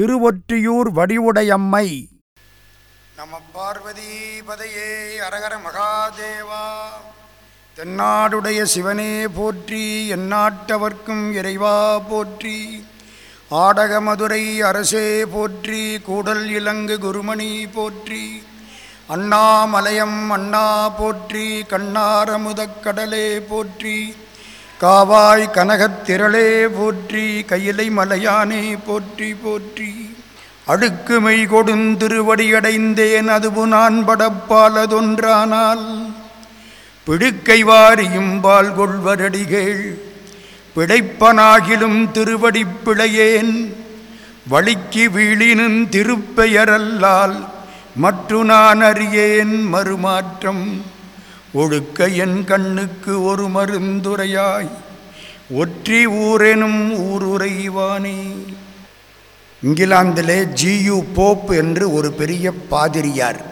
திருவொற்றியூர் வடிவுடையம்மை. நம பார்வதி பதையே அரகர மகாதேவா. தென்னாடுடைய சிவனே போற்றி எந்நாட்டவர்க்கும் இறைவா போற்றி. ஆடக மதுரை அரசே போற்றி கூடல் இலங்கு குருமணி போற்றி. அண்ணாமலயம் அண்ணா போற்றி கண்ணாரமுதக் கடலே போற்றி. காவாய் கனகத் திரளே போற்றி கையிலை மலையானே போற்றி போற்றி. அடுக்குமை கொடுந்திருவடியடைந்தேன் அதுவு நான் படப்பாலதொன்றானால் பிடுக்கை வாரியும் பால் கொள்வரடிகள் பிழைப்பனாகிலும் திருவடி பிழையேன். வழிக்கு வீழினும் திருப்பெயரல்லால் மற்று நான் அறியேன் மறுமாற்றம். ஒழுக்க என் கண்ணுக்கு ஒரு மருந்துரையாய். ஒற்றி ஊரெனும் ஊருரைவானே. இங்கிலாந்திலே ஜியு போப் என்று ஒரு பெரிய பாதிரியார்.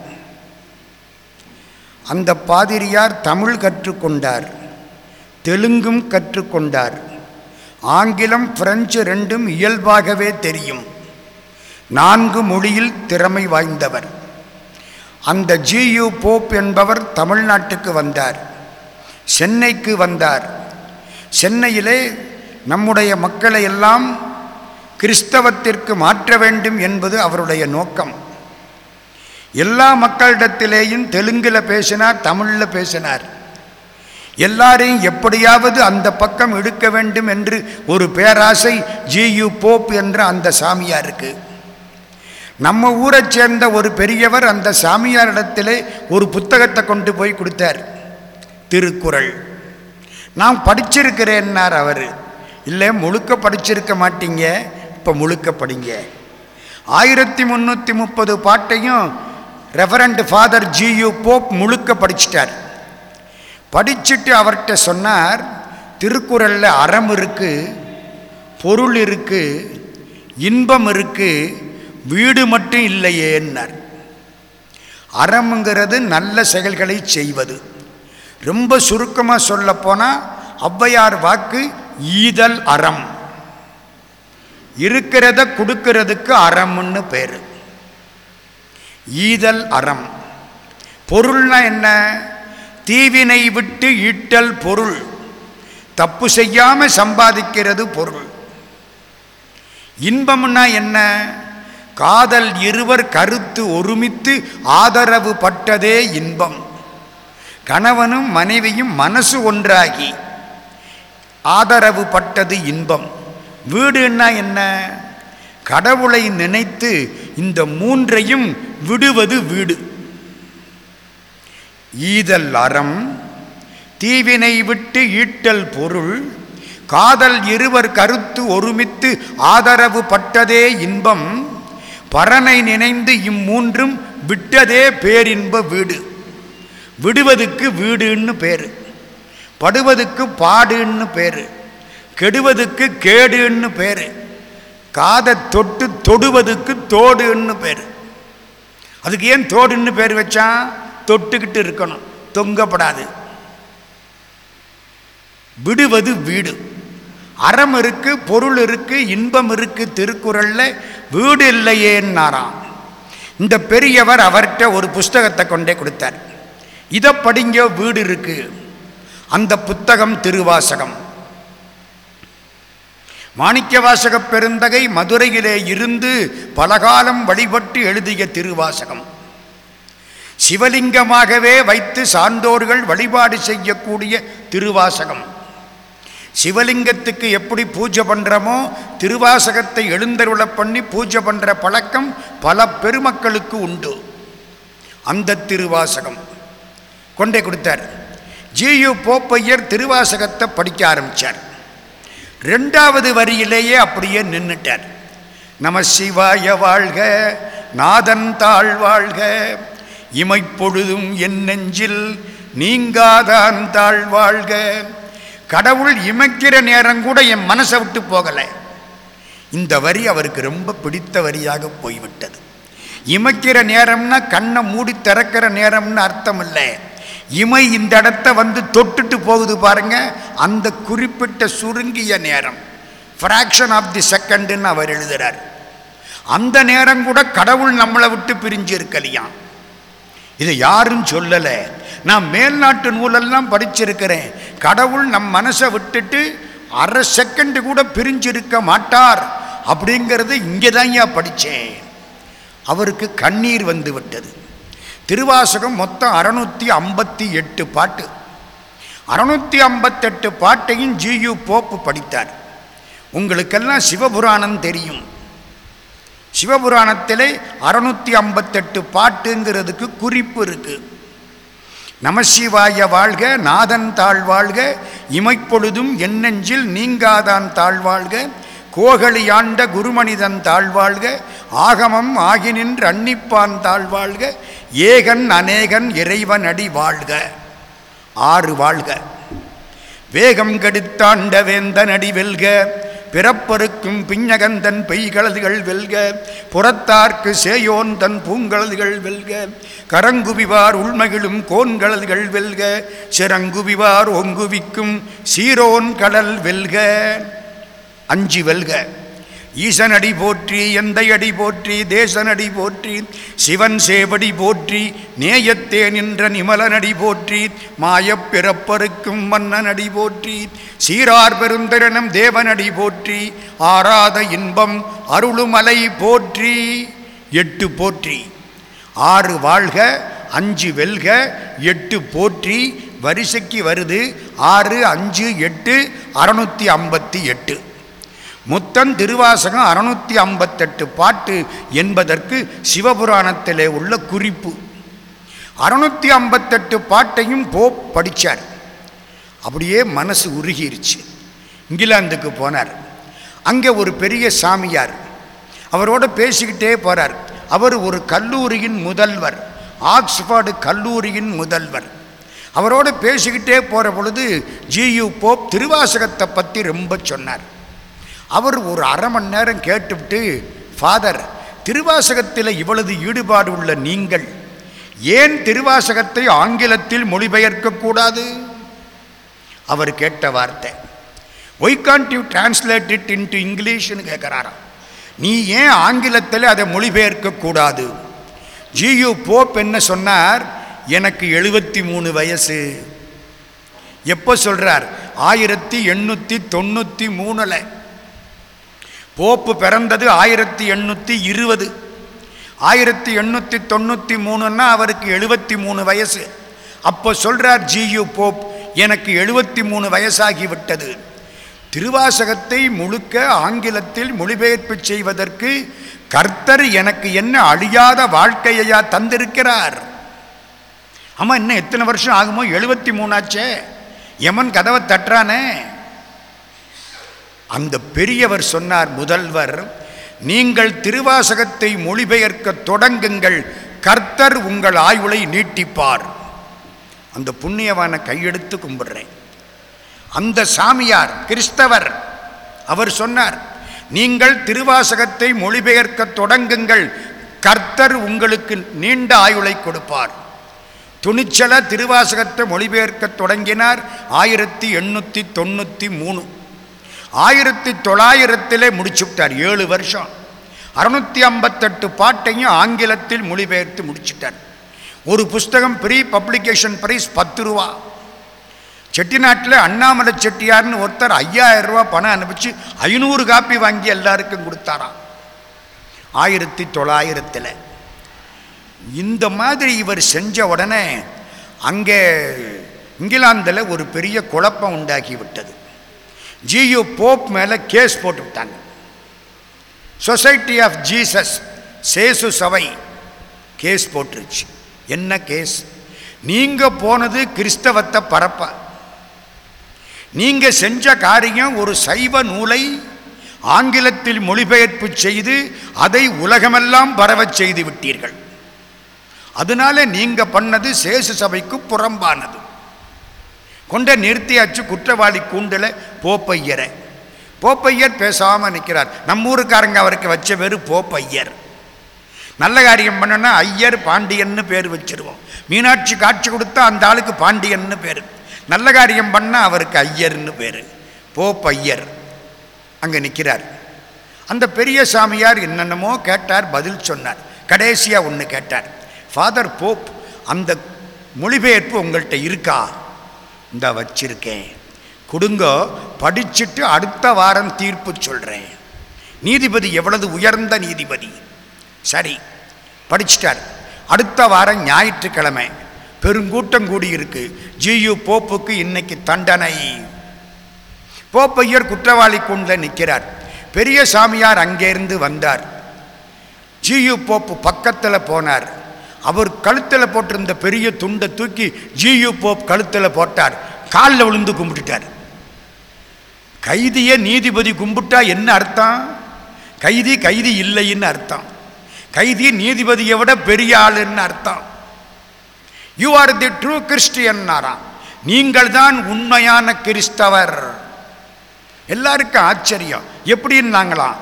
அந்த பாதிரியார் தமிழ் கற்றுக்கொண்டார். தெலுங்கும் கற்றுக்கொண்டார். ஆங்கிலம் பிரெஞ்சு ரெண்டும் இயல்பாகவே தெரியும். நான்கு மொழியில் திறமை வாய்ந்தவர். அந்த ஜியு போப் என்பவர் தமிழ்நாட்டுக்கு வந்தார் சென்னைக்கு வந்தார். சென்னையிலே நம்முடைய மக்களை எல்லாம் கிறிஸ்தவத்திற்கு மாற்ற வேண்டும் என்பது அவருடைய நோக்கம். எல்லா மக்களிடத்திலேயும் தெலுங்கில் பேசினார் தமிழில் பேசினார். எல்லாரையும் எப்படியாவது அந்த பக்கம் எடுக்க வேண்டும் என்று ஒரு பேராசை ஜியு போப் என்ற அந்த சாமியாருக்கு. நம்ம ஊரை சேர்ந்த ஒரு பெரியவர் அந்த சாமியாரிடத்திலே ஒரு புத்தகத்தை கொண்டு போய் கொடுத்தார். திருக்குறள். நான் படிச்சிருக்கிறேன்னார் அவர். இல்லை முழுக்க படிச்சிருக்க மாட்டீங்க. இப்போ முழுக்க படிங்க. ஆயிரத்தி முந்நூற்றி முப்பது பாட்டையும் ரெஃபரண்ட் ஃபாதர் ஜியு போப் முழுக்க படிச்சிட்டார். படிச்சுட்டு அவர்கிட்ட சொன்னார் திருக்குறளில் அறம் இருக்குது பொருள் இருக்குது இன்பம் இருக்குது வீடு மட்டும் இல்லையேன்னார் அறம்ங்கிறது நல்ல செயல்களை செய்வது. ரொம்ப சுருக்கமாக சொல்லப்போனால் ஔவையார் வாக்கு ஈதல் அறம். இருக்கிறத கொடுக்கறதுக்கு அறம்னு பேர். ஈதல் அறம். பொருள்னா என்ன? தீவினை விட்டு ஈட்டல் பொருள். தப்பு செய்யாமல் சம்பாதிக்கிறது பொருள். இன்பம்னா என்ன? காதல் இருவர் கருத்து ஒருமித்து ஆதரவு பட்டதே இன்பம். கணவனும் மனைவியும் மனசு ஒன்றாகி ஆதரவு பட்டது இன்பம். வீடுன்னா என்ன? கடவுளை நினைத்து இந்த மூன்றையும் விடுவது வீடு. ஈதல் அறம் தீவினை விட்டு ஈட்டல் பொருள் காதல் இருவர் கருத்து ஒருமித்து ஆதரவு பட்டதே இன்பம். பரனை நினைந்து இம்மூன்றும் விட்டதே பேரின்ப வீடு. விடுவதுக்கு வீடுன்னு பேர். படுவதுக்கு பாடுன்னு பேர். கெடுவதுக்கு கேடுன்னு பேர். காதை தொட்டு தொடுவதுக்கு தோடுன்னு பேர். அதுக்கு ஏன் தோடுன்னு பேர் வச்சான் தொட்டுக்கிட்டு இருக்கணும். தொங்கப்படாது. விடுவது வீடு. அறம் இருக்கு பொருள் இருக்கு இன்பம் இருக்கு திருக்குறள்ல வீடு இல்லையேன்னாராம். இந்த பெரியவர் அவர்கிட்ட ஒரு புஸ்தகத்தை கொண்டே கொடுத்தார். இதை படிங்க வீடு இருக்கு. அந்த புத்தகம் திருவாசகம். மாணிக்கவாசக பெருந்தகை மதுரையிலே இருந்து பலகாலம் வழிபட்டு எழுதிய திருவாசகம். சிவலிங்கமாகவே வைத்து சான்றோர்கள் வழிபாடு செய்யக்கூடிய திருவாசகம். சிவலிங்கத்துக்கு எப்படி பூஜை பண்ணுறமோ திருவாசகத்தை எழுந்தருள பண்ணி பூஜை பண்ணுற பழக்கம் பல பெருமக்களுக்கு உண்டு. அந்த திருவாசகம் கொண்டே கொடுத்தார். ஜியு போப்பையர் திருவாசகத்தை படிக்க ஆரம்பித்தார் ரெண்டாவது வரியிலேயே அப்படியே நின்றுட்டார் நம சிவாய வாழ்க நாதன் தாழ் வாழ்க இமைப்பொழுதும் என் நெஞ்சில் நீங்காதான் தாழ் வாழ்க. கடவுள் இமைக்கிற நேரம் கூட என் மனசை விட்டு போகலை. இந்த வரி அவருக்கு ரொம்ப பிடித்த வரியாக போய்விட்டது. இமைக்கிற நேரம்னா கண்ணை மூடி திறக்கிற நேரம்னு அர்த்தம் இல்லை இமை இந்த இடத்த வந்து தொட்டுட்டு போகுது பாருங்க அந்த குறிப்பிட்ட சுருங்கிய நேரம் ஃப்ராக்ஷன் ஆஃப் தி செகண்டுன்னு அவர் எழுதுகிறார் அந்த நேரம் கூட கடவுள் நம்மளை விட்டு பிரிஞ்சு இருக்கலையாம் இதை யாரும் சொல்லலை. நான் மேல்நாட்டு நூலெல்லாம் படிச்சிருக்கிறேன். கடவுள் நம் மனசை விட்டுட்டு அரை செகண்டு கூட பிரிஞ்சிருக்க மாட்டார். அப்படிங்கிறது இங்கே தான் படித்தேன். அவருக்கு கண்ணீர் வந்து விட்டது. திருவாசகம் மொத்தம் அறநூற்றி ஐம்பத்தி எட்டு பாட்டு. அறநூற்றி ஐம்பத்தெட்டு பாட்டையும் ஜியு போப்பு படித்தார். உங்களுக்கெல்லாம் சிவபுராணம் தெரியும். சிவபுராணத்திலே அறுநூத்தி ஐம்பத்தெட்டு பாட்டுங்கிறதுக்கு குறிப்பு இருக்கு. நமசிவாய வாழ்க நாதன் தாழ்வாழ்க இமைப்பொழுதும் எண்ணெஞ்சில் நீங்காதான் தாழ்வாழ்க கோகலியாண்ட குருமனிதன் தாழ்வாழ்க ஆகமம் ஆகினின்று அன்னிப்பான் தாழ்வாழ்க ஏகன் அநேகன் இறைவன் அடி வாழ்க. ஆறு வாழ்க. வேகம் கெடுத்தாண்ட வேந்தன் அடி வெல்க பிறப்பருக்கும் பிஞ்சகந்தன் பெய்களதுகள் வெல்க புறத்தார்க்கு சேயோன் தன் பூங்கலதுகள் வெல்க கரங்குவிவார் உள்மகிழும் கோன்களதுகள் வெல்க சிறங்குவிவார் ஒங்குவிக்கும் சீரோன் கடல் வெல்க. அஞ்சு வெல்க. ஈசனடி போற்றி எந்தையடி போற்றி தேசனடி போற்றி சிவன் சேவடி போற்றி நேயத்தே நின்ற நிமலனடி போற்றி மாயப் பிறப்பருக்கும் மன்னனடி போற்றி சீரார் பெருந்திறனம் தேவனடி போற்றி ஆராத இன்பம் அருளுமலை போற்றி. எட்டு போற்றி. ஆறு வாழ்க அஞ்சு வெல்க எட்டு போற்றி. வரிசைக்கு வருது ஆறு அஞ்சு எட்டு அறநூற்றி ஐம்பத்தி எட்டு. முத்தன் திருவாசகம் அறுநூற்றி ஐம்பத்தெட்டு பாட்டு என்பதற்கு சிவபுராணத்திலே உள்ள குறிப்பு. அறுநூற்றி ஐம்பத்தெட்டு பாட்டையும் போப் படித்தார் அப்படியே மனசு உருகிருச்சு. இங்கிலாந்துக்கு போனார். அங்கே ஒரு பெரிய சாமியார். அவரோட பேசிக்கிட்டே போகிறார் அவர் ஒரு கல்லூரியின் முதல்வர். ஆக்ஸ்ஃபோர்டு கல்லூரியின் முதல்வர். அவரோட பேசிக்கிட்டே போகிற பொழுது ஜியு போப் திருவாசகத்தை பற்றி ரொம்ப சொன்னார். அவர் ஒரு அரை மணி நேரம் கேட்டுவிட்டு ஃபாதர் திருவாசகத்தில் இவ்வளவு ஈடுபாடு உள்ள நீங்கள் ஏன் திருவாசகத்தை ஆங்கிலத்தில் மொழிபெயர்க்கக்கூடாது அவர் கேட்ட வார்த்தை. Why can't you translate it into இங்கிலீஷ்னு கேட்குறாராம் நீ ஏன் ஆங்கிலத்தில் அதை மொழிபெயர்க்கக்கூடாது ஜியு போப் என்ன சொன்னார்? எனக்கு எழுபத்தி மூணு வயசு. எப்போ சொல்கிறார் ஆயிரத்தி எண்ணூற்றி தொண்ணூற்றி மூணில். போப்பு பிறந்தது ஆயிரத்தி எண்ணூற்றி இருபது. ஆயிரத்தி எண்ணூற்றி தொண்ணூற்றி மூணுன்னா அவருக்கு எழுபத்தி மூணு வயசு. அப்போ சொல்கிறார் ஜியு போப் எனக்கு எழுபத்தி மூணு வயசாகிவிட்டது திருவாசகத்தை முழுக்க ஆங்கிலத்தில் மொழிபெயர்ப்பு செய்வதற்கு கர்த்தர் எனக்கு என்ன அழியாத வாழ்க்கையா தந்திருக்கிறார்? ஆமாம் இன்னும் எத்தனை வருஷம் ஆகுமோ? எழுபத்தி மூணாச்சே. யமன் கதவை தட்டுறானே. அந்த பெரியவர் சொன்னார் முதல்வர் நீங்கள் திருவாசகத்தை மொழிபெயர்க்க தொடங்குங்கள். கர்த்தர் உங்கள் ஆயுளை நீட்டிப்பார். அந்த புண்ணியவான கையெடுத்து கும்பிடுறேன். அந்த சாமியார் கிறிஸ்தவர் அவர் சொன்னார் நீங்கள் திருவாசகத்தை மொழிபெயர்க்க தொடங்குங்கள். கர்த்தர் உங்களுக்கு நீண்ட ஆயுளை கொடுப்பார். துணிச்சல திருவாசகத்தை மொழிபெயர்க்க தொடங்கினார் ஆயிரத்தி எண்ணூற்றி தொண்ணூற்றி மூணு. ஆயிரத்தி தொள்ளாயிரத்திலே முடிச்சுட்டார் ஏழு வருஷம். அறுநூத்தி ஐம்பத்தெட்டு பாட்டையும் ஆங்கிலத்தில் மொழிபெயர்த்து முடிச்சுட்டார். ஒரு புஸ்தகம் ப்ரீ பப்ளிகேஷன் பிரைஸ் பத்து ரூபா. செட்டிநாட்டில் அண்ணாமலை செட்டியார்னு ஒருத்தர் ஐயாயிரம் ரூபா பணம் அனுப்பிச்சு ஐநூறு காப்பி வாங்கி எல்லாருக்கும் கொடுத்தாராம். ஆயிரத்தி தொள்ளாயிரத்தில். இந்த மாதிரி இவர் செஞ்ச உடனே அங்கே இங்கிலாந்தில் ஒரு பெரிய குழப்பம் உண்டாகிவிட்டது ஜியு போப் மேலே கேஸ் போட்டு விட்டாங்க சொசைட்டி ஆஃப் ஜீசஸ் சேசு சபை கேஸ் போட்டுருச்சு. என்ன கேஸ் நீங்கள் போனது கிறிஸ்தவத்தை பரப்ப. நீங்கள் செஞ்ச காரியம் ஒரு சைவ நூலை ஆங்கிலத்தில் மொழிபெயர்ப்பு செய்து அதை உலகமெல்லாம் பரவச் செய்து விட்டீர்கள். அதனால நீங்கள் பண்ணது சேசு சபைக்கு புறம்பானது. கொண்ட நிறுத்தியாச்சு குற்றவாளி கூண்டில் போப்பையரை. போப்பையர் பேசாமல் நிற்கிறார் நம்ம ஊருக்காரங்க அவருக்கு வச்ச பேர் போப்பையர். நல்ல காரியம் பண்ணோன்னா ஐயர் பாண்டியன்னு பேர் வச்சிருவோம். மீனாட்சி காட்சி கொடுத்தா அந்த ஆளுக்கு பாண்டியன்னு பேர். நல்ல காரியம் பண்ணால் அவருக்கு ஐயர்னு பேர். போப்பையர். அங்கே நிற்கிறார் அந்த பெரிய சாமியார் என்னென்னமோ கேட்டார் பதில் சொன்னார். கடைசியாக ஒன்று கேட்டார். ஃபாதர் போப் அந்த மொழிபெயர்ப்பு உங்கள்கிட்ட இருக்கா? இந்த வச்சிருக்கேன். கொடுங்க படிச்சுட்டு அடுத்த வாரம் தீர்ப்பு சொல்கிறேன் நீதிபதி எவ்வளவு உயர்ந்த நீதிபதி? சரி படிச்சிட்டார். அடுத்த வாரம் ஞாயிற்றுக்கிழமை பெருங்கூட்டம் கூடியிருக்கு. ஜியு போப்புக்கு இன்னைக்கு தண்டனை. போப்பையர் குற்றவாளி கொண்டு நிற்கிறார் பெரிய சாமியார் அங்கேருந்து வந்தார். ஜியு போப்பு பக்கத்தில் போனார். அவர் கழுத்தில் போட்டிருந்த பெரிய துண்டை தூக்கி ஜியு போப் கழுத்தில் போட்டார். காலில் விழுந்து கும்பிட்டுட்டார். கைதியை நீதிபதி கும்பிட்டா என்ன அர்த்தம்? கைதி கைதி இல்லைன்னு அர்த்தம். கைதி நீதிபதியை விட பெரிய ஆளுன்னு அர்த்தம். யூ ஆர் தி ட்ரூ கிறிஸ்டியன்னாராம் நீங்கள் தான் உண்மையான கிறிஸ்தவர். எல்லாருக்கும் ஆச்சரியம். எப்படின்னாங்களாம்?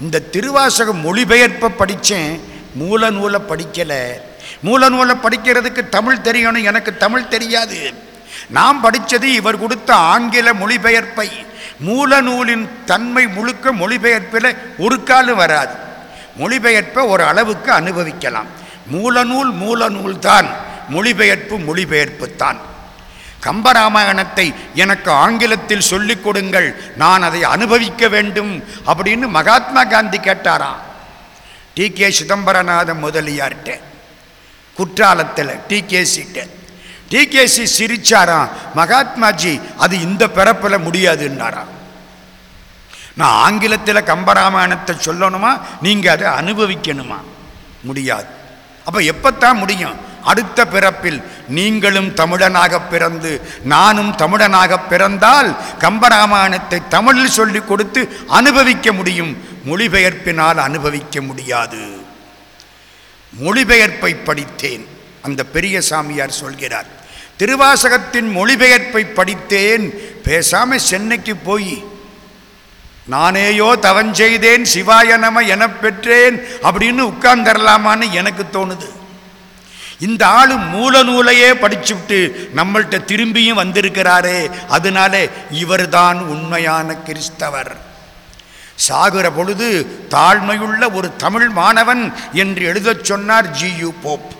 இந்த திருவாசகம் மொழிபெயர்ப்பை படித்தேன். மூல நூலை படிக்கலை. மூல நூலை படிக்கிறதுக்கு தமிழ் தெரியணும். எனக்கு தமிழ் தெரியாது. நாம் படித்தது இவர் கொடுத்த ஆங்கில மொழிபெயர்ப்பை. மூல நூலின் தன்மை முழுக்க மொழிபெயர்ப்பில் ஒரு காலம் வராது. மொழிபெயர்ப்பை ஒரு அளவுக்கு அனுபவிக்கலாம். மூலநூல் மூலநூல் தான். மொழிபெயர்ப்பு மொழிபெயர்ப்பு தான். கம்பராமாயணத்தை எனக்கு ஆங்கிலத்தில் சொல்லிக் கொடுங்கள். நான் அதை அனுபவிக்க வேண்டும் அப்படின்னு மகாத்மா காந்தி கேட்டாராம். டி கே சிதம்பரநாத முதலியார்கிட்ட குற்றாலத்தில் டி கேசிட்ட டி கேசி சிரிச்சாராம் மகாத்மாஜி அது இந்த பிறப்பில் முடியாதுன்னாராம். நான் ஆங்கிலத்தில் கம்பராமாயணத்தை சொல்லணுமா? நீங்கள் அதை அனுபவிக்கணுமா? முடியாது. அப்போ எப்போத்தான் முடியும்? அடுத்த பிறப்பில் நீங்களும் தமிழனாக பிறந்து நானும் தமிழனாக பிறந்தால் கம்பராமாயணத்தை தமிழில் சொல்லிக் கொடுத்து அனுபவிக்க முடியும். மொழிபெயர்ப்பினால் அனுபவிக்க முடியாது. மொழிபெயர்ப்பை படித்தேன் அந்த பெரிய சாமியார் சொல்கிறார். திருவாசகத்தின் மொழிபெயர்ப்பை படித்தேன் பேசாம சென்னைக்கு போய் நானேயோ தவஞ்செய்தேன் சிவாய நம என பெற்றேன் அப்படின்னு உட்கார்ந்தரலாமான்னு எனக்கு தோணுது. இந்த ஆளு மூல நூலையே படிச்சுவிட்டு நம்மள்கிட்ட திரும்பியும் வந்திருக்கிறாரே அதனால இவர்தான் உண்மையான கிறிஸ்தவர். சாகுற பொழுது தாழ்மையுள்ள ஒரு தமிழ் மாணவன் என்று எழுதச் சொன்னார் ஜியு போப்.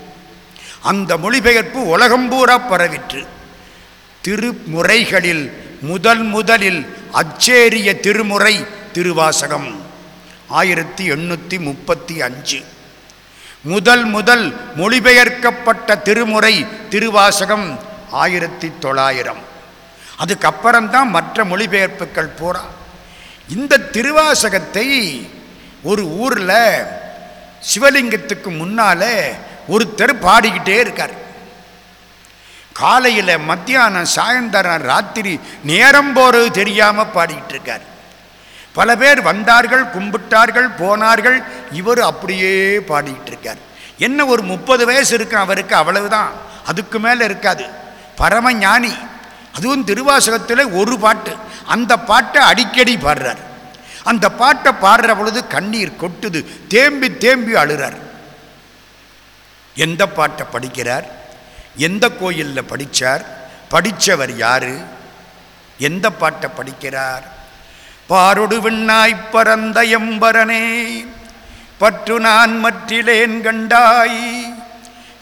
அந்த மொழிபெயர்ப்பு உலகம் பூரா பரவிற்று. திருமுறைகளில் முதல் முதலில் அச்சேரிய திருமுறை திருவாசகம். ஆயிரத்தி எண்ணூற்றி முப்பத்தி அஞ்சு. முதல் முதல் மொழிபெயர்க்கப்பட்ட திருமுறை திருவாசகம் ஆயிரத்தி தொள்ளாயிரம். அதுக்கப்புறம்தான் மற்ற மொழிபெயர்ப்புகள் பூரா இந்த திருவாசகத்தை ஒரு ஊரில் சிவலிங்கத்துக்கு முன்னால ஒருத்தர் பாடிக்கிட்டே இருக்கார். காலையில் மத்தியானம் சாயந்தரம் ராத்திரி நேரம் போகிறது தெரியாமல் பாடிக்கிட்டு இருக்கார். பல பேர் வந்தார்கள் கும்பிட்டார்கள் போனார்கள். இவர் அப்படியே பாடிக்கிட்டு இருக்கார் என்ன ஒரு முப்பது வயசு இருக்கும் அவருக்கு அவ்வளவுதான். அதுக்கு மேலே இருக்காது. பரம ஞானி. அதுவும் திருவாசகத்தில் ஒரு பாட்டு. அந்த பாட்டை அடிக்கடி பாடுறார். அந்த பாட்டை பாடுற பொழுது கண்ணீர் கொட்டுது. தேம்பி தேம்பி அழுறார். எந்த பாட்டை படிக்கிறார்? எந்த கோயிலில் படித்தார் படித்தவர் யார்? எந்த பாட்டை படிக்கிறார்? பாரொடு விண்ணாய் பரந்த எம்பரனே பற்று நான் மற்றிலேன் கண்டாய்.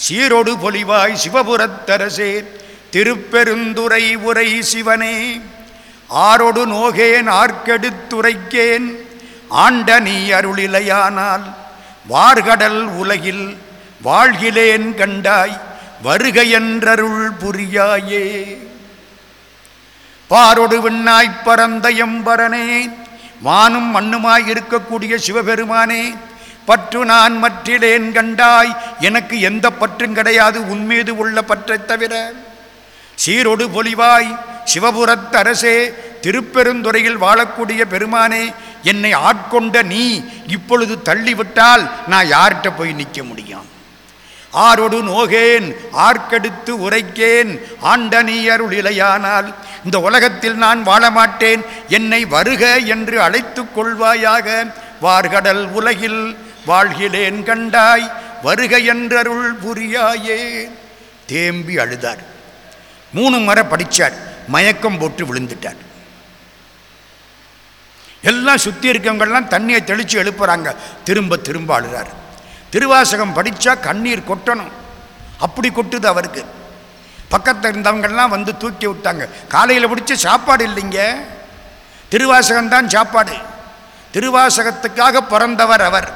சீரொடு பொலிவாய் சிவபுரத்தரசே திருப்பெருந்துரை உரை சிவனே. ஆரொடு நோகேன் ஆர்க்கெடுத்துரைக்கேன் ஆண்ட நீ அருளிலையானால் வார்கடல் உலகில் வாழ்கிலேன் கண்டாய் வருகையன்றருள் புரியாயே. பாரொடு விண்ணாய்ப் பரந்த எம்பரனே வானும் மண்ணுமாய் இருக்கக்கூடிய சிவபெருமானே பற்று நான் மற்றிலேன் கண்டாய் எனக்கு எந்த பற்றும் கிடையாது உன்மீது உள்ள பற்றைத் தவிர. சீரொடு பொலிவாய் சிவபுரத்தரசே திருப்பெருந்துறையில் வாழக்கூடிய பெருமானே என்னை ஆட்கொண்ட நீ இப்பொழுது தள்ளிவிட்டால் நான் யார்கிட்ட போய் நிற்க முடியும்? ஆரொடு நோகேன் ஆர்க்கெடுத்து உரைக்கேன் ஆண்டனியருள் இலையானால் இந்த உலகத்தில் நான் வாழ மாட்டேன் என்னை வருக என்று அழைத்து கொள்வாயாக வார்கடல் உலகில் வாழ்கிலேன் கண்டாய் வருக என்றருள் புரியாயே தேம்பி அழுதார். மூணு முறை படித்தார் மயக்கம் போட்டு விழுந்துட்டார். எல்லாம் சுற்றி இருக்கவங்கள்லாம் தண்ணியை தெளித்து எழுப்புறாங்க திரும்ப திரும்ப அழுகிறார் திருவாசகம் படித்தா கண்ணீர் கொட்டணும். அப்படி கொட்டுது அவருக்கு. பக்கத்தில் இருந்தவங்கள்லாம் வந்து தூக்கி விட்டாங்க. காலையில் பிடிச்ச சாப்பாடு இல்லைங்க. திருவாசகம்தான் சாப்பாடு. திருவாசகத்துக்காக பிறந்தவர் அவர்.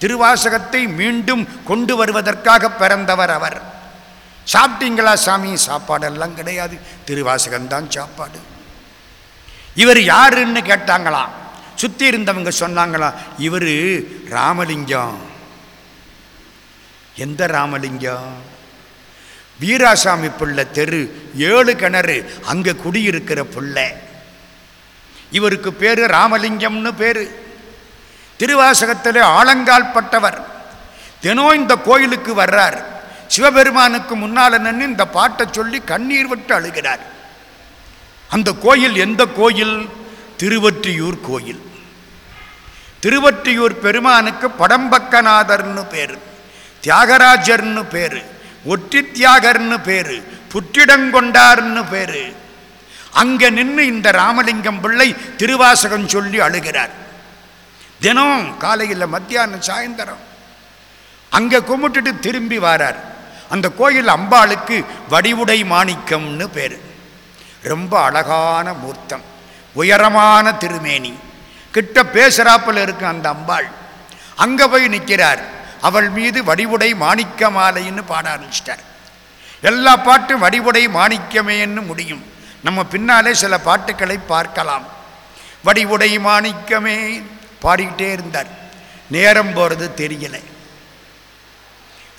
திருவாசகத்தை மீண்டும் கொண்டு வருவதற்காக பிறந்தவர் அவர். சாப்பிட்டீங்களா சாமி? சாப்பாடெல்லாம் கிடையாது. திருவாசகம்தான் சாப்பாடு. இவர் யாருன்னு கேட்டாங்களாம். சுற்றி இருந்தவங்க சொன்னாங்களாம். இவர் ராமலிங்கம். எந்த ராமலிங்கம்? வீராசாமி பிள்ளை தெரு ஏழு கிணறு அங்கே குடியிருக்கிற பிள்ளை. இவருக்கு பேரு ராமலிங்கம்னு பேரு. திருவாசகத்தில் ஆழங்கால் பட்டவர். தினம் இந்த கோயிலுக்கு வர்றார். சிவபெருமானுக்கு முன்னால் நின்று இந்த பாட்டை சொல்லி கண்ணீர் விட்டு அழுகிறார். அந்த கோயில் எந்த கோயில்? திருவற்றியூர் கோயில். திருவற்றியூர் பெருமானுக்கு படம்பக்கநாதர்னு பேர். தியாகராஜர்னு பேரு. ஒற்றி தியாகர்னு பேரு. புற்றிடங்கொண்டார்னு பேரு. அங்க நின்று இந்த ராமலிங்கம் பிள்ளை திருவாசகம் சொல்லி அழுகிறார். தினம் காலையில் மத்தியானம் சாயந்தரம். அங்க கும்பிட்டுட்டு திரும்பி வாரார். அந்த கோயில் அம்பாளுக்கு வடிவுடை மாணிக்கம்னு பேரு. ரொம்ப அழகான மூர்த்தம். உயரமான திருமேனி. கிட்ட பேசுகிறாப்பில் இருக்கு அந்த அம்பாள். அங்க போய் நிற்கிறார் அவள் மீது வடிவுடை மாணிக்க மாலைன்னு பாட ஆரம்பிச்சிட்டார். எல்லா பாட்டும் வடிவுடை மாணிக்கமேன்னு முடியும். நம்ம பின்னாலே சில பாட்டுக்களை பார்க்கலாம். வடிவுடை மாணிக்கமே பாடிக்கிட்டே இருந்தார். நேரம் போகிறது தெரியலை.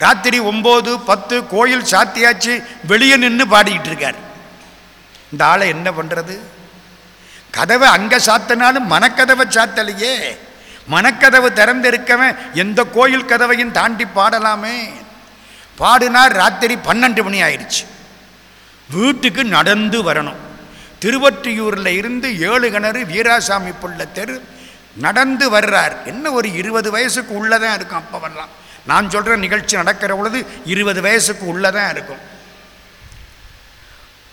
ராத்திரி ஒம்பது பத்து கோயில் சாத்தியாச்சு வெளியே நின்று பாடிக்கிட்டு இருக்கார். இந்த ஆளை என்ன பண்ணுறது கதவை அங்கே சாத்தினாலும் மனக்கதவை சாத்தலையே. மனக்கதவு திறந்திருக்கவன் எந்த கோயில் கதவையும் தாண்டி பாடலாமே. பாடினார் ராத்திரி பன்னெண்டு மணி ஆயிடுச்சு. வீட்டுக்கு நடந்து வரணும். திருவொற்றியூரில் இருந்து ஏழு கிணறு வீராசாமி புள்ள தெரு நடந்து வர்றார். என்ன ஒரு இருபது வயசுக்கு உள்ளதான் இருக்கும் அப்போவெல்லாம் நான் சொல்கிற நிகழ்ச்சி நடக்கிற பொழுது இருபது வயசுக்கு உள்ளதான் இருக்கும்.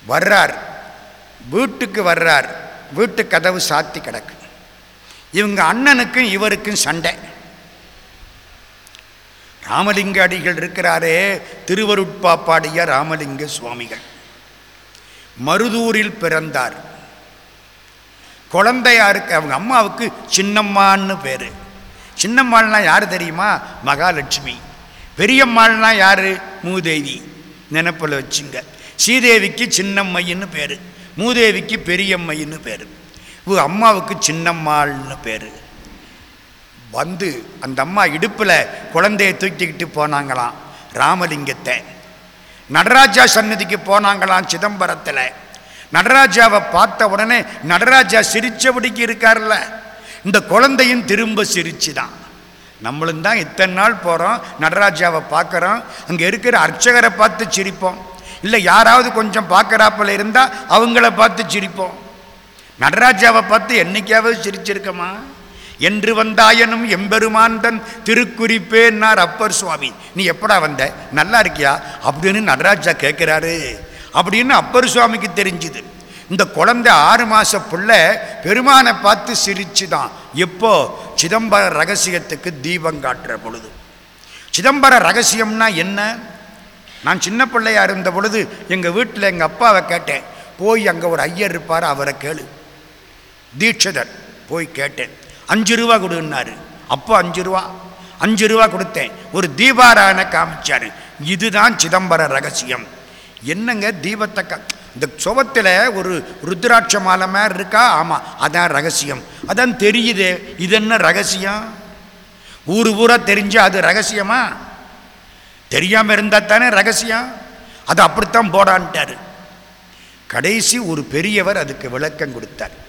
வர்றார். வீட்டுக்கு வர்றார். வீட்டு கதவு சாத்தி கிடக்கு. இவங்க அண்ணனுக்கும் இவருக்கும் சண்டை. ராமலிங்க அடிகள் இருக்கிறாரே திருவருட்பாப்பாடிய ராமலிங்க சுவாமிகள். மருதூரில் பிறந்தார். குழந்தையாருக்கு அவங்க அம்மாவுக்கு சின்னம்மான்னு பேர். சின்னம்மாள்னா யார் தெரியுமா? மகாலட்சுமி. பெரியம்மாள்னா யார்? மூதேவி. நினப்பில் வச்சுங்க. ஸ்ரீதேவிக்கு சின்னம்மைன்னு பேர். மூதேவிக்கு பெரியம்மைன்னு பேர். இவ அம்மாவுக்கு சின்னம்மாள்னு பேர். வந்து அந்த அம்மா இடுப்பில் குழந்தையை தூக்கிக்கிட்டு போனாங்களாம். ராமலிங்கத்தை. நடராஜா சன்னதிக்கு போனாங்களாம் சிதம்பரத்தில். நடராஜாவை பார்த்த உடனே நடராஜா சிரித்தபடிக்கு இருக்கார்ல இந்த குழந்தையும் திரும்ப சிரிச்சு தான் நம்மளும் தான் இத்தனை நாள் போகிறோம் நடராஜாவை பார்க்குறோம் அங்கே இருக்கிற அர்ச்சகரை பார்த்து சிரிப்போம். இல்லை யாராவது கொஞ்சம் பார்க்குறாப்பில் இருந்தால் அவங்கள பார்த்து சிரிப்போம். நடராஜாவை பார்த்து என்னைக்காவது சிரிச்சிருக்கமா? என்று வந்தாயனும் எம்பெருமான் தன் திருக்குறிப்பேன்னார் அப்பர் சுவாமி. நீ எப்படா வந்த? நல்லா இருக்கியா? அப்படின்னு நடராஜா கேட்குறாரு. அப்படின்னு அப்பர் சுவாமிக்கு தெரிஞ்சுது. இந்த குழந்தை ஆறு மாத புள்ள பெருமானை பார்த்து சிரிச்சு தான் எப்போ? சிதம்பர ரகசியத்துக்கு தீபம் காட்டுற பொழுது. சிதம்பர ரகசியம்னா என்ன? நான் சின்ன பிள்ளையாக இருந்த பொழுது எங்கள் வீட்டில் எங்கள் அப்பாவை கேட்டேன். போய் அங்கே ஒரு ஐயர் இருப்பார் அவரை கேளு. தீட்சிதர். போய் கேட்டேன். அஞ்சு ரூபா கொடுன்னாரு. அப்போ அஞ்சு ரூபா. அஞ்சு ரூபா கொடுத்தேன். ஒரு தீபாராயண காமிச்சாரு. இதுதான் சிதம்பர ரகசியம். என்னங்க தீபத்தை கா இந்த சுவத்தில் ஒரு ருத்ராட்ச மாலை மாதிரி இருக்கா? ஆமாம் அதான் ரகசியம். அதான் தெரியுது. இது என்ன ரகசியம்? ஊர் ஊராக தெரிஞ்சு அது ரகசியமா? தெரியாமல் இருந்தால் தானே ரகசியம்? அது அப்படித்தான் போடான்ட்டார். கடைசி ஒரு பெரியவர் அதுக்கு விளக்கம் கொடுத்தார்.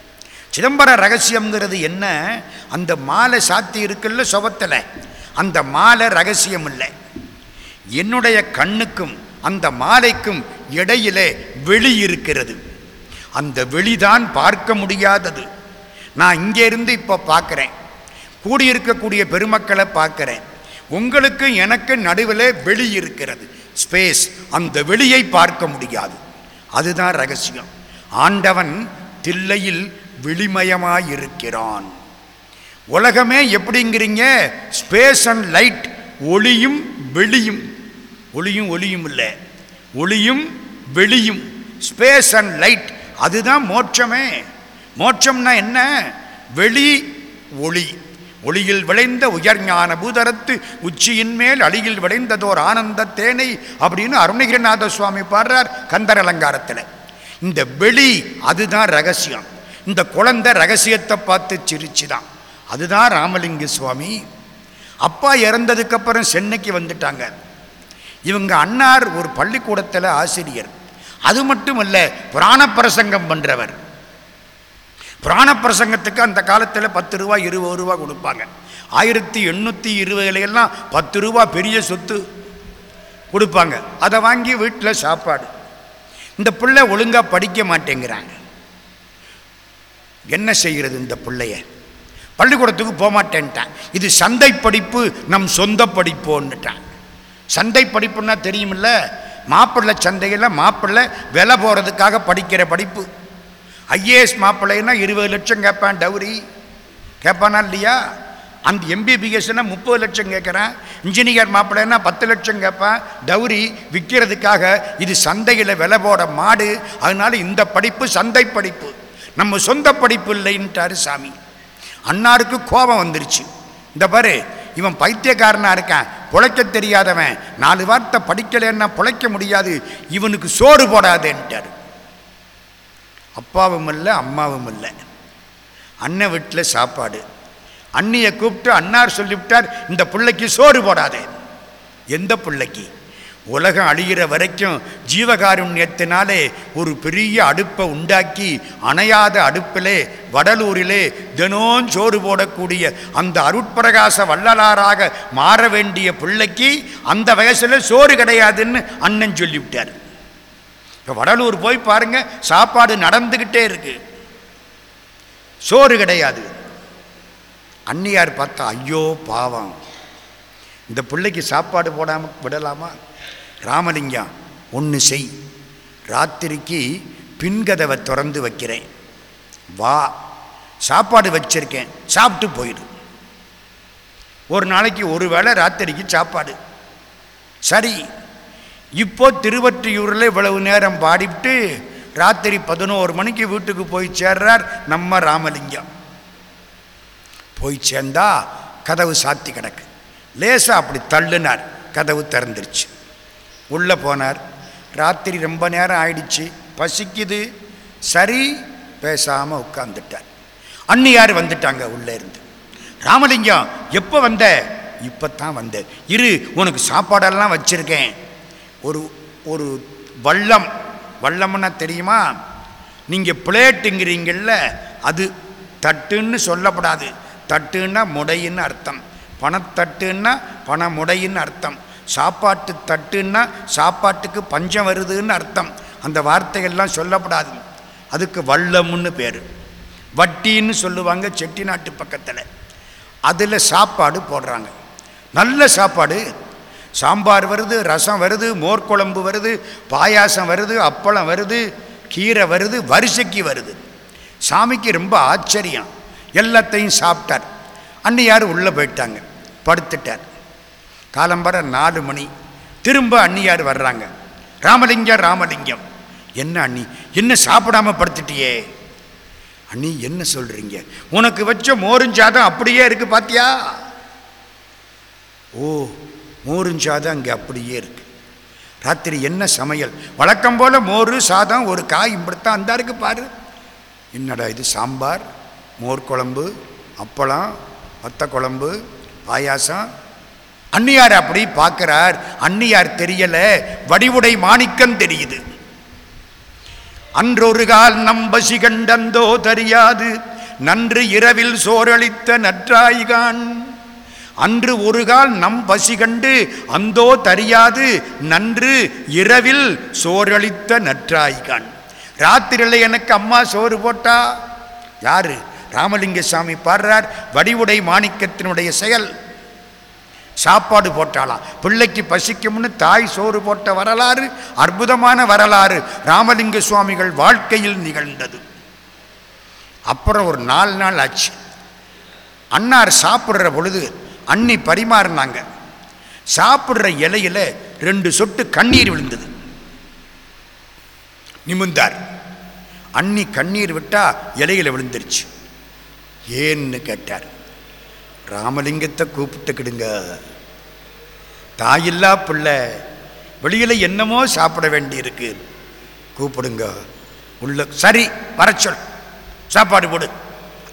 சிதம்பர ரகசியம்ங்கிறது என்ன? அந்த மாலை சாத்தி இருக்குல்ல சுபத்தில் அந்த மாலை ரகசியம் இல்லை. என்னுடைய கண்ணுக்கும் அந்த மாலைக்கும் இடையிலே வெளி இருக்கிறது. அந்த வெளிதான் பார்க்க முடியாதது. நான் இங்கேருந்து இப்போ பார்க்குறேன் கூடியிருக்கக்கூடிய பெருமக்களை பார்க்குறேன் உங்களுக்கு எனக்கு நடுவில் வெளி இருக்கிறது. ஸ்பேஸ் அந்த வெளியை பார்க்க முடியாது. அதுதான் ரகசியம். ஆண்டவன் தில்லையில் வெளிமயமாயிருக்கிறான். உலகமே எப்படிங்கிறீங்க? ஸ்பேஸ் அண்ட் லைட் ஒளியும் வெளியும். ஒளியும் ஒளியும் இல்லை. ஒளியும் வெளியும். ஸ்பேஸ் அண்ட் லைட் அதுதான் மோட்சமே. மோட்சம்னா என்ன? வெளி ஒளி. ஒளியில் விளைந்த உயர்ஞான பூதரத்து உச்சியின் மேல் அழியில் விளைந்ததோர் ஆனந்த தேனை அப்படின்னு அருணகிரிநாத சுவாமி பாடுறார் கந்தர் அலங்காரத்தில். இந்த வெளி அதுதான் ரகசியம். இந்த குழந்தை ரகசியத்தை பார்த்து சிரிச்சுதான். அதுதான் ராமலிங்க சுவாமி. அப்பா இறந்ததுக்கப்புறம் சென்னைக்கு வந்துட்டாங்க. இவங்க அன்னார் ஒரு பள்ளிக்கூடத்தில் ஆசிரியர். அது மட்டும் இல்லை புராண பிரசங்கம் பண்ணுறவர் புராண பிரசங்கத்துக்கு அந்த காலத்தில் பத்து ரூபா இருபது ரூபா கொடுப்பாங்க. ஆயிரத்தி எண்ணூற்றி இருபதுலையெல்லாம் பத்து ரூபா பெரிய சொத்து கொடுப்பாங்க. அதை வாங்கி வீட்டில் சாப்பாடு. இந்த பிள்ளை ஒழுங்காக படிக்க மாட்டேங்கிறாங்க. என்ன செய்கிறது இந்த பிள்ளைய? பள்ளிக்கூடத்துக்கு போகமாட்டேன்ட்டான் இது சந்தை படிப்பு நம் சொந்த படிப்போன்னுட்டான். சந்தை படிப்புன்னா தெரியுமில்ல? மாப்பிள்ளை சந்தையில் மாப்பிள்ளை விலை போகிறதுக்காக படிக்கிற படிப்பு. ஐஏஎஸ் மாப்பிள்ளைன்னா இருபது லட்சம் கேட்பான் டவுரி கேட்பானா இல்லையா? அந்த எம்பிபிஎஸ்னா முப்பது லட்சம் கேட்குறான். இன்ஜினியர் மாப்பிள்ளைன்னா பத்து லட்சம் கேட்பான். டவுரி விற்கிறதுக்காக இது சந்தையில் விலை போட மாடு. அதனால் இந்த படிப்பு சந்தை படிப்பு. நம்ம சொந்த படிப்பு இல்லைன்ட்டாரு சாமி. அன்னாருக்கு கோபம் வந்துருச்சு. இந்த பாரு இவன் பைத்தியக்காரனாக இருக்கான். பிழைக்க தெரியாதவன். நாலு வார்த்தை படிக்கலைன்னா பிழைக்க முடியாது. இவனுக்கு சோறு போடாதேன்ட்டார். அப்பாவும் இல்லை அம்மாவும் இல்லை. அண்ணன் வீட்டில் சாப்பாடு. அண்ணியை கூப்பிட்டு அன்னார் சொல்லிவிட்டார் இந்த பிள்ளைக்கு சோறு போடாதே. எந்த பிள்ளைக்கு? உலகம் அழிகிற வரைக்கும் ஜீவகாருண்யத்தினாலே ஒரு பெரிய அடுப்பை உண்டாக்கி அணையாத அடுப்பிலே வடலூரிலே தினம் சோறு போடக்கூடிய அந்த அருட்பிரகாச வள்ளலாராக மாற வேண்டிய பிள்ளைக்கு அந்த வயசில் சோறு கிடையாதுன்னு அண்ணன் சொல்லிவிட்டார். இப்போ வடலூர் போய் பாருங்க சாப்பாடு நடந்துக்கிட்டே இருக்கு. சோறு கிடையாது. அன்னியார் பார்த்தா ஐயோ பாவம். இந்த பிள்ளைக்கு சாப்பாடு போடாமல் விடலாமா? ராமலிங்கம் ஒன்று செய். ராத்திரிக்கு பின்கதவை திறந்து வைக்கிறேன். வா. சாப்பாடு வச்சிருக்கேன். சாப்பிட்டு போயிடு. ஒரு நாளைக்கு ஒரு வேளை ராத்திரிக்கு சாப்பாடு. சரி. இப்போ திருவற்றியூரில் இவ்வளவு நேரம் பாடிவிட்டு ராத்திரி பதினோரு மணிக்கு வீட்டுக்கு போய் சேர்றார் நம்ம ராமலிங்கம். போய் சேர்ந்தா கதவு சாத்தி கிடக்கு. லேசாக அப்படி தள்ளுனார். கதவு திறந்துருச்சு. உள்ளே போனார். ராத்திரி ரொம்ப நேரம் ஆயிடுச்சு. பசிக்குது. சரி பேசாமல் உட்காந்துட்டார் அண்ணியார் வந்துட்டாங்க உள்ளே இருந்து. ராமலிங்கம் எப்போ வந்த? இப்போ தான் வந்தேன் இரு உனக்கு சாப்பாடெல்லாம் வச்சுருக்கேன். ஒரு ஒரு வள்ளம். வள்ளம்னா தெரியுமா? நீங்கள் பிளேட்டுங்கிறீங்கள்ல அது தட்டுன்னு சொல்லப்படாது. தட்டுன்னா முடைன்னு அர்த்தம். பணத்தட்டுன்னா பணமுடையின்னு அர்த்தம். சாப்பாட்டு தட்டுன்னா சாப்பாட்டுக்கு பஞ்சம் வருதுன்னு அர்த்தம். அந்த வார்த்தைகள்லாம் சொல்லப்படாது. அதுக்கு வள்ளம்னு பேர். வட்டின்னு சொல்லுவாங்க செட்டிநாட்டு பக்கத்தில். அதில் சாப்பாடு போடுறாங்க. நல்ல சாப்பாடு. சாம்பார் வருது ரசம் வருது மோர் குழம்பு வருது பாயாசம் வருது அப்பளம் வருது கீரை வருது வரிசைக்கு வருது. சாமிக்கு ரொம்ப ஆச்சரியம். எல்லாத்தையும் சாப்பிட்டார். அன்னியார் உள்ளே போயிட்டாங்க. படுத்துட்டார். காலம்பர நாலு மணி. திரும்ப அன்னியார் வர்றாங்க. ராமலிங்கம் ராமலிங்கம். என்ன அண்ணி என்ன சாப்பிடாம படுத்துட்டியே? அண்ணி என்ன சொல்றீங்க? உனக்கு வச்ச மோருஞ்சாதம் அப்படியே இருக்கு பாத்தியா? ஓ மோருஞ்சாதம் அங்கே அப்படியே இருக்கு. ராத்திரி என்ன சமையல்? வழக்கம் போல மோர் சாதம் ஒரு காய் இப்படித்தான் அந்த இருக்கு பாரு. என்னடா இது சாம்பார் மோர் குழம்பு அப்பளம் வத்த குழம்பு பாயாசம் அன்னியார் அப்படி பார்க்கிறார். அன்னியார் தெரியல. வடிவுடை மாணிக்கம் தெரியுது. அன்றொரு கால் நம்பசி கண்டந்தோ தெரியாது. நன்று இரவில் சோரளித்த நற்றாய்கான். அன்று ஒரு கால் நம் பசி கண்டு அந்தோ தரியாது. நன்று இரவில் சோரளித்த நற்றாய்கான். ராத்திரியில் எனக்கு அம்மா சோறு போட்டா? யாரு? ராமலிங்க சாமி பாடுறார். வடிவுடை மாணிக்கத்தினுடைய செயல். சாப்பாடு போட்டாளாம் பிள்ளைக்கு பசிக்கும்னு தாய் சோறு போட்ட வரலாறு அற்புதமான வரலாறு ராமலிங்க சுவாமிகள் வாழ்க்கையில் நிகழ்ந்தது. அப்புறம் ஒரு நாலு நாள் ஆச்சு. அன்னார் சாப்பிட்ற பொழுது அன்னி பரிமாறினாங்க. சாப்பிட்ற இலையில ரெண்டு சொட்டு கண்ணீர் விழுந்தது. நிமிந்தார் அன்னி கண்ணீர் விட்டா இலையில விழுந்துருச்சு. ஏன்னு கேட்டார். ராமலிங்கத்தை கூப்பிட்டுக்கிடுங்க தாயில்லா பிள்ளை வெளியில் என்னமோ சாப்பிட வேண்டியிருக்கு. கூப்பிடுங்க. உள்ள சரி வர சொல். சாப்பாடு போடு.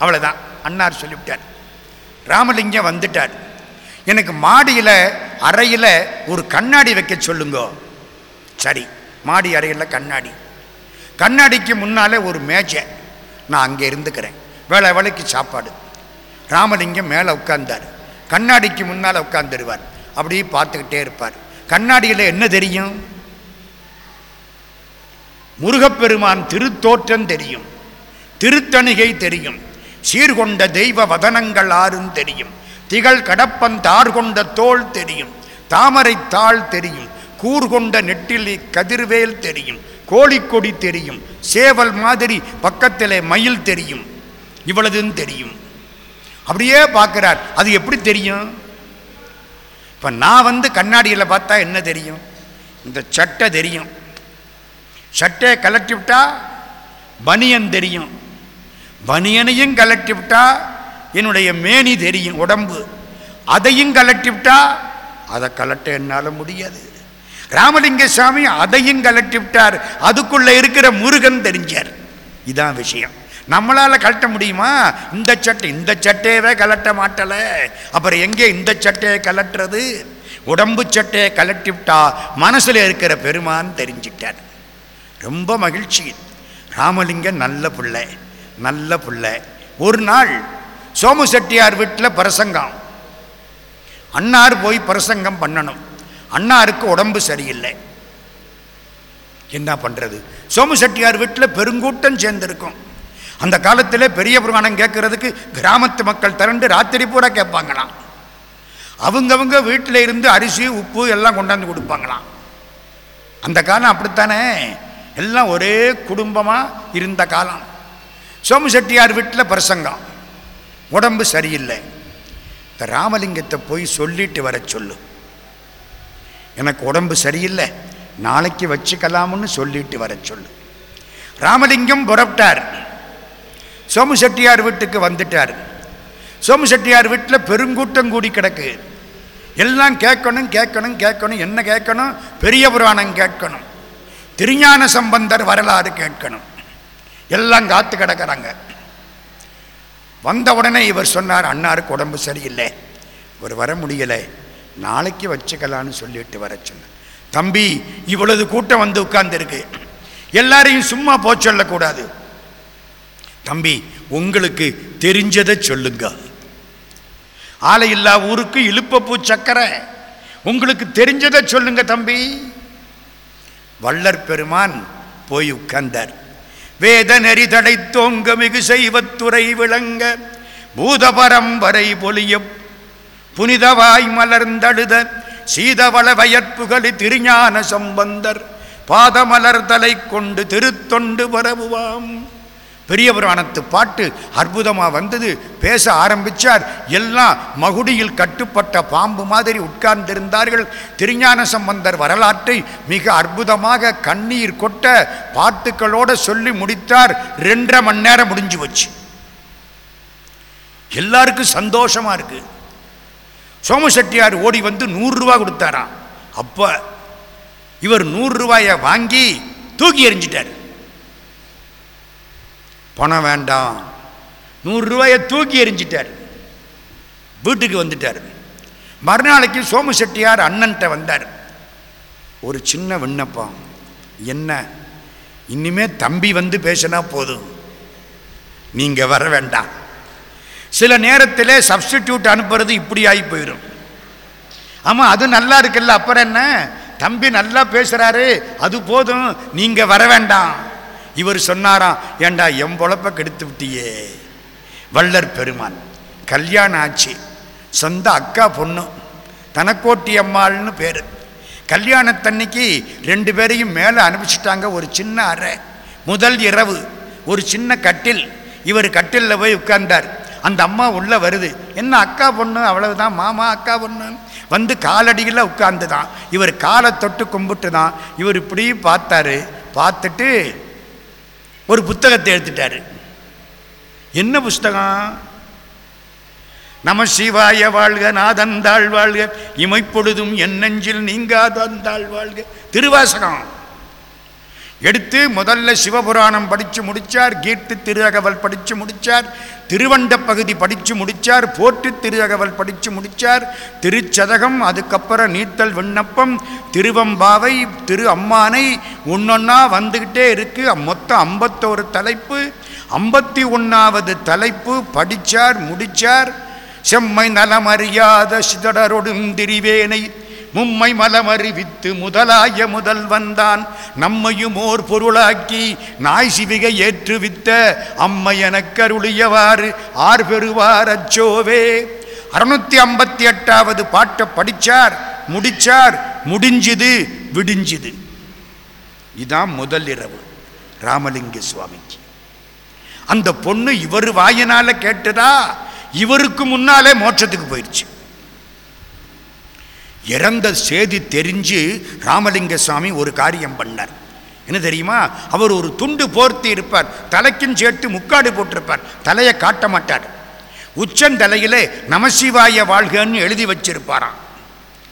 அவ்வளோதான் அன்னார் சொல்லிவிட்டார். ராமலிங்கம் வந்துட்டார். எனக்கு மாடியில் அறையில் ஒரு கண்ணாடி வைக்க சொல்லுங்க. சரி மாடி அறையில் கண்ணாடி. கண்ணாடிக்கு முன்னால் ஒரு மேஜை. நான் அங்கே இருந்துக்கிறேன். வேலை வேலைக்கு சாப்பாடு. ராமலிங்கம் மேலே உட்கார்ந்தார். கண்ணாடிக்கு முன்னால் உட்கார்ந்துருவார் அப்படியே பார்த்துக்கிட்டே இருப்பார். கண்ணாடியில் என்ன தெரியும்? முருகப்பெருமான் திருத்தோற்றம் தெரியும். திருத்தணிகை தெரியும். சீர்கொண்ட தெய்வ வதனங்கள் ஆறும் தெரியும். திகழ் கடப்பன் தார் கொண்ட தோல் தெரியும். தாமரை தாள் தெரியும். கூர்கொண்ட நெட்டிலி கதிர்வேல் தெரியும். கோழிக்கொடி தெரியும். சேவல் மாதிரி பக்கத்திலே மயில் தெரியும். இவ்வளதுன்னு தெரியும். அப்படியே பார்க்கிறார். அது எப்படி தெரியும்? இப்போ நான் வந்து கண்ணாடியில் பார்த்தா என்ன தெரியும்? இந்த சட்டை தெரியும். சட்டையை கலட்டி விட்டா பனியன் தெரியும். பனியனையும் கலட்டி விட்டா என்னுடைய மேனி தெரியும் உடம்பு. அதையும் கலட்டி விட்டா அதை கலட்ட என்னால் முடியாது. ராமலிங்க சாமி அதையும் கலட்டி விட்டார். அதுக்குள்ளே இருக்கிற முருகன் தெரிஞ்சார். இதான் விஷயம். நம்மளால் கலட்ட முடியுமா? இந்த சட்டை இந்த சட்டையவே கலட்ட மாட்டலை. அப்புறம் எங்கே இந்த சட்டையை கலட்டுறது உடம்பு சட்டையை கலட்டி விட்டா மனசில் இருக்கிற பெருமான் தெரிஞ்சிட்டார் ரொம்ப மகிழ்ச்சி. ராமலிங்கம் நல்ல பிள்ளை நல்ல பிள்ளை. ஒரு நாள் சோமு செட்டியார் வீட்டில் பிரசங்கம். அன்னார் போய் பிரசங்கம் பண்ணணும். அன்னாருக்கு உடம்பு சரியில்லை. என்ன பண்ணுறது சோமு செட்டியார் வீட்டில் பெருங்கூட்டம் சேர்ந்திருக்கும். அந்த காலத்தில் பெரிய புராணம் கேட்கறதுக்கு கிராமத்து மக்கள் திரண்டு ராத்திரி பூரா கேட்பாங்களாம். அவங்கவுங்க வீட்டில் இருந்து அரிசி உப்பு எல்லாம் கொண்டாந்து கொடுப்பாங்களாம். அந்த காலம் அப்படித்தானே? எல்லாம் ஒரே குடும்பமாக இருந்த காலம். சோமு செட்டியார் வீட்டில் பிரசங்கம். உடம்பு சரியில்லை. இந்த ராமலிங்கத்தை போய் சொல்லிட்டு வர சொல்லு. எனக்கு உடம்பு சரியில்லை. நாளைக்கு வச்சுக்கலாம்னு சொல்லிட்டு வர சொல்லு. ராமலிங்கம் புறப்பட்டார். சோமு செட்டியார் வீட்டுக்கு வந்துட்டார். சோமு செட்டியார் வீட்டில் பெருங்கூட்டம் கூடி கிடக்கு. எல்லாம் கேட்கணும் கேட்கணும் கேட்கணும். என்ன கேட்கணும்? பெரிய புராணம் கேட்கணும். திருஞான சம்பந்தர் வரலாறு கேட்கணும். எல்லாம் காத்து கிடக்கிறாங்க. வந்த உடனே இவர் சொன்னார் அண்ணாருக்கு உடம்பு சரியில்லை. இவர் வர முடியலை. நாளைக்கு வச்சுக்கலான்னு சொல்லிட்டு வர சொன்னார். தம்பி இவ்வளவு கூட்டம் வந்து உட்கார்ந்துருக்கு. எல்லாரையும் சும்மா போச்சொல்லக்கூடாது தம்பி உங்களுக்கு தெரிஞ்சதை சொல்லுங்க. ஆலை இல்லா ஊருக்கு இழுப்பப்பூ சக்கரை. உங்களுக்கு தெரிஞ்சதை சொல்லுங்க தம்பி. வள்ளற் பெருமான் போய் உட்கார்ந்தார். வேத நெறி தடைத்தோங்க மிகு செய்வத்துறை விளங்க பூதபரம்பரை பொலிய புனிதவாய் மலர்ந்தழுத சீதவள வயற்புகளி திருஞான சம்பந்தர் பாதமலர் தலை கொண்டு திருத்தொண்டு பரவுவாம். பெரிய புராணத்து பாட்டு அற்புதமாக வந்தது. பேச ஆரம்பித்தார் எல்லாம் மகுடியில் கட்டுப்பட்ட பாம்பு மாதிரி உட்கார்ந்திருந்தார்கள். திருஞான சம்பந்தர் வரலாற்றை மிக அற்புதமாக கண்ணீர் கொட்ட பாட்டுக்களோட சொல்லி முடித்தார். ரெண்டரை மணி நேரம் முடிஞ்சு வச்சு எல்லாருக்கும் சந்தோஷமாக இருக்கு. சோமசெட்டியார் ஓடி வந்து நூறுரூவா கொடுத்தாராம். அப்போ இவர் நூறுரூவாயை வாங்கி தூக்கி எறிஞ்சிட்டார். பணம் வேண்டாம். நூறுரூவாயை தூக்கி எறிஞ்சிட்டார். வீட்டுக்கு வந்துட்டார். மறுநாளைக்கு சோமு செட்டியார் அண்ணன்ட்ட வந்தார். ஒரு சின்ன விண்ணப்பம். என்ன? இனிமே தம்பி வந்து பேசினா போதும். நீங்கள் வர வேண்டாம். சில நேரத்தில் சப்ஸ்டிடியூட் அனுப்புறது இப்படி ஆகி போயிடும் ஆமாம் அது நல்லா இருக்குல்ல அப்புறம் என்ன? தம்பி நல்லா பேசுகிறாரு அது போதும். நீங்கள் வர வேண்டாம். இவர் சொன்னாராம் ஏண்டா எம் பொழப்ப கெடுத்து விட்டியே? வள்ளர் பெருமான் கல்யாணம் ஆச்சு. சொந்த அக்கா பொண்ணு தனக்கோட்டி அம்மாள்னு பேர். கல்யாணத்தன்னைக்கு ரெண்டு பேரையும் மேலே அனுப்பிச்சிட்டாங்க ஒரு சின்ன அறை. முதல் இரவு ஒரு சின்ன கட்டில். இவர் கட்டிலில் போய் உட்கார்ந்தார். அந்த அம்மா உள்ளே வருது. என்ன அக்கா பொண்ணு? அவ்வளவுதான் மாமா அக்கா பொண்ணு. வந்து காலடியில் உட்கார்ந்து தான் இவர் காலை தொட்டு கும்பிட்டு தான் இவர் இப்படி பார்த்தாரு. பார்த்துட்டு ஒரு புத்தகத்தை எடுத்துட்டாரு. என்ன புஸ்தகம்? நம சிவாய வாழ்க நாதந்தாள் வாழ்க இமைப்பொழுதும் என் நெஞ்சில் நீங்காதந்தாள் வாழ்க. திருவாசகம். எடுத்து முதல்ல சிவபுராணம் படித்து முடித்தார் கீர்த்தி திருரகவல் படித்து முடித்தார் திருவண்ட பகுதி படித்து முடித்தார் போற்று திருதகவல் படித்து முடிச்சார். திருச்சதகம் அதுக்கப்புறம் நீத்தல் விண்ணப்பம் திருவம்பாவை திரு அம்மானை ஒன்னொன்னா வந்துக்கிட்டே இருக்கு. மொத்தம் ஐம்பத்தோரு தலைப்பு. ஐம்பத்தி ஒன்றாவது தலைப்பு படித்தார் முடித்தார் செம்மை நலமறியாத சிதடரொடும் திரிவேனை மும்மை மலமறிவித்து முதலாய முதல் வந்தான் நம்மையும் ஓர் பொருளாக்கி நாய் சிவிகை ஏற்றுவித்த அம்மை எனக்கருளியவாறு ஆர் பெறுவார் அச்சோவே. அறுநூத்தி ஐம்பத்தி எட்டாவது பாட்டை படித்தார் முடிச்சார் முடிஞ்சுது விடிஞ்சுது. இதான் முதல் இரவு ராமலிங்க சுவாமிக்கு. அந்த பொண்ணு இவர் வாயினால கேட்டதா? இவருக்கு முன்னாலே மோட்சத்துக்கு போயிடுச்சு இறந்த செய்தி தெரிஞ்சு ராமலிங்க சுவாமி ஒரு காரியம் பண்ணார். என்ன தெரியுமா? அவர் ஒரு துண்டு போர்த்தி இருப்பார். தலைக்கும் சேர்த்து முக்காடு போட்டிருப்பார். தலையை காட்ட மாட்டார். உச்சந்தலையிலே நமசிவாய வாழ்கன்னு எழுதி வச்சிருப்பாராம்.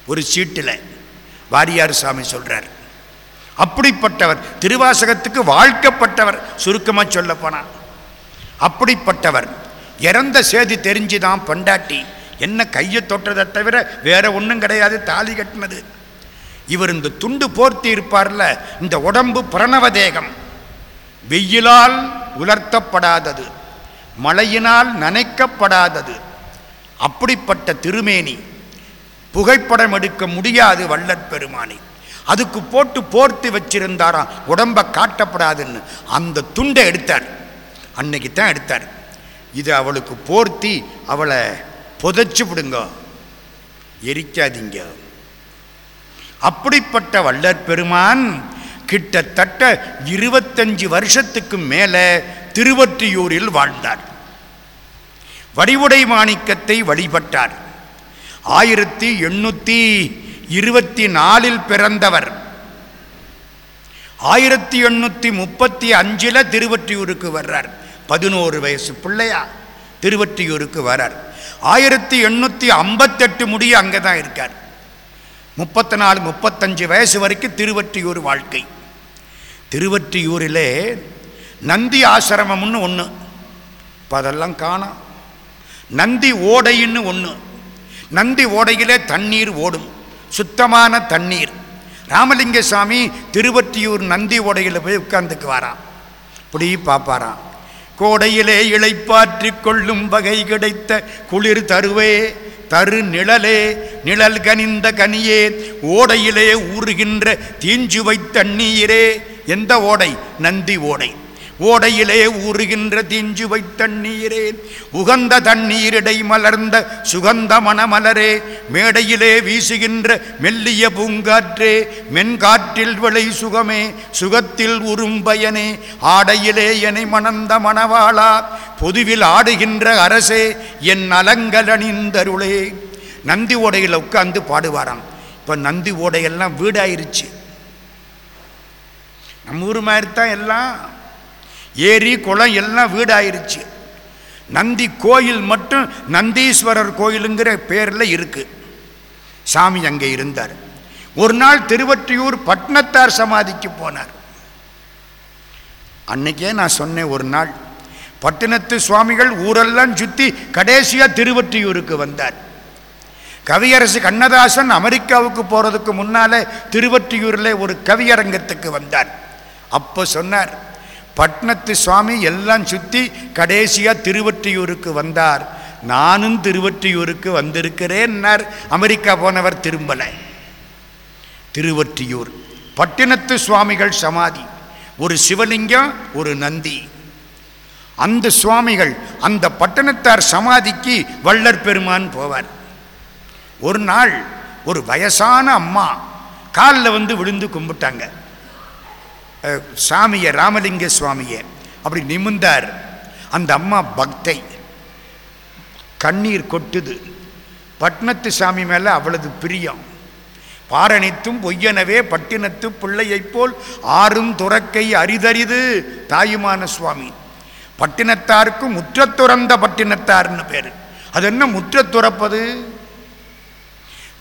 ஒரு சீட்டில். வாரியார் சாமி சொல்கிறார் அப்படிப்பட்டவர் திருவாசகத்துக்கு வாழ்க்கப்பட்டவர் சுருக்கமாக சொல்ல அப்படிப்பட்டவர் இறந்த செய்தி தெரிஞ்சுதான் பொண்டாட்டி. என்ன கையை தொட்டதை தவிர வேற ஒன்றும் கிடையாது தாலி கட்டினது. இவர் இந்த துண்டு போர்த்தி இருப்பார்ல இந்த உடம்பு பிரணவ தேகம் வெயிலால் உலர்த்தப்படாதது மழையினால் நனைக்கப்படாதது. அப்படிப்பட்ட திருமேனி புகைப்படம் எடுக்க முடியாது வள்ளற் பெருமானை. அதுக்கு போட்டு போர்த்து வச்சிருந்தாராம் உடம்ப காட்டப்படாதுன்னு. அந்த துண்டை எடுத்தார். அன்னைக்கு தான் எடுத்தார். இது அவளுக்கு போர்த்தி அவளை புதைச்சு விடுங்க. எரிக்காதீங்க. அப்படிப்பட்ட வள்ளற் பெருமான் கிட்டத்தட்ட இருபத்தஞ்சு வருஷத்துக்கு மேலே திருவற்றியூரில் வாழ்ந்தார். வடிவுடை மாணிக்கத்தை வழிபட்டார். ஆயிரத்தி எண்ணூற்றி இருபத்தி நாலில் பிறந்தவர். ஆயிரத்தி எண்ணூற்றி முப்பத்தி அஞ்சில் திருவற்றியூருக்கு வர்றார். பதினோரு வயசு பிள்ளையா. திருவற்றியூருக்கு வரார் ஆயிரத்தி எண்ணூற்றி ஐம்பத்தெட்டு முடிய அங்கே தான் இருக்கார். முப்பத்தி நாலு முப்பத்தஞ்சு வயசு வரைக்கும் திருவற்றியூர் வாழ்க்கை. திருவற்றியூரிலே நந்தி ஆசிரமம்னு ஒன்று இப்போ அதெல்லாம் காணும். நந்தி ஓடைன்னு ஒன்று நந்தி ஓடையிலே தண்ணீர் ஓடும். சுத்தமான தண்ணீர். ராமலிங்க சாமி திருவற்றியூர் நந்தி ஓடையில் போய் உட்கார்ந்துக்கு வாராம் இப்படி பார்ப்பாரான் கோடையிலே இழைப்பாற்றிக் கொள்ளும் வகை கிடைத்த குளிர் தருவே தரு நிழலே நிழல் கனிந்த கனியே ஓடையிலே ஊறுகின்ற தீஞ்சுவை தண்ணீரே. எந்த ஓடை? நந்தி ஓடை. ஓடையிலே ஊறுகின்ற திஞ்சுவை தண்ணீரே உகந்த தண்ணீரிடை மலர்ந்த சுகந்த மணமலரே மேடையிலே வீசுகின்ற மெல்லிய பூங்காற்றே மென்காற்றில் விளை சுகமே சுகத்தில் உறும்பயனே ஆடையிலே எனை மணந்த மணவாளா பொதுவில் ஆடுகின்ற அரசே என் அலங்கலணிந்தருளே நந்தி ஓடையில் உட்கார்ந்து பாடுவாராம். இப்போ நந்தி ஓடையெல்லாம் வீடாயிருச்சு. நம்ம ஊர் மாதிரி தான் எல்லாம் ஏரி குளம் எல்லாம் வீடாயிருச்சு. நந்தி கோயில் மட்டும் நந்தீஸ்வரர் கோயிலுங்கிற பேரில் இருக்கு. சாமி அங்கே இருந்தார். ஒரு நாள் திருவற்றியூர் பட்னத்தார் சமாதிக்கு போனார். அன்னைக்கே நான் சொன்னேன் ஒரு நாள் பட்டினத்து சுவாமிகள் ஊரெல்லாம் சுற்றி கடைசியாக திருவற்றியூருக்கு வந்தார். கவியரசு கண்ணதாசன் அமெரிக்காவுக்கு போகிறதுக்கு முன்னால் திருவற்றியூரில் ஒரு கவியரங்கத்துக்கு வந்தார். அப்போ சொன்னார் பட்னத்து சுவாமி எல்லாம் சுற்றி கடைசியாக திருவற்றியூருக்கு வந்தார். நானும் திருவற்றியூருக்கு வந்திருக்கிறேன்னார். அமெரிக்கா போனவர் திரும்பலை. திருவற்றியூர். பட்டினத்து சுவாமிகள் சமாதி. ஒரு சிவலிங்கம் ஒரு நந்தி. அந்த சுவாமிகள் அந்த பட்டணத்தார் சமாதிக்கு வள்ளற் பெருமான் போவார். ஒரு நாள் ஒரு வயசான அம்மா காலில் வந்து விழுந்து கும்பிட்டாங்க. சாமியை ராமலிங்க சுவாமியை அப்படி நிமிந்தார் அந்த அம்மா பக்தை. கண்ணீர் கொட்டுது. பட்னத்து சாமி மேலே அவ்வளவு பிரியம். பாரணித்தும் பொய்யனவே பட்டினத்து பிள்ளையைப் போல் ஆறும் துறக்கை அரிதரிது தாயுமான சுவாமி. பட்டினத்தாருக்கு முற்ற துறந்த பட்டினத்தார்னு பேர். அது என்ன முற்ற துறப்பது?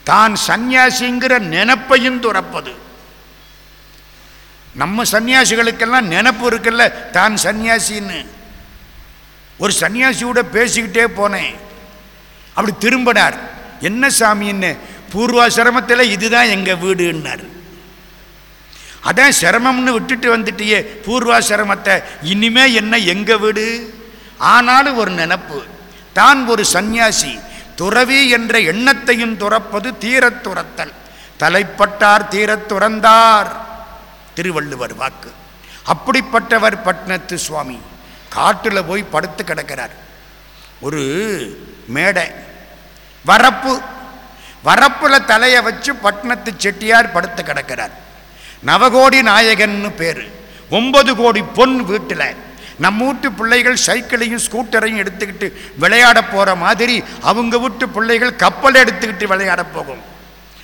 தான் சந்நியாசிங்கிற நினப்பையும் துறப்பது. நம்ம சன்னியாசிகளுக்கெல்லாம் நினப்பு இருக்குல்ல தான் சன்னியாசின்னு. ஒரு சன்னியாசியோட பேசிக்கிட்டே போனேன். அப்படி திரும்பினார். என்ன சாமின்னு? பூர்வாசிரமத்தில் இதுதான் எங்கள் வீடுன்னார். அதான் சிரமம்னு விட்டுட்டு வந்துட்டியே பூர்வாசிரமத்தை இனிமே என்ன எங்கள் வீடு? ஆனாலும் ஒரு நினப்பு. தான் ஒரு சந்நியாசி துறவி என்ற எண்ணத்தையும் துறப்பது தீரத் துறத்தல் தலைப்பட்டார் தீரத் துறந்தார் திருவள்ளுவர் வாக்கு. அப்படிப்பட்டவர் பட்னத்து சுவாமி. காட்டில் போய் படுத்து கிடக்கிறார். ஒரு மேடை. வரப்பு. வரப்பில் தலையை வச்சு பட்னத்து செட்டியார் படுத்து கிடக்கிறார். நவகோடி நாயகன்னு பேர். ஒன்பது கோடி பொன் வீட்டில். நம்ம வீட்டு பிள்ளைகள் சைக்கிளையும் ஸ்கூட்டரையும் எடுத்துக்கிட்டு விளையாட போகிற மாதிரி அவங்க வீட்டு பிள்ளைகள் கப்பல் எடுத்துக்கிட்டு விளையாட போகும்.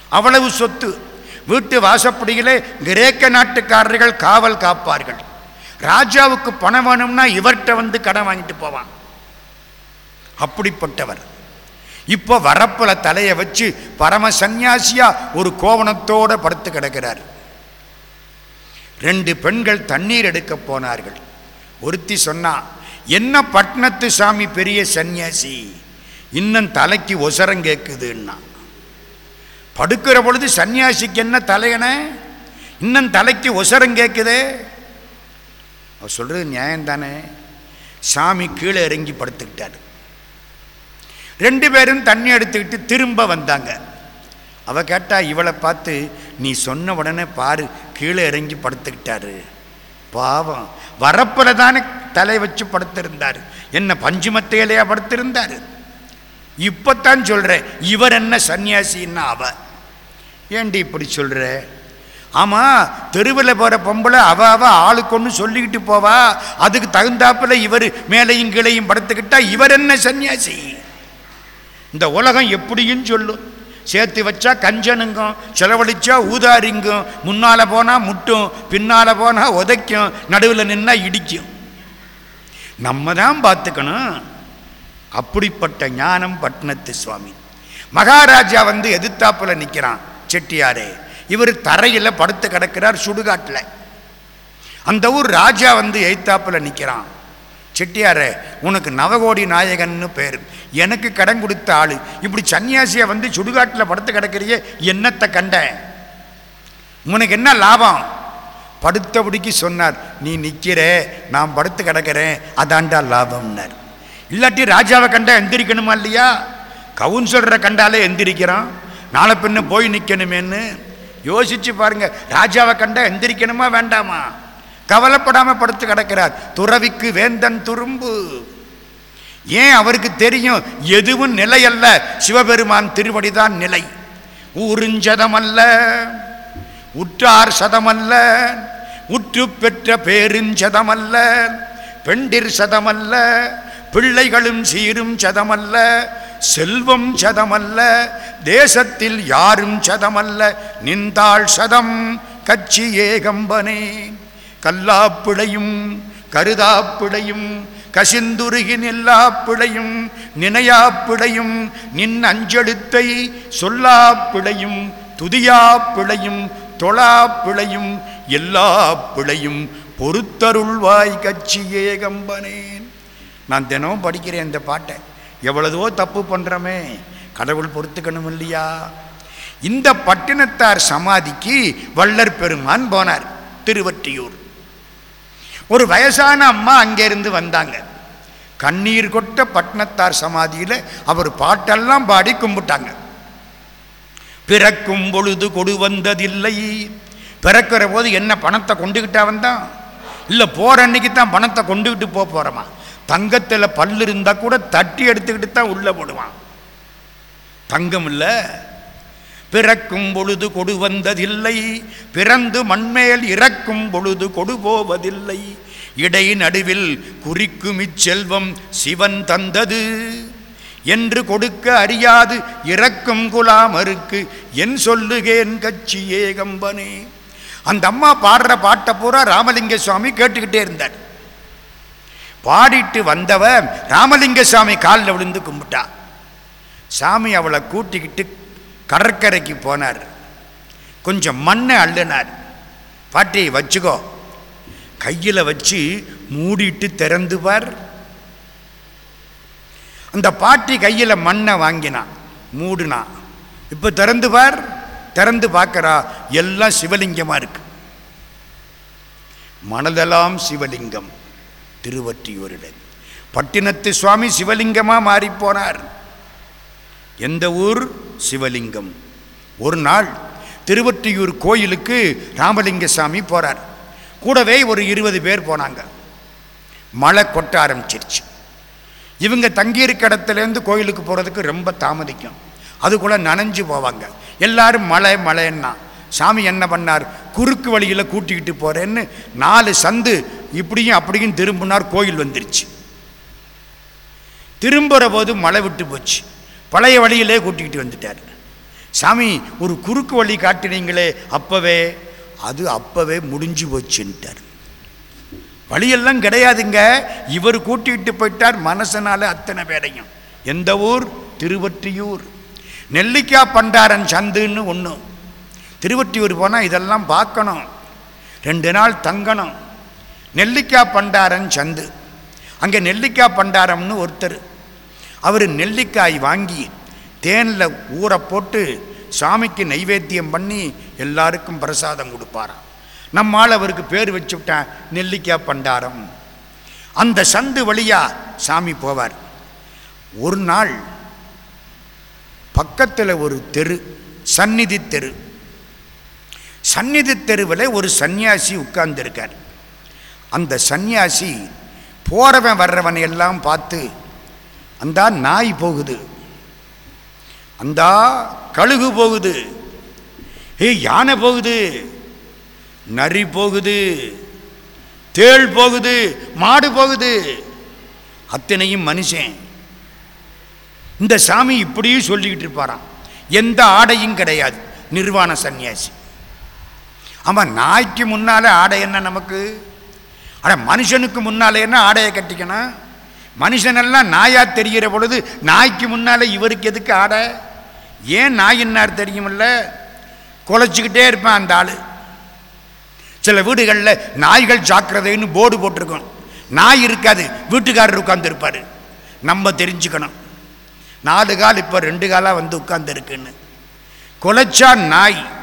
அவ்வளவு சொத்து. வீட்டு வாசப்படியிலே கிரேக்க நாட்டுக்காரர்கள் காவல் காப்பார்கள். ராஜாவுக்கு பணம் வேணும்னா இவர்கிட்ட வந்து கடன் வாங்கிட்டு போவான். அப்படிப்பட்டவர். இப்போ வரப்பில் தலையை வச்சு பரம சந்நியாசியா ஒரு கோவணத்தோட படுத்து கிடக்கிறார். ரெண்டு பெண்கள் தண்ணீர் எடுக்க போனார்கள். ஒருத்தி சொன்னா என்ன பட்னத்து சாமி பெரிய சந்நியாசி? இன்னும் தலைக்கு ஒசரம் கேட்குதுன்னா படுக்கிற பொழுது சன்னியாசிக்கு என்ன தலையன இன்னும் தலைக்கு ஒசரம் கேட்குதே. அவர் சொல்றது நியாயம் தானே சாமி கீழே இறங்கி படுத்துக்கிட்டாரு. ரெண்டு பேரும் தண்ணி எடுத்துக்கிட்டு திரும்ப வந்தாங்க. அவ கேட்டா இவளை பார்த்து நீ சொன்ன உடனே பாரு கீழே இறங்கி படுத்துக்கிட்டாரு. பாவம். வரப்பில் தானே தலை வச்சு படுத்திருந்தார். என்ன பஞ்சுமத்தையிலையா படுத்திருந்தார். இப்போத்தான் சொல்கிறேன் இவர் என்ன சன்னியாசின்னா அவ. ஏண்டி இப்படி சொல்கிற ஆமாம் தெருவில் போகிற பொம்பளை அவ அவ ஆளுக்கொன்று சொல்லிக்கிட்டு போவா. அதுக்கு தகுந்தாப்புல இவர் மேலையும் கீழையும் படுத்துக்கிட்டா இவர் என்ன சன்னியாசி? இந்த உலகம் எப்படியும் சொல்லும் சேர்த்து வச்சா கஞ்சனுங்கும் செலவழிச்சா ஊதாரிங்கும் முன்னால் போனால் முட்டும் பின்னால் போனால் உதைக்கும் நடுவில் நின்னால் இடிக்கும். நம்ம தான் பார்த்துக்கணும். அப்படிப்பட்ட ஞானம் பட்னத்து சுவாமி. மகாராஜா வந்து எதிர்த்தாப்புல நிற்கிறான் செட்டியாரே இவர் தரையில் படுத்து கிடக்கிறார் சுடுகாட்டில். அந்த ஊர் ராஜா வந்து எய்த்தாப்பில் நிற்கிறான் செட்டியாரே உனக்கு நவகோடி நாயகன்னு பேர். எனக்கு கடன் கொடுத்த ஆளு இப்படி சன்னியாசியை வந்து சுடுகாட்டில் படுத்து கிடக்கிறியே என்னத்தை கண்ட? உனக்கு என்ன லாபம்? படுத்தபடிக்கு சொன்னார் நீ நிற்கிற நான் படுத்து கிடக்கிறேன் அதாண்டா லாபம்னார். இல்லாட்டி ராஜாவை கண்டா எந்திரிக்கணுமா இல்லையா? கவுன்சிலரை கண்டாலே எந்திரிக்கிறான். நாளை பின்ன போய் நிற்கணுமேன்னு யோசிச்சு பாருங்க. ராஜாவை கண்டா எந்திரிக்கணுமா வேண்டாமா? கவலைப்படாம படுத்து கிடக்கிறார். துறவிக்கு வேந்தன் துரும்பு. ஏன் அவருக்கு தெரியும்? எதுவும் நிலை அல்ல. சிவபெருமான் திருவடிதான் நிலை. ஊருஞ்சதமல்ல உற்றார் சதமல்ல. உற்று பெற்ற பேருஞ்சதமல்ல பெண்டிர் சதமல்ல. பிள்ளைகளும் சீரும் சதமல்ல செல்வம் சதமல்ல தேசத்தில் யாரும் சதமல்ல நின்றாள் சதம் கட்சி ஏகம்பனே. கல்லாப்பிழையும் கருதாப்பிழையும் கசிந்துருகி நில்லாப்பிழையும் நினையாப்பிழையும் நின் அஞ்செழுத்தை சொல்லாப்பிழையும் துதியாப்பிழையும் தொழாப்பிழையும் எல்லா பிழையும் பொறுத்தருள்வாய் கட்சி ஏகம்பனேன் நான் தினமும் படிக்கிறேன் இந்த பாட்டை. எவ்வளவோ தப்பு பண்ணுறோமே கடவுள் பொறுத்துக்கணும் இல்லையா? இந்த பட்டினத்தார் சமாதிக்கு வள்ளர் பெருமான் போனார் திருவற்றியூர். ஒரு வயசான அம்மா அங்கேருந்து வந்தாங்க. கண்ணீர் கொட்ட பட்டினத்தார் சமாதியில் அவர் பாட்டெல்லாம் பாடி கும்பிட்டாங்க. பிறக்கும் பொழுது கொடு வந்ததில்லை. பிறக்கிற போது என்ன பணத்தை கொண்டுக்கிட்டா வந்தான்? இல்லை போகிற அன்னைக்கு தான் பணத்தை கொண்டுக்கிட்டு போக போகிறோமா தங்கத்தில் பல்லு இருந்தால் கூட தட்டி எடுத்துக்கிட்டு தான் உள்ளே போடுவான். தங்கம் இல்லை. பிறக்கும் பொழுது கொடு வந்ததில்லை. பிறந்து மண்மேல் இறக்கும் பொழுது கொடு போவதில்லை. இடை நடுவில் குறிக்கும் இச்செல்வம் சிவன் தந்தது. என்று கொடுக்க அறியாது இறக்கும் குலாமருக்கு என் சொல்லுகேன் கட்சி ஏகம்பனே. அந்த அம்மா பாடுற பாட்டை பூரா ராமலிங்க சுவாமி கேட்டுக்கிட்டே இருந்தார். பாடிட்டு வந்தவ ராமலிங்க சாமி காலில் விழுந்து கும்பிட்டா. சாமி அவளை கூட்டிக்கிட்டு கடற்கரைக்கு போனார். கொஞ்சம் மண்ணை அள்ளினார். பாட்டி வச்சுக்கோ. கையில் வச்சு மூடிட்டு திறந்து பார். அந்த பாட்டி கையில் மண்ணை வாங்கினான் மூடுனான் இப்போ திறந்து பார். திறந்து பார்க்குறா எல்லாம் சிவலிங்கமாக இருக்கு. மனதெல்லாம் சிவலிங்கம். திருவற்றியூரில் பட்டினத்து சுவாமி சிவலிங்கமாக மாறிப்போனார். எந்த ஊர்? சிவலிங்கம். ஒரு நாள் திருவற்றியூர் கோயிலுக்கு ராமலிங்க சாமி போகிறார் கூடவே ஒரு இருபது பேர் போனாங்க. மழை கொட்ட ஆரம்பிச்சிருச்சு. இவங்க தங்கியிருக்க இடத்துலேருந்து கோயிலுக்கு போகிறதுக்கு ரொம்ப தாமதிக்கும். அதுக்குள்ளே நனைஞ்சு போவாங்க. எல்லாரும் மழை மழைன்னா. சாமி என்ன பண்ணார்? குறுக்கு வழியில் கூட்டிக்கிட்டு போகிறேன்னு நாலு சந்து இப்படியும் அப்படியும் திரும்பினார் கோயில் வந்துருச்சு. திரும்புகிற போது மழை விட்டு போச்சு. பழைய வழியிலே கூட்டிக்கிட்டு வந்துட்டார். சாமி ஒரு குறுக்கு வழி காட்டினீங்களே அப்போவே அது அப்போவே முடிஞ்சு போச்சுன்ட்டார். வழியெல்லாம் கிடையாதுங்க. இவர் கூட்டிகிட்டு போயிட்டார் மனசனால் அத்தனை பேரையும். எந்த ஊர்? திருவற்றியூர். நெல்லிக்காய் பண்டாரன் சந்துன்னு ஒன்று திருவொற்றியூர் போனால் இதெல்லாம் பார்க்கணும். ரெண்டு நாள் தங்கணும். நெல்லிக்காய் பண்டாரன் சந்து. அங்கே நெல்லிக்காய் பண்டாரம்னு ஒருத்தர். அவர் நெல்லிக்காய் வாங்கி தேனில் ஊற போட்டு சாமிக்கு நைவேத்தியம் பண்ணி எல்லாருக்கும் பிரசாதம் கொடுப்பாராம். நம்மால் அவருக்கு பேர் வச்சு விட்டேன் நெல்லிக்காய் பண்டாரம். அந்த சந்து வழியா சாமி போவார். ஒரு நாள் பக்கத்தில் ஒரு தெரு சந்நிதி தெரு. சந்நிதி தெருவில் ஒரு சன்னியாசி உட்கார்ந்துருக்கார். அந்த சன்னியாசி போகிறவன் வர்றவனை எல்லாம் பார்த்து அந்தா நாய் போகுது. அந்தா கழுகு போகுது. ஏய் யானை போகுது. நரி போகுது. தேள் போகுது. மாடு போகுது. அத்தனையும் மனுஷன். இந்த சாமி இப்படியும் சொல்லிக்கிட்டு இருப்பாராம். எந்த ஆடையும் கிடையாது. நிர்வாண சன்னியாசி ஆமாம் நாய்க்கு முன்னாலே ஆடை என்ன நமக்கு? ஆனால் மனுஷனுக்கு முன்னாலே என்ன ஆடையை கட்டிக்கணும்? மனுஷனெல்லாம் நாயாக தெரிகிற பொழுது நாய்க்கு முன்னாலே இவருக்கு எதுக்கு ஆடை? ஏன் நாயின்னார் தெரியுமில்ல? குலைச்சிக்கிட்டே இருப்பான் அந்த ஆள். சில வீடுகளில் நாய்கள் ஜாக்கிரதைன்னு போர்டு போட்டிருக்கோம் நாய் இருக்காது வீட்டுக்காரர் உட்கார்ந்துருப்பார். நம்ம தெரிஞ்சுக்கணும். நாலு கால் இப்போ ரெண்டு காலாக வந்து உட்கார்ந்துருக்குன்னு. குலைச்சா நாய்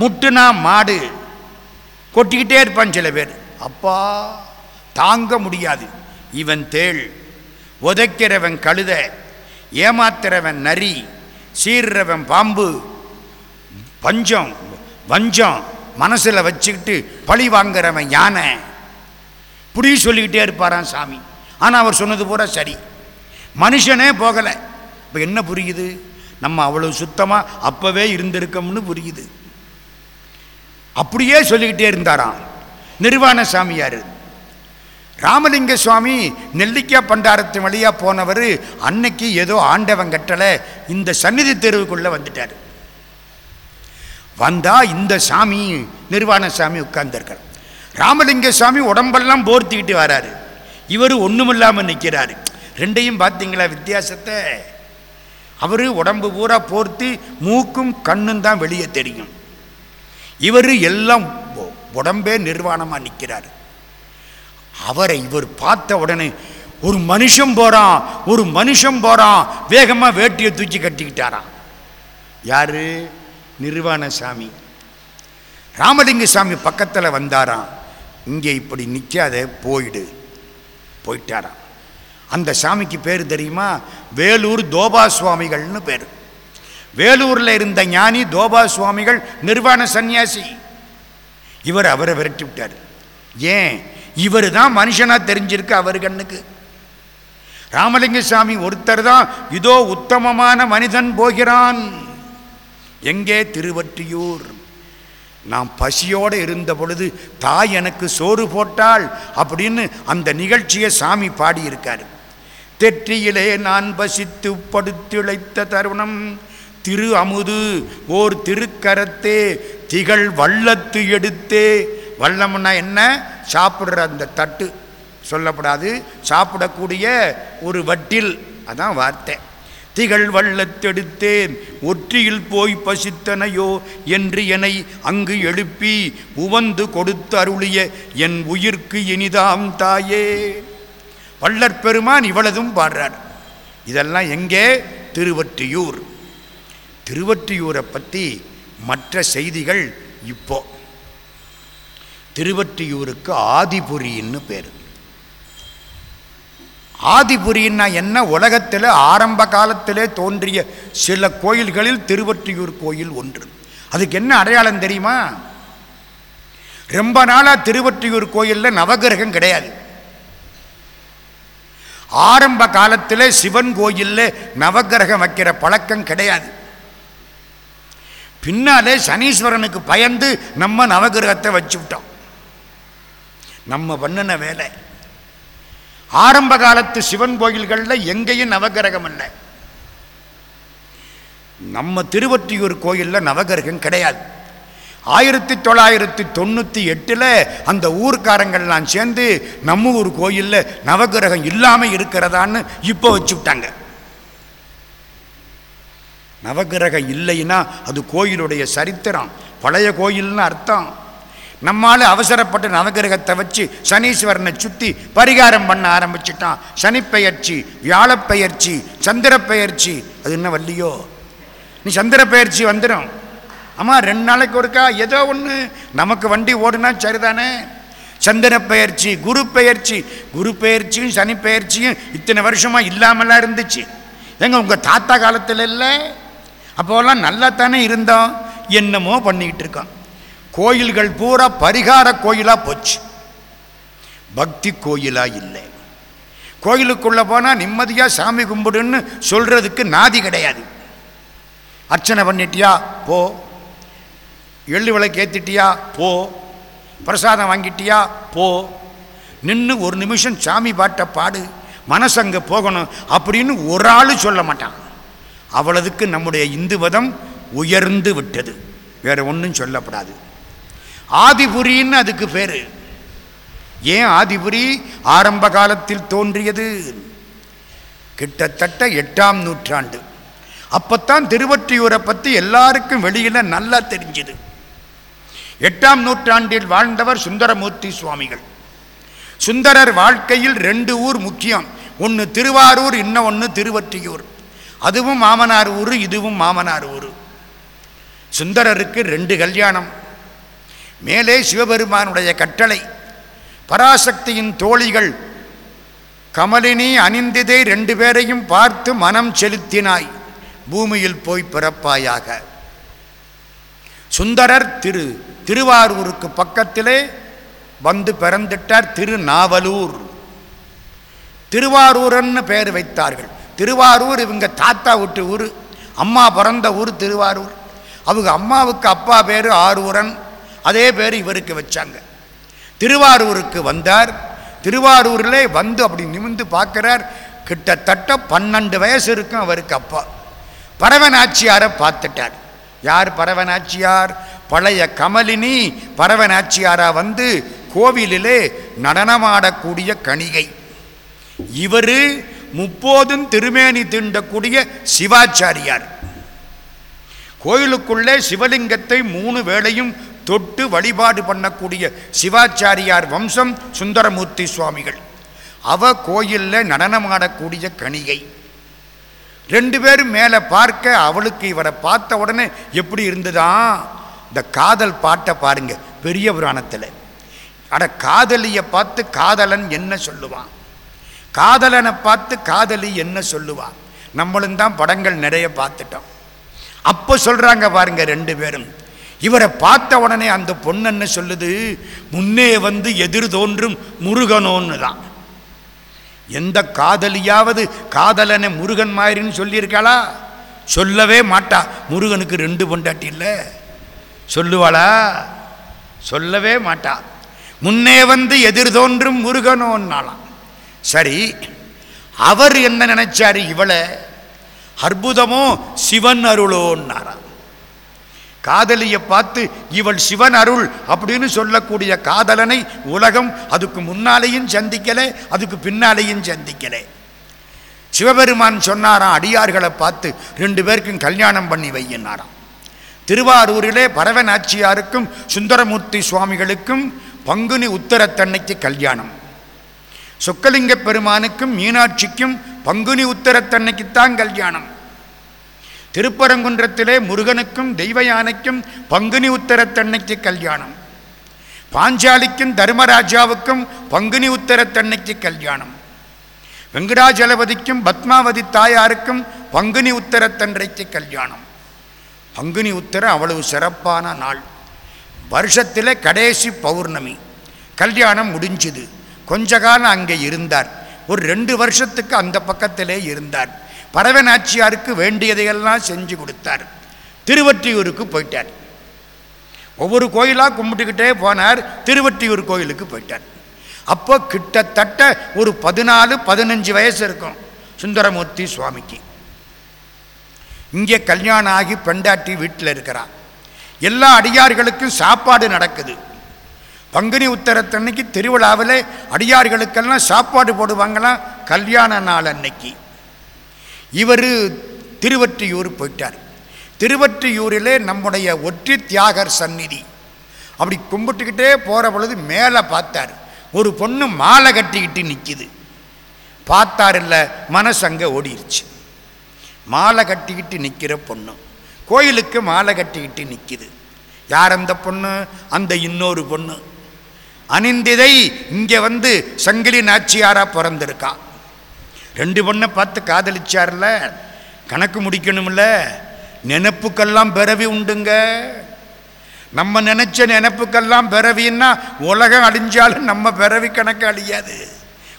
முட்டுனா மாடு. கொட்டிக்கிட்டே இருப்பான் சில பேர். அப்பா தாங்க முடியாது. இவன் தேள். உதைக்கிறவன் கழுத. ஏமாத்துறவன் நரி. சீர்றவன் பாம்பு. பஞ்சம் வஞ்சம். மனசில் வச்சுக்கிட்டு பழி வாங்குறவன் யானை. இப்படி சொல்லிக்கிட்டே இருப்பாரான் சாமி. ஆனால் அவர் சொன்னது பூரா சரி. மனுஷனே போகலை. இப்போ என்ன புரியுது? நம்ம அவ்வளோ சுத்தமாக அப்போவே இருந்திருக்கோம்னு புரியுது. அப்படியே சொல்லிக்கிட்டே இருந்தாராம். நிர்வாண சாமியார். ராமலிங்க சுவாமி நெல்லிக்காய் பண்டாரத்து வழியாக போனவர் அன்னைக்கு ஏதோ ஆண்டவன் கட்டளை இந்த சந்நிதி தெருவுக்குள்ளே வந்துட்டார். வந்தால் இந்த சாமி நிர்வாண சாமி உட்கார்ந்துருக்கார். ராமலிங்க சாமி உடம்பெல்லாம் போர்த்திக்கிட்டு வராரு. இவர் ஒன்றுமில்லாமல் நிற்கிறாரு ரெண்டையும் பார்த்தீங்களா வித்தியாசத்தை? அவர் உடம்பு பூரா போர்த்து மூக்கும் கண்ணும் தான் வெளியே தெரியும். இவர் எல்லாம் உடம்பே நிர்வாணமாக நிற்கிறார் அவரை இவர் பார்த்த உடனே ஒரு மனுஷன் போகிறான் ஒரு மனுஷன் போகிறான் வேகமாக வேட்டியை தூக்கி கட்டிக்கிட்டாராம் யார்? நிர்வாண சாமி ராமலிங்க சாமி பக்கத்தில் வந்தாராம் இங்கே இப்படி நிற்காத போயிடு. போயிட்டாராம் அந்த சாமிக்கு பேர் தெரியுமா? வேலூர் தோபா சுவாமிகள்னு பேர். வேலூரில் இருந்த ஞானி தோபா சுவாமிகள் நிர்வாண சந்நியாசி இவர் அவரை விரட்டி விட்டார். ஏன்? இவர் தான் மனுஷனாக தெரிஞ்சிருக்கு அவர் கண்ணுக்கு. ராமலிங்க சாமி ஒருத்தர் தான் இதோ உத்தமமான மனிதன் போகிறான். எங்கே திருவற்றியூர்? நான் பசியோடு இருந்த பொழுது தாய் எனக்கு சோறு போட்டாள் அப்படின்னு அந்த நிகழ்ச்சியை சாமி பாடியிருக்கார். தெற்றியிலே நான் பசித்து படுத்திழைத்த தருணம் திரு அமுது ஓர் திருக்கரத்தே திகழ் வள்ளத்து எடுத்தே. வல்லம்னா என்ன? சாப்பிடுற அந்த தட்டு. சொல்லப்படாது. சாப்பிடக்கூடிய ஒரு வட்டில். அதான் வார்த்தை. திகழ் வள்ளத்தெடுத்தேன் ஒற்றியில் போய் பசித்தனையோ என்று என்னை அங்கு எழுப்பி உவந்து கொடுத்து அருளிய என் உயிர்க்கு இனிதாம் தாயே. வள்ளற்பெருமான் இவ்வளதும் பாடுறார். இதெல்லாம் எங்கே? திருவற்றியூர். திருவற்றியூரை பற்றி மற்ற செய்திகள் இப்போ. திருவற்றியூருக்கு ஆதிபுரின்னு பேர். ஆதிபுரின்னா என்ன? உலகத்தில் ஆரம்ப காலத்திலே தோன்றிய சில கோயில்களில் திருவற்றியூர் கோயில் ஒன்று. அதுக்கு என்ன அடையாளம் தெரியுமா? ரொம்ப நாளாக திருவற்றியூர் கோயிலில் நவகிரகம் கிடையாது. ஆரம்ப காலத்தில் சிவன் கோயிலில் நவகிரகம் வைக்கிற பழக்கம் கிடையாது. பின்னாலே சனீஸ்வரனுக்கு பயந்து நம்ம நவகிரகத்தை வச்சு விட்டோம். நம்ம பண்ணின வேலை. ஆரம்ப காலத்து சிவன் கோயில்களில் எங்கேயும் நவகிரகம் இல்லை. நம்ம திருவற்றியூர் கோயிலில் நவகிரகம் கிடையாது. ஆயிரத்தி தொள்ளாயிரத்தி தொண்ணூற்றி எட்டில் அந்த ஊர்க்காரங்கள்லாம் சேர்ந்து நம்ம ஊர் கோயிலில் நவகிரகம் இல்லாமல் இருக்கிறதான்னு இப்போ வச்சு விட்டாங்க. நவகிரகம் இல்லைன்னா அது கோயிலுடைய சரித்திரம். பழைய கோயில்னு அர்த்தம். நம்மால் அவசரப்பட்டு நவகிரகத்தை வச்சு சனீஸ்வரனை சுற்றி பரிகாரம் பண்ண ஆரம்பிச்சிட்டான். சனிப்பெயர்ச்சி வியாழப்பெயர்ச்சி சந்திரப்பெயர்ச்சி. அது என்ன வல்லியோ நீ சந்திரப்பெயர்ச்சி வந்துடும் ஆமாம் ரெண்டு நாளைக்கு ஒருக்கா ஏதோ ஒன்று நமக்கு வண்டி ஓடுனா சரிதானே? சந்திர பெயர்ச்சி குரு பெயர்ச்சி குரு பெயர்ச்சியும் சனி பெயர்ச்சியும் இத்தனை வருஷமாக இல்லாமலாம் இருந்துச்சு. எங்க உங்கள் தாத்தா காலத்தில் இல்லை? அப்போல்லாம் நல்லா தானே இருந்தோம் என்னமோ பண்ணிக்கிட்டு இருக்கோம் கோயில்கள் பூரா பரிகார கோயிலாக போச்சு. பக்தி கோயிலாக இல்லை. கோயிலுக்குள்ளே போனால் நிம்மதியாக சாமி கும்பிடுன்னு சொல்கிறதுக்கு நாதி கிடையாது. அர்ச்சனை பண்ணிட்டியா? போ. எள்ளு விளக்கு ஏற்றிட்டியா போ. பிரசாதம் வாங்கிட்டியா? போ. நின்று ஒரு நிமிஷம் சாமி பாட்டை பாடு. மனசு அங்கே போகணும் அப்படின்னு ஒரு ஆள் சொல்ல மாட்டான். அவ்வளவுக்கு நம்முடைய இந்து மதம் உயர்ந்து விட்டது. வேற ஒன்றும் சொல்லப்படாது. ஆதிபுரின்னு அதுக்கு பேர். ஏன் ஆதிபுரி ஆரம்ப காலத்தில் தோன்றியது? கிட்டத்தட்ட எட்டாம் நூற்றாண்டு. அப்போத்தான் திருவற்றியூரை பற்றி எல்லாருக்கும் வெளியில் நல்லா தெரிஞ்சுது. எட்டாம் நூற்றாண்டில் வாழ்ந்தவர் சுந்தரமூர்த்தி சுவாமிகள். சுந்தரர் வாழ்க்கையில் ரெண்டு ஊர் முக்கியம். ஒன்று திருவாரூர் இன்னும் ஒன்று திருவற்றியூர். அதுவும் மாமனார் ஊர் இதுவும் மாமனார் ஊர். சுந்தரருக்கு ரெண்டு கல்யாணம். மேலே சிவபெருமானுடைய கட்டளை பராசக்தியின் தோழிகள் கமலினி அணிந்திதை ரெண்டு பேரையும் பார்த்து மனம் செலுத்தினாய் பூமியில் போய் பிறப்பாயாக. சுந்தரர் திரு திருவாரூருக்கு பக்கத்திலே வந்து பிறந்துட்டார் திருநாவலூர். திருவாரூரன்னு பெயர் வைத்தார்கள். திருவாரூர் இவங்க தாத்தா விட்டு ஊர் அம்மா பிறந்த ஊர் திருவாரூர். அவங்க அம்மாவுக்கு அப்பா பேர் ஆரூரன் அதே பேர் இவருக்கு வச்சாங்க. திருவாரூருக்கு வந்தார். திருவாரூரில் வந்து அப்படி நிமிந்து பார்க்குறார். கிட்டத்தட்ட பன்னெண்டு வயசு இருக்கும் அவருக்கு அப்பா. பரவநாச்சியாரை பார்த்துட்டார். யார் பரவநாச்சியார்? பழைய கமலினி பரவநாச்சியாரா வந்து கோவிலிலே நடனமாடக்கூடிய கணிகை. இவர் முப்போதும் திருமேனி தீண்டக்கூடிய சிவாச்சாரியார். கோயிலுக்குள்ளே சிவலிங்கத்தை மூணு வேளையும் தொட்டு வழிபாடு பண்ணக்கூடிய சிவாச்சாரியார் வம்சம் சுந்தரமூர்த்தி சுவாமிகள். அவ கோயிலில் நடனமாடக்கூடிய கணிகை. ரெண்டு பேரும் மேலே பார்க்க அவளுக்கு இவரை பார்த்த உடனே எப்படி இருந்துதான் இந்த காதல் பாட்டை பாருங்க பெரிய புராணத்தில். அட காதலியை பார்த்து காதலன் என்ன சொல்லுவான்? காதலனை பார்த்து காதலி என்ன சொல்லுவாள் நம்மளும் தான் படங்கள் நிறைய பார்த்துட்டோம். அப்போ சொல்கிறாங்க பாருங்க ரெண்டு பேரும் இவரை பார்த்த உடனே அந்த பொண்ணு என்ன சொல்லுது? முன்னே வந்து எதிர் தோன்றும் முருகனோன்னு தான். எந்த காதலியாவது காதலனை முருகன் மாதிரின்னு சொல்லியிருக்காளா? சொல்லவே மாட்டா. முருகனுக்கு ரெண்டு பொண்டாட்டி இல்லை. சொல்லுவாளா? சொல்லவே மாட்டா. முன்னே வந்து எதிர் தோன்றும் முருகனோன்னாலாம் சரி அவர் என்ன நினைச்சாரு இவளை? அற்புதமோ சிவன் அருளோன்னாராம். காதலியை பார்த்து இவள் சிவன் அருள் அப்படின்னு சொல்லக்கூடிய காதலனை உலகம் அதுக்கு முன்னாலேயும் சந்திக்கலை அதுக்கு பின்னாலேயும் சந்திக்கலை. சிவபெருமான் சொன்னாராம் அடியார்களை பார்த்து ரெண்டு பேருக்கும் கல்யாணம் பண்ணி வையினாராம். திருவாரூரிலே பரவ நாச்சியாருக்கும் சுந்தரமூர்த்தி சுவாமிகளுக்கும் பங்குனி உத்தரத்தன்னைக்கு கல்யாணம். சொக்கலிங்க பெருமானுக்கும் மீனாட்சிக்கும் பங்குனி உத்தரத்தன்னைக்குத்தான் கல்யாணம். திருப்பரங்குன்றத்திலே முருகனுக்கும் தெய்வ யானைக்கும் பங்குனி உத்தரத்தன்னைக்கு கல்யாணம். பாஞ்சாலிக்கும் தர்மராஜாவுக்கும் பங்குனி உத்தரத்தன்னைக்கு கல்யாணம். வெங்கடாஜலபதிக்கும் பத்மாவதி தாயாருக்கும் பங்குனி உத்தரத்தன்றைக்கு கல்யாணம். பங்குனி உத்தரம் அவ்வளவு சிறப்பான நாள். வருஷத்தில் கடைசி பௌர்ணமி. கல்யாணம் முடிஞ்சுது. கொஞ்ச காலம் அங்கே இருந்தார். ஒரு ரெண்டு வருஷத்துக்கு அந்த பக்கத்திலே இருந்தார். பரவநாச்சியாருக்கு வேண்டியதையெல்லாம் செஞ்சு கொடுத்தார். திருவற்றியூருக்கு போயிட்டார். ஒவ்வொரு கோயிலாக கும்பிட்டுக்கிட்டே போனார். திருவற்றியூர் கோயிலுக்கு போயிட்டார். அப்போ கிட்டத்தட்ட ஒரு பதினாலு பதினஞ்சு வயசு இருக்கும் சுந்தரமூர்த்தி சுவாமிக்கு. இங்கே கல்யாணம் ஆகி பெண்டாட்டி வீட்டில் இருக்கிறான் எல்லா அடியார்களுக்கும் சாப்பாடு நடக்குது. பங்குனி உத்தரத்தன்னைக்கு திருவிழாவில் அடியார்களுக்கெல்லாம் சாப்பாடு போடுவாங்களாம் கல்யாண நாள் அன்னைக்கு. இவர் திருவற்றியூர் போயிட்டார். திருவற்றியூரிலே நம்முடைய ஒற்றி தியாகர் சந்நிதி. அப்படி கும்பிட்டுக்கிட்டே போகிற பொழுது மேலே பார்த்தார். ஒரு பொண்ணு மாலை கட்டிக்கிட்டு நிற்கிது பார்த்தார் இல்லை மனசங்க ஓடிடுச்சு ஓடிருச்சு. மாலை கட்டிக்கிட்டு நிற்கிற பொண்ணு. கோயிலுக்கு மாலை கட்டிக்கிட்டு நிற்கிது யார் அந்த பொண்ணு? அந்த இன்னொரு பொண்ணு. அனிந்திதை இங்கே வந்து சங்கிலி நாச்சியாராக பிறந்திருக்கா. ரெண்டு பொண்ணை பார்த்து காதலிச்சார்ல? கணக்கு முடிக்கணும்ல? நினப்புக்கெல்லாம் பிறவி உண்டுங்க. நம்ம நினச்ச நினப்புக்கெல்லாம் பிறவின்னா உலகம் அழிஞ்சாலும் நம்ம பிறவி கணக்கு அழியாது.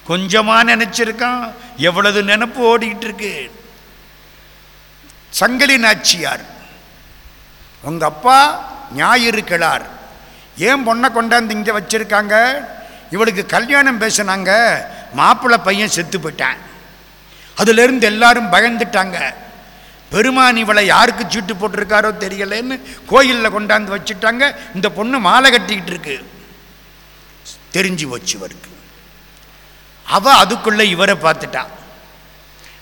கொஞ்சமாக நினச்சிருக்கான் எவ்வளவு நினப்பு ஓடிக்கிட்டு இருக்கு. சங்கிலி நாச்சியார் உங்கள் அப்பா ஞாயிறு கிழார். ஏன் பொண்ணை கொண்டாந்து இங்கே வச்சிருக்காங்க? இவளுக்கு கல்யாணம் பேசினாங்க. மாப்பிள்ளை பையன் செத்து போயிட்டான். அதுலேருந்து எல்லாரும் பயந்துட்டாங்க. பெருமான் இவளை யாருக்கு சீட்டு போட்டிருக்காரோ தெரியலன்னு கோயிலில் கொண்டாந்து வச்சுட்டாங்க. இந்த பொண்ணு மாலை கட்டிக்கிட்டு இருக்கு. தெரிஞ்சு வச்சுவருக்கு அவள் அவ இவரை பார்த்துட்டா.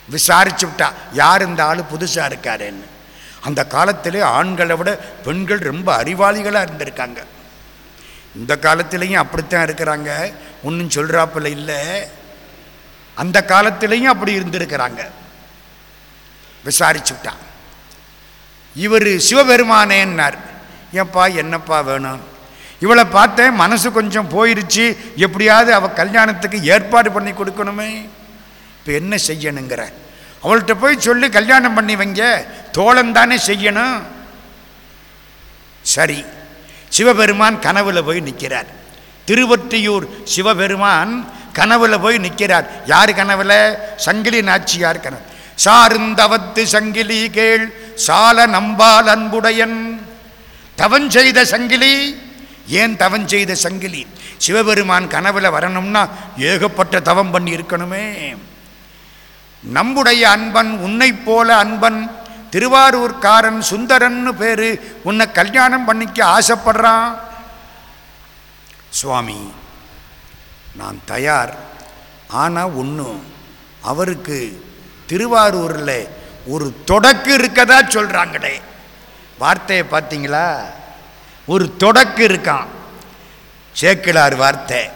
விசாரிச்சு விட்டா. யார் இந்த ஆள்? புதுசாக இருக்காருன்னு. அந்த காலத்திலே ஆண்களை விட பெண்கள் ரொம்ப அறிவாளிகளாக இருந்திருக்காங்க. இந்த காலத்திலையும் அப்படித்தான் இருக்கிறாங்க. ஒன்றும் சொல்கிறாப்பில் இல்லை. அந்த காலத்திலையும் அப்படி இருந்திருக்கிறாங்க. விசாரிச்சு விட்டான். இவர் சிவபெருமானேன்னார். ஏப்பா என்னப்பா வேணும்? இவளை பார்த்தேன் மனசு கொஞ்சம் போயிருச்சு. எப்படியாவது அவள் கல்யாணத்துக்கு ஏற்பாடு பண்ணி கொடுக்கணுமே. இப்போ என்ன செய்யணுங்கிற? அவள்கிட்ட போய் சொல்லி கல்யாணம் பண்ணி வைங்க. தோழன் தானே செய்யணும். சரி. சிவபெருமான் கனவுல போய் நிற்கிறார் திருவொற்றியூர் சிவபெருமான் கனவுல போய் நிற்கிறார் யார் கனவுல? சங்கிலி நாச்சியார் கனவு. சாருந்தவத்து சங்கிலி கேள் சால நம்பால் அன்புடையன். தவன் செய்த சங்கிலி ஏன் தவன் செய்த சங்கிலி? சிவபெருமான் கனவுல வரணும்னா ஏகப்பட்ட தவம் பண்ணி இருக்கணுமே. நம்முடைய அன்பன் உன்னைப் போல அன்பன் திருவாரூர்காரன் சுந்தரன்னு பேரு. உன்னை கல்யாணம் பண்ணிக்க ஆசைப்படுறான். சுவாமி நான் தயார். ஆனால் ஒன்று அவருக்கு திருவாரூரில் ஒரு தொடக்கு இருக்கதா சொல்கிறாங்களே வார்த்தையை பார்த்தீங்களா? ஒரு தொடக்கு இருக்கான். சேக்கிலார் வார்த்தை.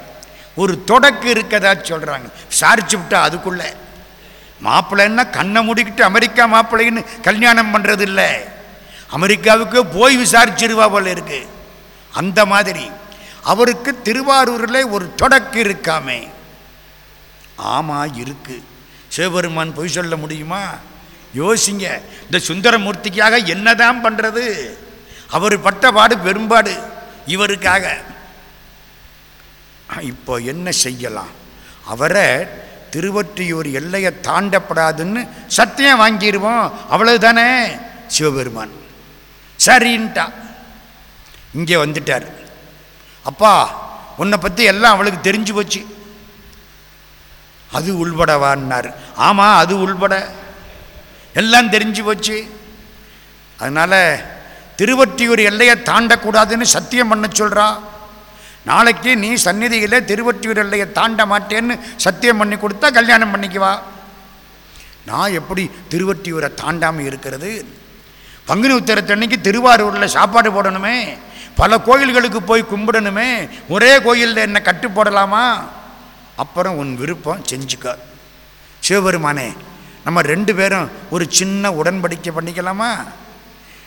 ஒரு தொடக்கு இருக்கதா சொல்கிறாங்க சாரிச்சு விட்டா அதுக்குள்ளே. மாப்பிள்ளைன்னா கண்ணை மூடிக்கிட்டு அமெரிக்கா மாப்பிள்ளைன்னு கல்யாணம் பண்ணுறது இல்லை அமெரிக்காவுக்கு போய் விசாரிச்சிருவா போல இருக்கு. அந்த மாதிரி அவருக்கு திருவாரூரில் ஒரு தொடக்கு இருக்காமே. ஆமாம் இருக்கு. சிவபெருமான் பொய் சொல்ல முடியுமா? யோசிங்க. இந்த சுந்தரமூர்த்திக்காக என்னதான் பண்ணுறது அவர் பட்ட பாடு பெரும்பாடு இவருக்காக. இப்போ என்ன செய்யலாம்? அவரை திருவொற்றியூர் எல்லையை தாண்டப்படாதுன்னு சத்தியம் வாங்கிடுவோம். அவ்வளவுதானே? சிவபெருமான். சரின்ட்டா. இங்கே வந்துட்டார். அப்பா உன்னை பற்றி எல்லாம் அவளுக்கு தெரிஞ்சு போச்சு. அது உள்படவான்னார். ஆமாம் அது உள்பட. எல்லாம் தெரிஞ்சு போச்சு. அதனால் திருவொற்றியூர் எல்லையை தாண்டக்கூடாதுன்னு சத்தியம் பண்ண சொல்கிறா நாளைக்கு நீ சந்நிதியில் திருவொற்றியூரல்லையை தாண்ட மாட்டேன்னு சத்தியம் பண்ணி கொடுத்தா கல்யாணம் பண்ணிக்குவா நான் எப்படி திருவொற்றியூரை தாண்டாமல் இருக்கிறது? பங்குனி உத்தரத்தன்னைக்கு திருவாரூரில் சாப்பாடு போடணுமே? பல கோயில்களுக்கு போய் கும்பிடணுமே? ஒரே கோயிலில் என்ன கட்டு போடலாமா? அப்புறம் உன் விருப்பம் செஞ்சுக்க. சிவபெருமானே நம்ம ரெண்டு பேரும் ஒரு சின்ன உடன்படிக்கை பண்ணிக்கலாமா?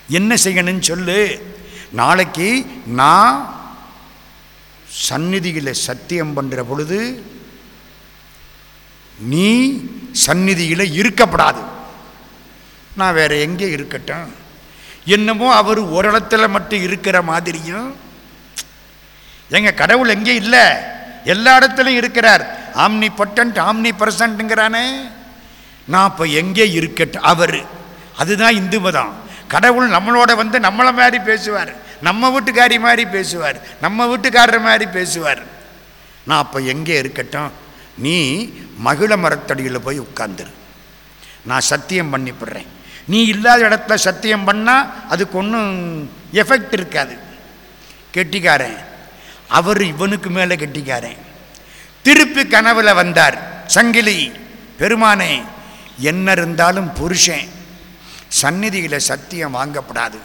என்ன செய்யணும்னு சொல்லு. நாளைக்கு நான் சந்நிதியில் சத்தியம் பண்ணுற பொழுது நீ சந்நிதியில் இருக்கப்படாது. நான் வேறு எங்கே இருக்கட்டும். என்னமோ அவர் ஒரு இடத்துல மட்டும் இருக்கிற மாதிரியும். எங்கள் கடவுள் எங்கே இல்லை? எல்லா இடத்துலையும் இருக்கிறார். ஆம்னி பொட்டன்ட் ஆம்னி பர்சன்ட்டுங்கிறானே நான் இப்போ எங்கே இருக்கட்டும்? அவர். அதுதான் இந்து மதம் கடவுள் நம்மளோட வந்து நம்மளை மாதிரி பேசுவார். நம்ம வீட்டுக்காரி மாதிரி பேசுவார் நம்ம வீட்டுக்காரர் மாதிரி பேசுவார். நான் அப்போ எங்கே இருக்கட்டும் நீ மகிழ மரத்தடியில் போய் உட்காந்துரு நான் சத்தியம் பண்ணிவிடுறேன் நீ இல்லாத இடத்துல சத்தியம் பண்ணால் அதுக்கு ஒன்றும் எஃபெக்ட் இருக்காது. கெட்டிக்காரன் அவர் இவனுக்கு மேலே கெட்டிக்காரன். திருப்பி கனவில் வந்தார் சங்கிலி பெருமானே என்ன இருந்தாலும் புருஷன். சந்நிதியில் சத்தியம் வாங்கப்படாது.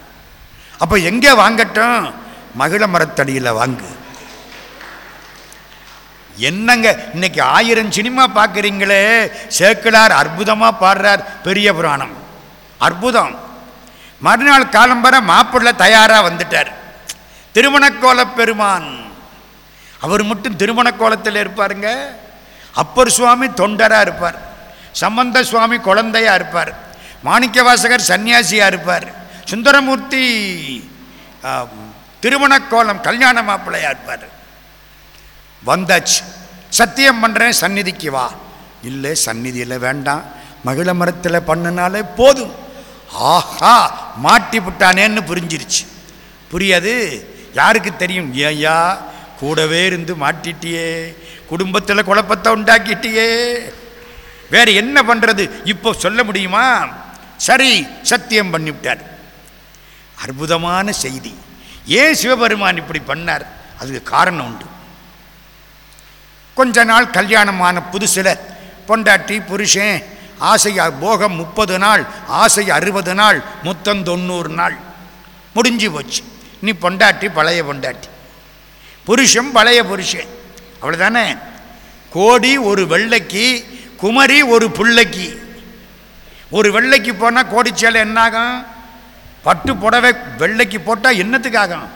அப்போ எங்கே வாங்கட்டும்? மகிழ மரத்தடியில் வாங்கு. என்னங்க இன்னைக்கு ஆயிரம் சினிமா பார்க்குறீங்களே? சேக்கிழார் அற்புதமாக பாடுறார் பெரிய புராணம். அற்புதம். மறுநாள் காலம்பர மாப்பிள்ளை தயாராக வந்துட்டார். திருமணக்கோலப் பெருமான். அவர் மட்டும் திருமணக்கோலத்தில் இருப்பாருங்க. அப்பர் சுவாமி தொண்டராக இருப்பார். சம்பந்த சுவாமி குழந்தையாக இருப்பார். மாணிக்க வாசகர் சன்னியாசியாக இருப்பார். சுந்தரமூர்த்தி திருமணக்கோலம் கல்யாண மாப்பிள்ளையா இருப்பார். வந்தாச்சு. சத்தியம் பண்ணுறேன் சந்நிதிக்கு வா. இல்லை சந்நிதியில் வேண்டாம். மகிழ மரத்தில் பண்ணினாலே போதும். ஆஹா மாட்டி விட்டானேன்னு புரிஞ்சிருச்சு. புரியாது? யாருக்கு தெரியும்? ஏயா கூடவே இருந்து மாட்டிட்டியே. குடும்பத்தில் குழப்பத்தை உண்டாக்கிட்டியே. வேறு என்ன பண்ணுறது இப்போ சொல்ல முடியுமா? சரி சத்தியம் பண்ணிவிட்டார். அற்புதமான செய்தி. ஏன் சிவபெருமான் இப்படி பண்ணார்? அதுக்கு காரணம் உண்டு. கொஞ்ச நாள் கல்யாணமான புதுசில் பொண்டாட்டி புருஷன் ஆசை போகம் முப்பது நாள் ஆசை அறுபது நாள் மொத்தம் தொண்ணூறு நாள். முடிஞ்சு போச்சு. நீ பொண்டாட்டி பழைய பொண்டாட்டி. புருஷன் பழைய புருஷன். அவ்வளோதானே கோடி ஒரு வெள்ளைக்கு குமரி ஒரு புள்ளைக்கு. ஒரு வெள்ளைக்கு போனால் கோடிச்சேலை என்னாகும்? பட்டு புடவை வெள்ளைக்கு போட்டால் என்னத்துக்காகும்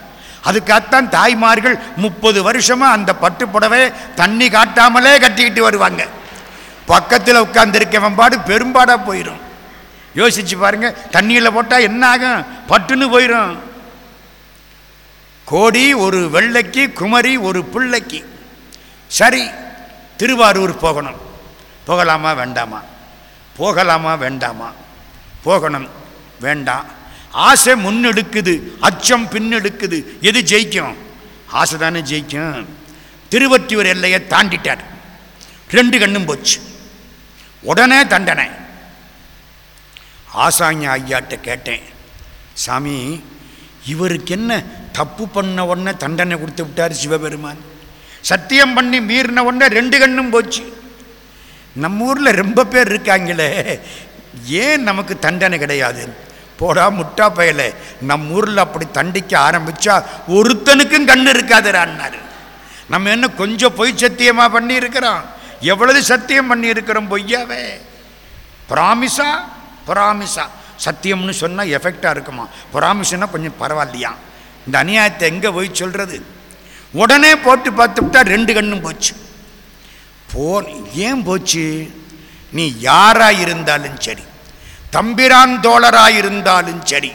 அதுக்காகத்தான் தாய்மார்கள் முப்பது வருஷமாக அந்த பட்டு புடவை தண்ணி காட்டாமலே கட்டிக்கிட்டு வருவாங்க. பக்கத்தில் உட்காந்துருக்கவன் பாடு பெரும்பாடாக போயிடும் யோசிச்சு பாருங்க தண்ணியில் போட்டால் என்ன ஆகும்? பட்டுன்னு போயிடும் கோடி ஒரு வெள்ளைக்கு குமரி ஒரு பிள்ளைக்கு. சரி திருவாரூர் போகணும். போகலாமா வேண்டாமா? போகலாமா வேண்டாமா? போகணும். வேண்டாம். ஆசை முன்னெடுக்குது அச்சம் பின்னெடுக்குது. எது ஜெயிக்கும்? ஆசை தானே ஜெயிக்கும். திருவற்றியூர் எல்லையை தாண்டிட்டார். ரெண்டு கண்ணும் போச்சு. உடனே தண்டனை. ஆசாங்க ஐயாட்ட கேட்டேன் சாமி இவருக்கு என்ன தப்பு பண்ண உடனே தண்டனை கொடுத்து விட்டார் சிவபெருமான்? சத்தியம் பண்ணி மீறின உடனே ரெண்டு கண்ணும் போச்சு. நம்ம ஊரில் ரொம்ப பேர் இருக்காங்களே ஏன் நமக்கு தண்டனை கிடையாது? போடா முட்டா பயல. நம்ம ஊரில் அப்படி தண்டிக்க ஆரம்பித்தா ஒருத்தனுக்கும் கண் இருக்காதுறான்னாரு நம்ம என்ன கொஞ்சம் பொய் சத்தியமாக பண்ணியிருக்கிறோம்? எவ்வளவு சத்தியம் பண்ணியிருக்கிறோம் பொய்யாவே? ப்ராமிஸா ப்ராமிஸா சத்தியம்னு சொன்னால் எஃபெக்டாக இருக்குமா? ப்ராமிஸ்னா கொஞ்சம் பரவாயில்லையா? இந்த அநியாயத்தை எங்கே போய் சொல்கிறது உடனே போட்டு பார்த்துவிட்டா ரெண்டு கண்ணும் போச்சு. போ ஏன் போச்சு? நீ யாராக இருந்தாலும் சரி. தம்பிரான் தோழராயிருந்தாலும் சரி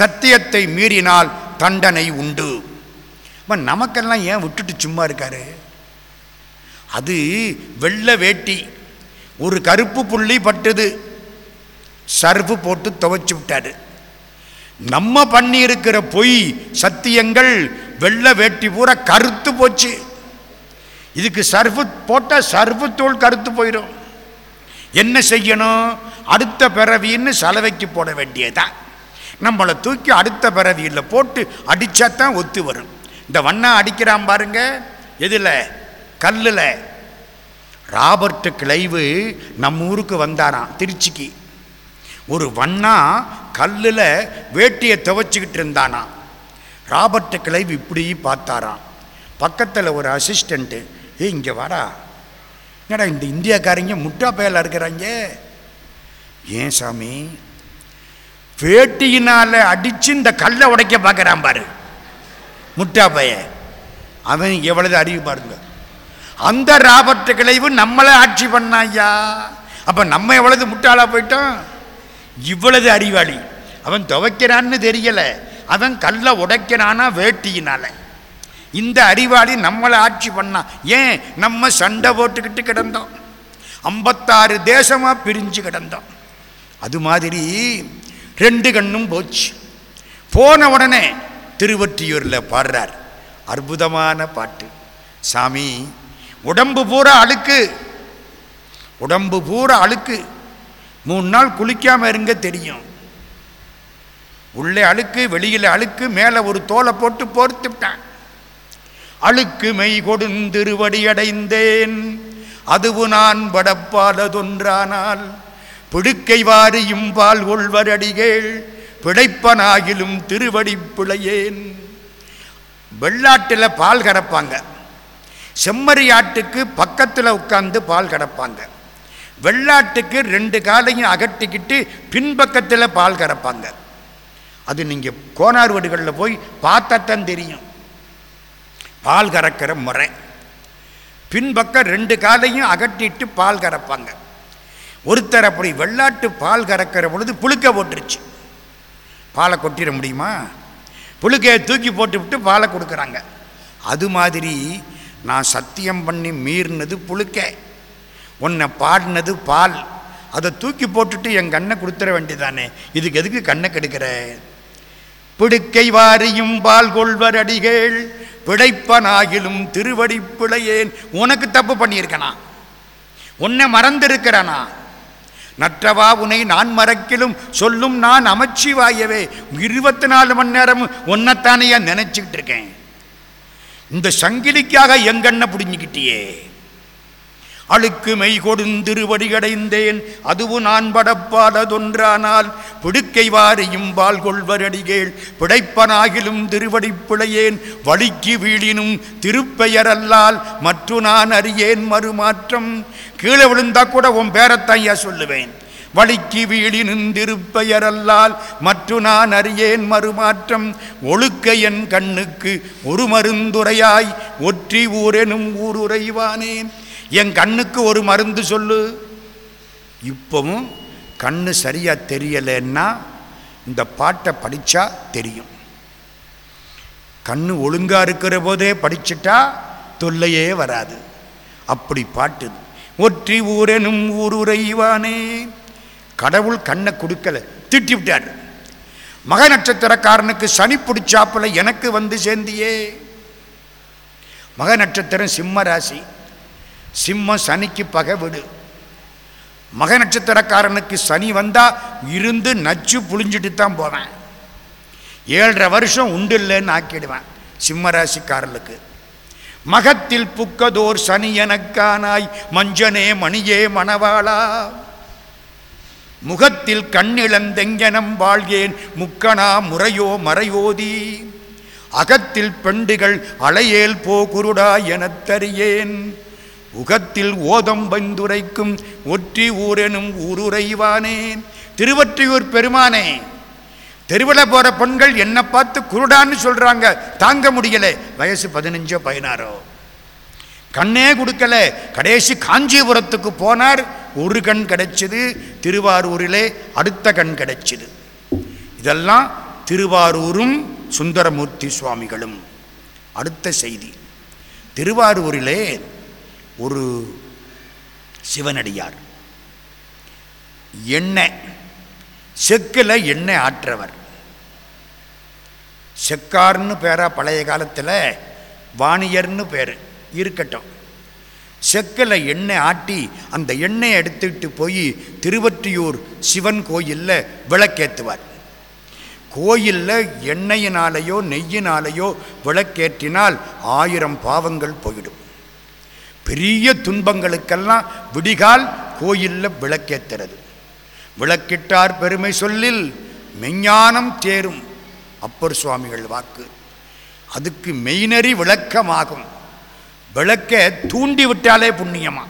சத்தியத்தை மீறினால் தண்டனை உண்டு. நமக்கெல்லாம் ஏன் விட்டுட்டு சும்மா இருக்காரு? அது வெள்ளை வேட்டி ஒரு கருப்பு புள்ளி பட்டுது. சர்வு போட்டு துவைச்சு விட்டாரு. நம்ம பண்ணியிருக்கிற பொய் சத்தியங்கள் வெள்ளை வேட்டி பூரா கருத்து போச்சு. இதுக்கு சர்வு போட்டால் சர்வு தூள் கருத்து போயிடும் என்ன செய்யணும்? அடுத்த பிறவின்னு சலவைக்கு போட வேண்டியதான் நம்மளை தூக்கி அடுத்த பிறவியில் போட்டு அடித்தா தான் ஒத்து வரும். இந்த வண்ணா அடிக்கிறான் பாருங்க. எதில்? கல்லில். ராபர்ட் கிளைவு நம்ம ஊருக்கு வந்தாராம் திருச்சிக்கு. ஒரு வண்ணா கல்லில் வேட்டியை துவைச்சிக்கிட்டு இருந்தானா ராபர்ட் கிளைவ் இப்படி பார்த்தாராம். பக்கத்தில் ஒரு அசிஸ்டண்ட்டு ஏ இங்கே வாடா. என்னடா இந்த இந்தியாக்காரங்க முட்டா பயலாக இருக்கிறாங்க ஏன் சாமி? வேட்டியினால் அடித்து இந்த கல்லை உடைக்க பார்க்குறான் பாரு. முட்டா பைய. அவன் எவ்வளவு அறிவு பாருங்க. அந்த ராபர்ட் கிளைவு நம்மளை ஆட்சி பண்ணாயா அப்போ நம்ம எவ்வளவு முட்டாளாக போயிட்டோம்? இவ்வளவு அறிவாளி. அவன் துவைக்கிறான்னு தெரியலை. அவன் கல்லை உடைக்கிறானா வேட்டியினால. இந்த அறிவாளி நம்மளை ஆட்சி பண்ணான் ஏன்? நம்ம சண்டை போட்டுக்கிட்டு கிடந்தோம். ஐம்பத்தாறு தேசமாக பிரிஞ்சு கிடந்தோம். அது மாதிரி ரெண்டு கண்ணும் போச்சு. போன உடனே திருவற்றியூரில் பாடுறார். அற்புதமான பாட்டு. சாமி உடம்பு பூரா அழுக்கு. உடம்பு பூரா அழுக்கு. மூணு நாள் குளிக்காமல் இருங்க தெரியும். உள்ளே அழுக்கு வெளியில் அழுக்கு மேலே ஒரு தோலை போட்டு போர்த்து விட்டான் அழுக்கு மெய் கொடுந்திருவடி அடைந்தேன். அதுவு நான் படப்பாலதொன்றானால் பிடுக்கை வாரியும் பால் கொள்வரடிகள் பிழைப்பனாகிலும் திருவடி பிழையேன். வெள்ளாட்டில் பால் கறப்பாங்க. செம்மறி ஆட்டுக்கு பக்கத்தில் உட்கார்ந்து பால் கறப்பாங்க. வெள்ளாட்டுக்கு ரெண்டு காலையும் அகட்டிக்கிட்டு பின்பக்கத்தில் பால் கறப்பாங்க. அது நீங்கள் கோனார் வீடுகளில் போய் பார்த்தத்தான் தெரியும். பால் கறக்கிற முறை. பின்பக்கம் ரெண்டு காலையும் அகட்டிட்டு பால் கறப்பாங்க. ஒருத்தர் அப்படி வெள்ளாட்டு பால் கறக்கிற பொழுது புழுக்க போட்டுருச்சு. பாலை கொட்டிட முடியுமா? புழுக்கையை தூக்கி போட்டு விட்டு பாலை கொடுக்குறாங்க. அது மாதிரி நான் சத்தியம் பண்ணி மீறினது புழுக்க. உன்னை பாடினது பால். அதை தூக்கி போட்டுட்டு என் கண்ணை கொடுத்துட வேண்டியதானே? இதுக்கு எதுக்கு கண்ணை கெடுக்கிற? பிடுக்கை வாரியும் பால் கொள்வர் அடிகள் பிழைப்பனாகிலும் திருவடி பிழையேன் உனக்கு தப்பு பண்ணியிருக்கனா? உன்னை மறந்திருக்கிறனா? நற்றவா உன்னை நான் மறக்கிலும் சொல்லும் நான் அமைச்சிவாயவே. இருபத்தி நாலு மணி நேரம் உன்னைத்தானையா நினைச்சுக்கிட்டு இருக்கேன். இந்த சங்கிலிக்காக எங்கண்ண புடிஞ்சுக்கிட்டியே அழுக்கு மெய் கொடுந்திருவடியடைந்தேன் அதுவு நான் படப்பாலதொன்றானால் பிடுக்கை வாரியும் பால் கொள்வரடிகேள் பிழைப்பனாகிலும் திருவடி பிழையேன். வழிக்கு வீழினும் திருப்பெயரல்லால் மற்று நான் அறியேன் மறுமாற்றம். கீழே விழுந்தா கூட உன் பேரத்தையா சொல்லுவேன். வழிக்கு வீழினும் திருப்பெயரல்லால் மற்று நான் அறியேன் மறுமாற்றம். ஒழுக்க என் கண்ணுக்கு ஒரு மருந்துரையாய் ஒற்றி ஊரெனும் ஊருரைவானேன். என் கண்ணுக்கு ஒரு மருந்து சொல்லு. இப்பவும் கண்ணு சரியா தெரியலைன்னா இந்த பாட்டை படிச்சா தெரியும். கண்ணு ஒழுங்கா இருக்கிற போதே படிச்சுட்டா தொல்லையே வராது. அப்படி பாட்டு. ஒற்றி ஊரெனும் ஊருரைவானே கடவுள் கண்ணை கொடுக்கல திட்டி விட்டார். மக நட்சத்திரக்காரனுக்கு சனி பிடிச்சாப்புல எனக்கு வந்து சேர்ந்தியே. மக நட்சத்திரம் சிம்ம ராசி. சிம்மம் சனிக்கு பகை விடு. மக நட்சத்திரக்காரனுக்கு சனி வந்தா இருந்து நச்சு புளிஞ்சிட்டு தான் போவேன். ஏழரை வருஷம் உண்டு இல்லைன்னு ஆக்கிடுவேன் சிம்மராசிக்காரர்களுக்கு. மகத்தில் புக்கதோர் சனி எனக்கானாய் மஞ்சனே மணியே மணவாளா. முகத்தில் கண்ணிழந்தெங்கனம் வாழ்கேன் முக்கணா முறையோ மறையோதி. அகத்தில் பெண்டுகள் அலையேல் போகுருடா எனத் தறியேன் உகத்தில் ஓதம் பந்துரைக்கும் ஒற்றி ஊரெனும் ஊருரைவானேன் திருவற்றியூர் பெருமானே தெருவில் போகிற பெண்கள் என்னை பார்த்து குருடான்னு சொல்கிறாங்க தாங்க முடியலை. வயசு பதினஞ்சோ பதினாறோ. கண்ணே கொடுக்கல. கடைசி காஞ்சிபுரத்துக்கு போனார். ஒரு கண் கிடைச்சிது. திருவாரூரிலே அடுத்த கண் கிடைச்சிது. இதெல்லாம் திருவாரூரும் சுந்தரமூர்த்தி சுவாமிகளும். அடுத்த செய்தி. திருவாரூரிலே ஒரு சிவனடியார். எண்ணெய் செக்கில் எண்ணெய் ஆற்றவர். செக்கார்னு பேரா பழைய காலத்தில் வாணியர்னு பேர் இருக்கட்டும். செக்கில் எண்ணெய் ஆட்டி அந்த எண்ணெயை எடுத்துக்கிட்டு போய் திருவற்றியூர் சிவன் கோயிலில் விளக்கேற்றுவார் கோயிலில் எண்ணெயினாலேயோ நெய்யினாலேயோ விளக்கேற்றினால் ஆயிரம் பாவங்கள் போயிடும். பெரிய துன்பங்களுக்கெல்லாம் விடிகால் கோயிலில் விளக்கேத்துறது. விளக்கிட்டார் பெருமை சொல்லில் மெஞ்ஞானம் தேரும் அப்பர் சுவாமிகள் வாக்கு. அதுக்கு மெய்நறி விளக்கமாகும். விளக்க தூண்டி விட்டாலே புண்ணியமா?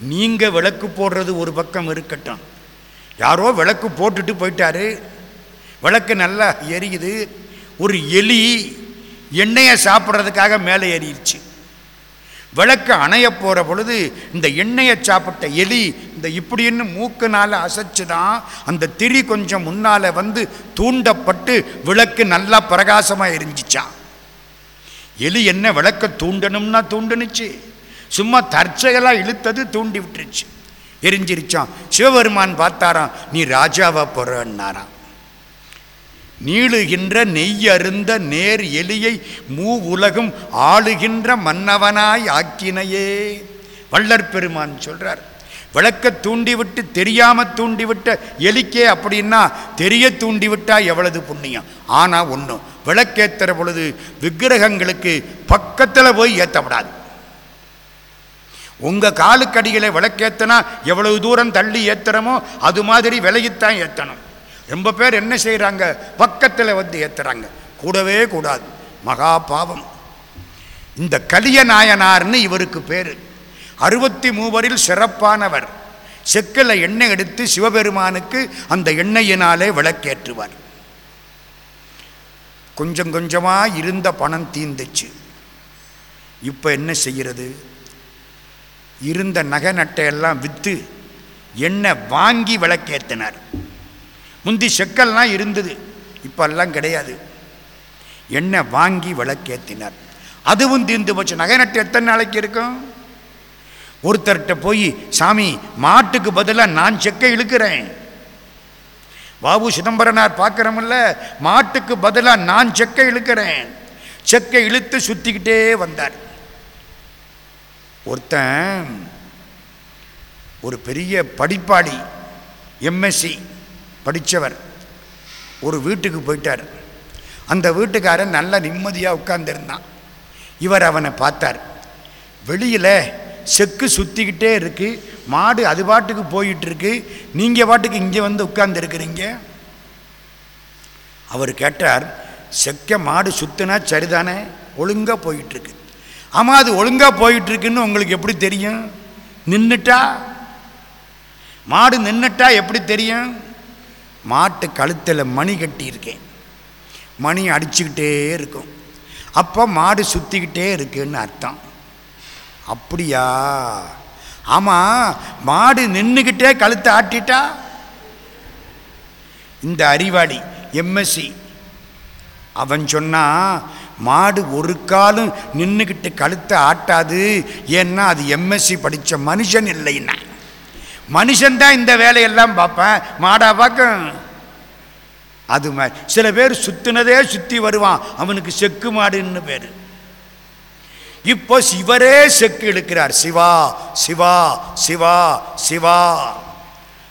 நீங்கள் விளக்கு போடுறது ஒரு பக்கம் இருக்கட்டும். யாரோ விளக்கு போட்டுட்டு போயிட்டாரு. விளக்கு நல்லா எரியுது. ஒரு எலி எண்ணெயை சாப்பிட்றதுக்காக மேலே ஏறிடுச்சு விளக்கு அணைய போகிற பொழுது இந்த எண்ணெயை சாப்பிட்ட எலி இந்த இப்படின்னு மூக்குனால் அசைச்சு தான் அந்த திரி கொஞ்சம் முன்னால் வந்து தூண்டப்பட்டு விளக்கு நல்லா பிரகாசமாக எரிஞ்சிச்சான் எலி என்ன விளக்க தூண்டணும்னா தூண்டுனுச்சு. சும்மா தற்செயலாக இழுத்தது தூண்டி விட்டுருச்சு. எரிஞ்சிருச்சான் சிவபெருமான் பார்த்தாராம் நீ ராஜாவா போறன்னாராம். நீளுகின்ற நெய் அருந்த நேர் எலியை மூ உலகும் ஆளுகின்ற மன்னவனாய் ஆக்கினையே. வள்ளற் பெருமான் சொல்றார் விளக்க தூண்டிவிட்டு தெரியாம தூண்டிவிட்ட எலிக்கே அப்படின்னா தெரிய தூண்டிவிட்டா எவ்வளவு புண்ணியம்? ஆனா ஒன்றும் விளக்கேத்துற பொழுது விக்கிரகங்களுக்கு பக்கத்தில் போய் ஏற்றப்படாது உங்க காலுக்கடிகளை விளக்கேத்தனா எவ்வளவு தூரம் தள்ளி ஏத்துறமோ அது மாதிரி விலகித்தான் ஏத்தணும். ரொம்ப பேர் என்ன செய்கிறாங்க பக்கத்தில் வந்து ஏற்றுறாங்க கூடவே கூடாது. மகா பாவம். இந்த கலிய நாயனார்னு இவருக்கு பேர். அறுபத்தி மூவரில் சிறப்பானவர். செக்கில் எண்ணெய் எடுத்து சிவபெருமானுக்கு அந்த எண்ணெயினாலே விளக்கேற்றுவார். கொஞ்சம் கொஞ்சமாக இருந்த பணம் தீந்துச்சு. இப்போ என்ன செய்கிறது இருந்த நகை நட்டையெல்லாம் விற்று எண்ணெய் வாங்கி விளக்கேற்றினார் முந்தி செக்கல்லாம் இருந்தது. இப்பெல்லாம் கிடையாது. எண்ணெய் வாங்கி விளக்கேற்றினார் அதுவும் தீர்ந்து போச்சு. நகை நட்டு எத்தனை நாளைக்கு இருக்கும்? ஒருத்தர்கிட்ட போய் சாமி மாட்டுக்கு பதிலாக நான் செக்கை இழுக்கிறேன். பாபு சிதம்பரனார் பார்க்குறமில்ல மாட்டுக்கு பதிலாக நான் செக்கை இழுக்கிறேன். செக்கை இழுத்து சுற்றிக்கிட்டே வந்தார். ஒருத்தன் ஒரு பெரிய படிப்பாளி எம்எஸ்சி படித்தவர் ஒரு வீட்டுக்கு போயிட்டார். அந்த வீட்டுக்காரன் நல்ல நிம்மதியாக உட்கார்ந்துருந்தான். இவர் அவனை பார்த்தார். வெளியில் செக்கு சுற்றிக்கிட்டே இருக்குது மாடு அது பாட்டுக்கு போயிட்டுருக்கு. நீங்கள் பாட்டுக்கு இங்கே வந்து உட்கார்ந்துருக்குறீங்க? அவர் கேட்டார் செக்க மாடு சுத்துனா சரிதானே? ஒழுங்காக போயிட்டுருக்கு. ஆமாம் அது ஒழுங்காக போயிட்டுருக்குன்னு உங்களுக்கு எப்படி தெரியும்? நின்றுட்டா மாடு நின்றுட்டா எப்படி தெரியும்? மாட்டு கழுத்தில் மணி கட்டியிருக்கேன். மணி அடிச்சுக்கிட்டே இருக்கும். அப்போ மாடு சுற்றிக்கிட்டே இருக்குன்னு அர்த்தம். அப்படியா? ஆமாம் மாடு நின்றுக்கிட்டே கழுத்தை ஆட்டிட்டா? இந்த அறிவாளி எம்எஸ்சி அவன் சொன்னா மாடு ஒரு காலும் நின்றுக்கிட்டு கழுத்தை ஆட்டாது ஏன்னா அது எம்எஸ்சி படித்த மனுஷன் இல்லைன்னா. மனுஷன்தான் இந்த வேலையெல்லாம் பார்ப்பேன். மாடா பார்க்கும். அது மாதிரி சில பேர் சுத்தினதே சுற்றி வருவான். அவனுக்கு செக்கு மாடுன்னு பேர். இப்போ சிவரே செக்கு இழுக்கிறார். சிவா சிவா சிவா சிவா.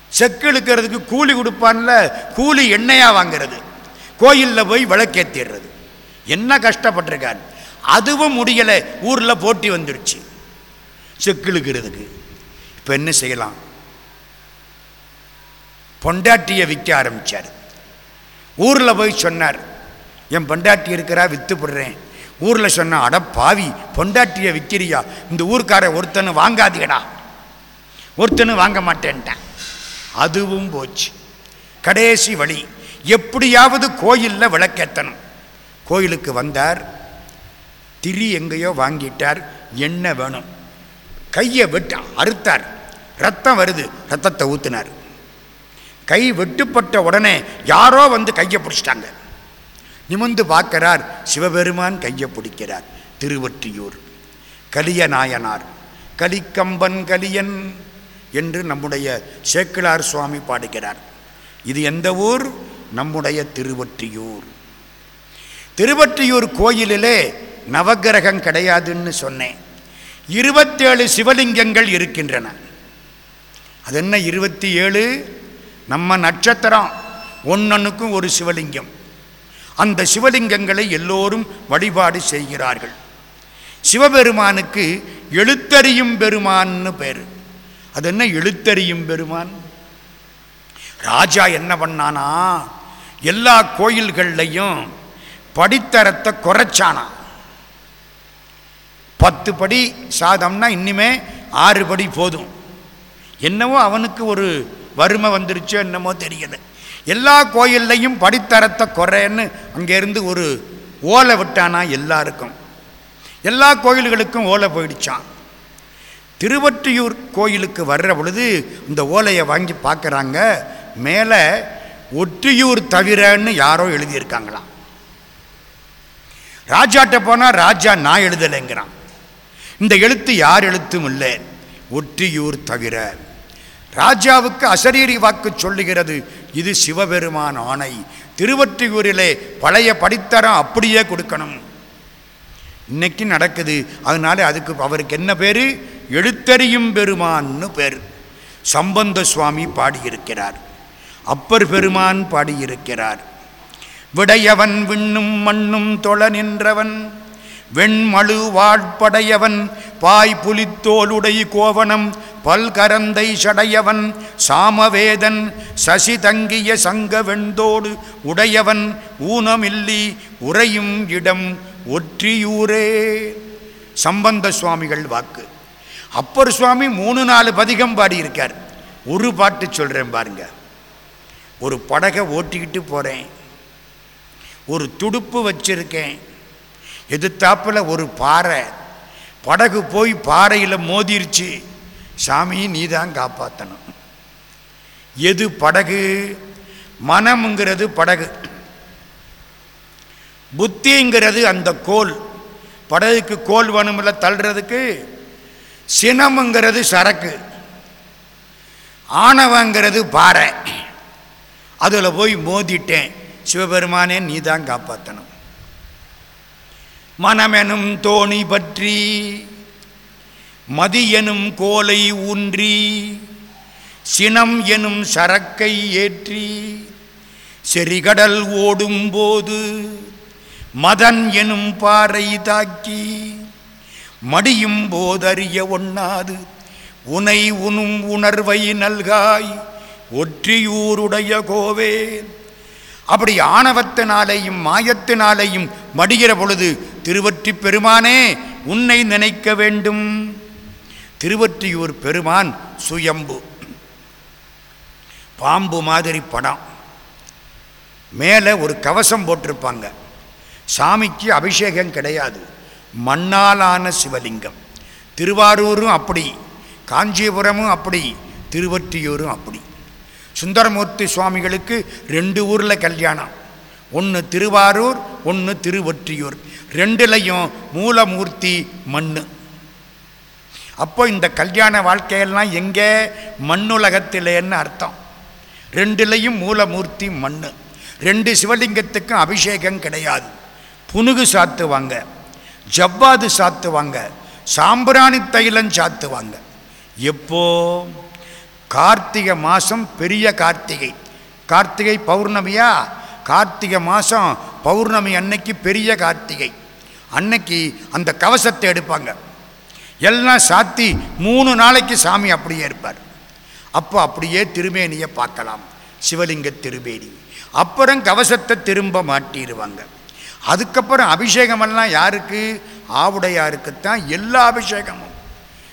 செக்கு இழுக்கிறதுக்கு கூலி கொடுப்பான்ல. கூலி எண்ணெயா வாங்கிறது. கோயிலில் போய் விளக்கேற்றிடுறது என்ன கஷ்டப்பட்டிருக்கார். அதுவும் முடியலை. ஊரில் போட்டி வந்துடுச்சு. செக்கு இழுக்கிறதுக்கு. இப்போ என்ன செய்யலாம்? பொண்டாட்டியை விற்க ஆரம்பித்தார் ஊரில் போய் சொன்னார். என் பொண்டாட்டி இருக்கிறா விற்று போடுறேன். ஊரில் சொன்னால் அட பாவி பொண்டாட்டியை விற்கிறியா இந்த ஊர்க்கார ஒருத்தனு வாங்காதீங்கடா. ஒருத்தனு வாங்க மாட்டேன்ட்டான். அதுவும் போச்சு. கடைசி வழி எப்படியாவது கோயிலில் விளக்கேற்றணும் கோயிலுக்கு வந்தார். திரி எங்கேயோ வாங்கிட்டார். என்ன வேணும்? கையை விட்டு அறுத்தார். ரத்தம் வருது. ரத்தத்தை ஊற்றினார் கை வெட்டுப்பட்ட உடனே யாரோ வந்து கையை பிடிச்சிட்டாங்க. நிமிந்து பார்க்கிறார் சிவபெருமான் கையை பிடிக்கிறார். திருவொற்றியூர். கலிய நாயனார் கலிக்கம்பன் கலியன் என்று நம்முடைய சேக்கிழார் சுவாமி பாடுகிறார். இது எந்த ஊர்? நம்முடைய திருவொற்றியூர். திருவொற்றியூர் கோயிலிலே நவக்கிரகம் கிடையாதுன்னு சொன்னேன். இருபத்தேழு சிவலிங்கங்கள் இருக்கின்றன. அது என்ன இருபத்தி ஏழு? நம்ம நட்சத்திரம் ஒன்னொன்னுக்கும் ஒரு சிவலிங்கம். அந்த சிவலிங்கங்களை எல்லோரும் வழிபாடு செய்கிறார்கள். சிவபெருமானுக்கு எழுத்தறியும் பெருமான்னு பேர். அது என்ன எழுத்தறியும் பெருமான்? ராஜா என்ன பண்ணானா எல்லா கோயில்கள்லையும் படித்தரத்தை குறைச்சானா. பத்து படி சாதம்னா இன்னுமே ஆறு படி போதும். என்னவோ அவனுக்கு ஒரு வறுமை வந்துருச்சோ என்னமோ தெரியல எல்லா கோயில்லையும் படித்தரத்தை குறைன்னு அங்கேருந்து ஒரு ஓலை விட்டானா எல்லாருக்கும். எல்லா கோயில்களுக்கும் ஓலை போயிடுச்சான் திருவற்றியூர் கோயிலுக்கு வர்ற பொழுது இந்த ஓலையை வாங்கி பார்க்குறாங்க. மேலே ஒற்றியூர் தவிரன்னு யாரோ எழுதியிருக்காங்களாம். ராஜாட்ட போனால் ராஜா நான் எழுதலைங்கிறான். இந்த எழுத்து யார் எழுத்தும் இல்லை. ஒற்றியூர் தவிர. ராஜாவுக்கு அசரீரி வாக்கு சொல்லுகிறது. இது சிவபெருமான் ஆணை. திருவற்றியூரிலே பழைய படித்தரம் அப்படியே கொடுக்கணும். இன்னைக்கு நடக்குது. அதனால அதுக்கு அவருக்கு என்ன பேர்? எழுத்தறியும் பெருமான்னு பேர். சம்பந்த சுவாமி பாடியிருக்கிறார். அப்பர் பெருமான் பாடியிருக்கிறார். விடையவன் விண்ணும் மண்ணும் தொழ நின்றவன். வெண்மழு வாழ்படையவன் பாய் புலித்தோலுடை கோவனம் பல்கரந்தை சடையவன் சாமவேதன் சசி தங்கிய சங்க வெண்தோடு உடையவன் ஊனமில்லி உறையும் இடம் ஒற்றியூரே. சம்பந்த சுவாமிகள் வாக்கு. அப்பர் சுவாமி மூணு நாலு பதிகம் பாடியிருக்கார். ஒரு பாட்டு சொல்கிறேன் பாருங்க. ஒரு படகை ஓட்டிக்கிட்டு போகிறேன் ஒரு துடுப்பு வச்சிருக்கேன். எதிர்த்தாப்பில் ஒரு பாறை. படகு போய் பாறையில் மோதிருச்சு. சாமி நீ தான் காப்பாற்றணும் எது படகு? மனம்ங்கிறது படகு. புத்திங்கிறது அந்த கோல். படகுக்கு கோல் வேணுமில்ல தள்ளுறதுக்கு. சினம்ங்கிறது சரக்கு. ஆணவங்கிறது பாறை. அதில் போய் மோதிட்டேன். சிவபெருமானே நீ தான் காப்பாற்றணும் மனமெனும் தோணி பற்றி மதியெனும் கோலை ஊன்றி சினம் எனும் சரக்கை ஏற்றி செறிகடல் ஓடும்போது மதன் எனும் பாறை தாக்கி மடியும் போதறிய ஒண்ணாது உனை உணும் உணர்வை நல்காய் ஒற்றியூருடைய கோவே அப்படி ஆணவத்தினாலேயும் மாயத்தினாலேயும் மடிகிற பொழுது திருவற்றி பெருமானே உன்னை நினைக்க வேண்டும். திருவற்றியூர் பெருமான் சுயம்பு. பாம்பு மாதிரி படம். மேலே ஒரு கவசம் போட்டிருப்பாங்க. சாமிக்கு அபிஷேகம் கிடையாது. மண்ணாலான சிவலிங்கம். திருவாரூரும் அப்படி காஞ்சிபுரமும் அப்படி திருவற்றியூரும் அப்படி. சுந்தரமூர்த்தி சுவாமிகளுக்கு ரெண்டு ஊரில் கல்யாணம். ஒன்று திருவாரூர் ஒன்று திருவொற்றியூர். ரெண்டுலையும் மூலமூர்த்தி மண்ணு. அப்போ இந்த கல்யாண வாழ்க்கையெல்லாம் எங்கே? மண்ணுலகத்திலேன்னு அர்த்தம். ரெண்டுலையும் மூலமூர்த்தி மண் ரெண்டு சிவலிங்கத்துக்கும் அபிஷேகம் கிடையாது. புனுகு சாத்துவாங்க. ஜவ்வாது சாத்துவாங்க. சாம்பிராணி தைலம் சாத்துவாங்க. எப்போ? கார்த்திகை மாதம் பெரிய கார்த்திகை. கார்த்திகை பௌர்ணமியா? கார்த்திகை மாதம் பௌர்ணமி அன்னைக்கு பெரிய கார்த்திகை. அன்னைக்கு அந்த கவசத்தை எடுப்பாங்க. எல்லாம் சாத்தி மூணு நாளைக்கு சாமி அப்படியே இருப்பார். அப்போ அப்படியே திருமேனியை பார்க்கலாம். சிவலிங்க திருமேனி. அப்புறம் கவசத்தை திரும்ப மாட்டிடுவாங்க. அதுக்கப்புறம் அபிஷேகமெல்லாம் யாருக்கு? ஆவுடையாருக்குத்தான் எல்லா அபிஷேகமும்.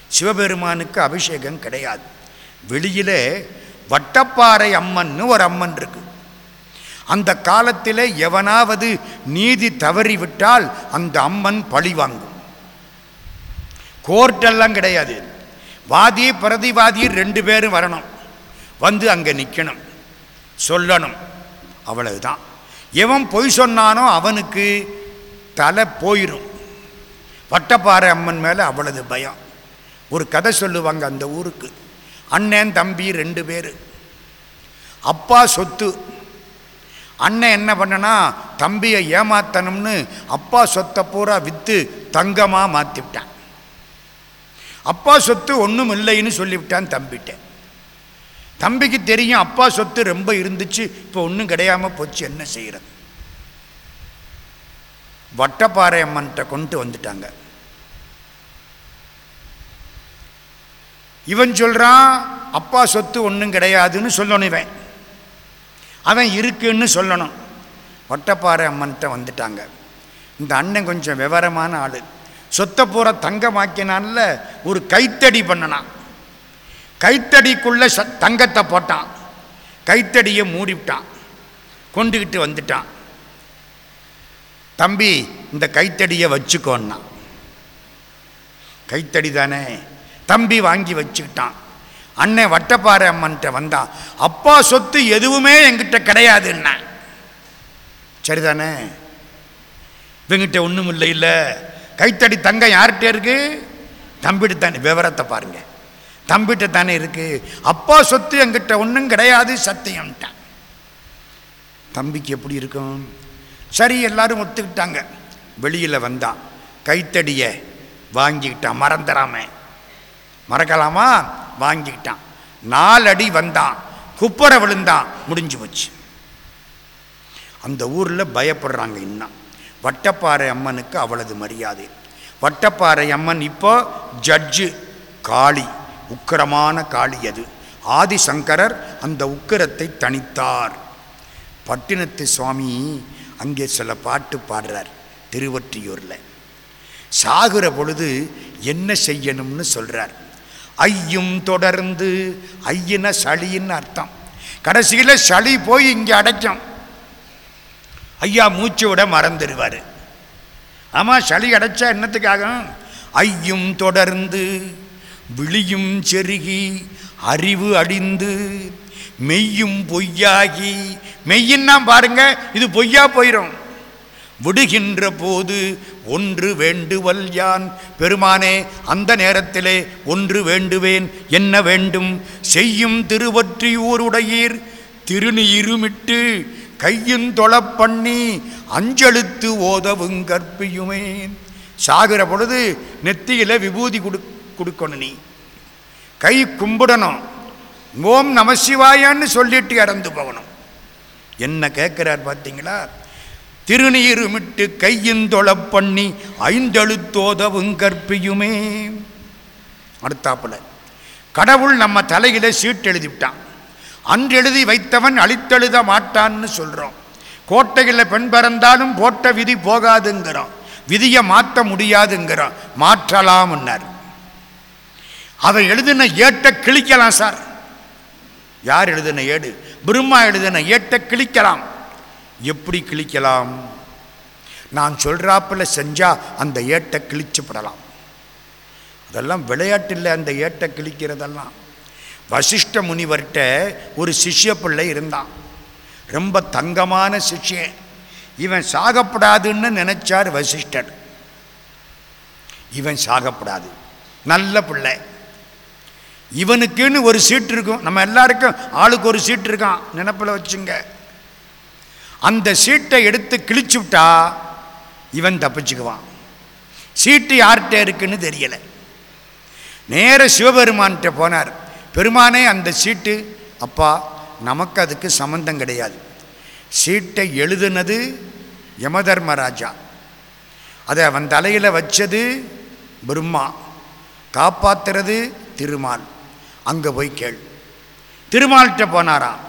சிவபெருமானுக்கு அபிஷேகம் கிடையாது. வெளியிலே வட்டப்பாறை அம்மன்னு ஒரு அம்மன் இருக்கு. அந்த காலத்தில் எவனாவது நீதி தவறிவிட்டால் அந்த அம்மன் பழி வாங்கும். கோர்ட்டெல்லாம் கிடையாது. வாதி பிரதிவாதி ரெண்டு பேரும் வரணும். வந்து அங்கே நிற்கணும் சொல்லணும். அவ்வளவுதான். எவன் பொய் சொன்னானோ அவனுக்கு தலை போயிடும் வட்டப்பாறை அம்மன் மேலே அவ்வளவு பயம். ஒரு கதை சொல்லுவாங்க அந்த ஊருக்கு. அண்ணன் தம்பி ரெண்டு பேர். அப்பா சொத்து. அண்ணன் என்ன பண்ணனா தம்பியை ஏமாத்தணும்னு அப்பா சொத்தை பூரா விற்று தங்கமாக மாற்றிவிட்டான் அப்பா சொத்து ஒன்றும் இல்லைன்னு சொல்லிவிட்டான் தம்பிட்டேன் தம்பிக்கு தெரியும் அப்பா சொத்து ரொம்ப இருந்துச்சு இப்போ ஒன்றும் கிடையாமல் போச்சு என்ன செய்கிறது வட்டப்பாறை அம்மன்கிட்ட கொண்டு வந்துட்டாங்க. இவன் சொல்கிறான் அப்பா சொத்து ஒன்றும் கிடையாதுன்னு சொல்லணும் இவன். அவன் இருக்குன்னு சொல்லணும். ஒட்டப்பாறை அம்மன்கிட்ட வந்துட்டாங்க. இந்த அண்ணன் கொஞ்சம் விவரமான ஆள். சொத்தை பூரா தங்கமாக்கினான்ல ஒரு கைத்தடி பண்ணனான். கைத்தடிக்குள்ளே ச தங்கத்தை போட்டான். கைத்தடியை மூடிவிட்டான். கொண்டுக்கிட்டு வந்துட்டான். தம்பி இந்த கைத்தடியை வச்சுக்கோன்னா கைத்தடி தானே? தம்பி வாங்கி வச்சுக்கிட்டான். அண்ணன் வட்டப்பாறை அம்மன்ட்ட வந்தான். அப்பா சொத்து எதுவுமே எங்கிட்ட கிடையாதுன்னா. சரிதானே? இவங்கிட்ட ஒன்றும் இல்லை இல்லை. கைத்தடி தங்கம் யார்கிட்ட இருக்கு? தம்பிட்டு தானே. விவரத்தை பாருங்க. தம்பிட்ட தானே இருக்கு. அப்பா சொத்து எங்கிட்ட ஒன்றும் கிடையாது சத்தியம்ட்டான். தம்பிக்கு எப்படி இருக்கும்? சரி எல்லாரும் ஒத்துக்கிட்டாங்க. வெளியில் வந்தான். கைத்தடியை வாங்கிக்கிட்டான் மறந்துடாமல் மறக்கலாமா? வாங்கிக்கிட்டான். நாலடி வந்தான். குப்பரை விழுந்தான். முடிஞ்சு போச்சு. அந்த ஊரில் பயப்படுறாங்க இன்னும் வட்டப்பாறை அம்மனுக்கு அவளது மரியாதை. வட்டப்பாறை அம்மன் இப்போ ஜட்ஜு காளி உக்கிரமான காளி அது. ஆதிசங்கரர் அந்த உக்கிரத்தை தனித்தார் பட்டினத்து சுவாமி அங்கே சில பாட்டு பாடுறார் திருவற்றியூரில். சாகுற பொழுது என்ன செய்யணும்னு சொல்கிறார் ஐயும் தொடர்ந்து ஐயின சளின்னு அர்த்தம். கடைசியில் சளி போய் இங்கே அடைக்கும். ஐயா மூச்சு விட மறந்துடுவார். ஆமாம் சளி அடைச்சா என்னத்துக்காகும் ஐயும் தொடர்ந்து விழியும் செருகி அறிவு அடிந்து மெய்யும் பொய்யாகி மெய்யின்னா பாருங்க இது பொய்யா போயிடும் விடுகின்ற போது ஒன்று வேண்டுவல் யான்? பெருமானே அந்த நேரத்திலே ஒன்று வேண்டுவேன். என்ன வேண்டும்? செய்யும் திருவொற்றியூருடையீர். திருநீருமிட்டு கையும் தொழப் பண்ணி அஞ்செழுத்து ஓதவும் கற்பியுமே சாகிற பொழுது நெத்தியில விபூதி கொடு கொடுக்கணும் நீ. கை கும்பிடணும். ஓம் நமசிவாயான்னு சொல்லிட்டு இறந்து போகணும். என்ன கேட்கிறார் பார்த்தீங்களா? திருநீருமிட்டு கையின் தொழப் பண்ணி ஐந்தெழுத்தோதவும் கற்பியுமே அடுத்தாப்புல கடவுள் நம்ம தலையில சீட்டு எழுதிவிட்டான். அன்று வைத்தவன் அழித்தெழுத மாட்டான்னு சொல்றோம். கோட்டையில் பெண் பிறந்தாலும் போட்ட விதி போகாதுங்கிறோம். விதியை மாற்ற முடியாதுங்கிறோம். மாற்றலாம்னார் அதை எழுதின ஏட்டை கிழிக்கலாம் சார். யார் எழுதின ஏடு? பிரம்மா எழுதின ஏட்டை கிழிக்கலாம். எப்படி கிழிக்கலாம்? நான் சொல்கிறாப்பில் செஞ்சால் அந்த ஏட்டை கிழிச்சுப்படலாம் அதெல்லாம் விளையாட்டில் அந்த ஏட்டை கிழிக்கிறதெல்லாம். வசிஷ்ட முனிவர்கிட்ட ஒரு சிஷ்ய பிள்ளை இருந்தான். ரொம்ப தங்கமான சிஷ்யன். இவன் சாகப்படாதுன்னு நினைச்சார் வசிஷ்டர் இவன் சாகப்படாது. நல்ல பிள்ளை. இவனுக்குன்னு ஒரு சீட்டு இருக்கும். நம்ம எல்லாருக்கும் ஆளுக்கு ஒரு சீட்டு இருக்கான். நினப்பில் வச்சுங்க. அந்த சீட்டை எடுத்து கிழிச்சு விட்டா இவன் தப்பிச்சுக்குவான். சீட்டு யார்கிட்ட இருக்குன்னு தெரியலை. நேர சிவபெருமான்கிட்ட போனார். பெருமானே அந்த சீட்டு அப்பா நமக்கு அதுக்கு சம்பந்தம் கிடையாது. சீட்டை எழுதுனது யமதர்மராஜா. அதை அவன் தலையில் வச்சது பிரம்மா. காப்பாத்துறது திருமால். அங்கே போய் கேள். திருமால்கிட்ட போனாராம்.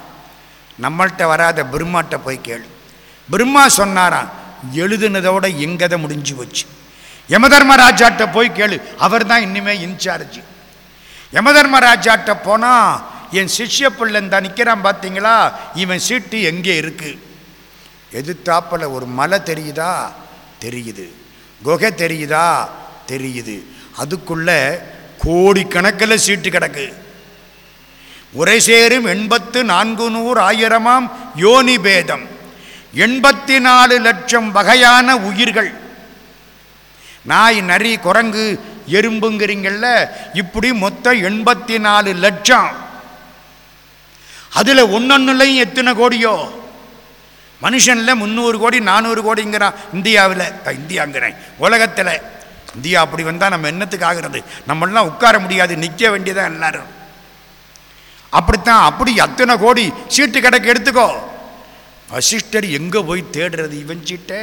நம்மள்கிட்ட வராத பிரம்மாட்ட போய் கேள். பிரம்மா சொன்னாராம் எழுதுனதோட எங்கதை முடிஞ்சு போச்சு. யமதர்மராஜாட்ட போய் கேளு அவர் தான் இன்னுமே இன்சார்ஜ். யமதர்மராஜாட்ட போனா என் சிஷ்ய பிள்ளைன் தான் நிற்கிறான் பார்த்தீங்களா இவன் சீட்டு எங்கே இருக்கு? எதிர்த்தாப்பில் ஒரு மலை தெரியுதா? தெரியுது. குகை தெரியுதா? தெரியுது. அதுக்குள்ள கோடிக்கணக்கில் சீட்டு கிடக்கு. உரை சேரும் எண்பத்து நான்கு நூறு ஆயிரமாம் யோனி பேதம். எண்பத்தி நாலு லட்சம் வகையான உயிர்கள். நாய் நரி குரங்கு எறும்புங்கிறீங்கள்ல இப்படி மொத்தம் எண்பத்தி நாலு லட்சம். அதில் ஒன்னொன்னுலையும் எத்தனை கோடியோ? மனுஷனில் முந்நூறு கோடி நானூறு கோடிங்கிறான் இந்தியாவில். இந்தியாங்கிறேன். உலகத்தில். இந்தியா அப்படி வந்தால் நம்ம என்னத்துக்கு ஆகிறது? நம்மளாம் உட்கார முடியாது நிற்க வேண்டியதான் எல்லாரும். அப்படித்தான் அப்படி அத்தனை கோடி சீட்டு கணக்கு எடுத்துக்கோ. வசிஷ்டர் எங்கே போய் தேடுறது? இவன் சீட்டை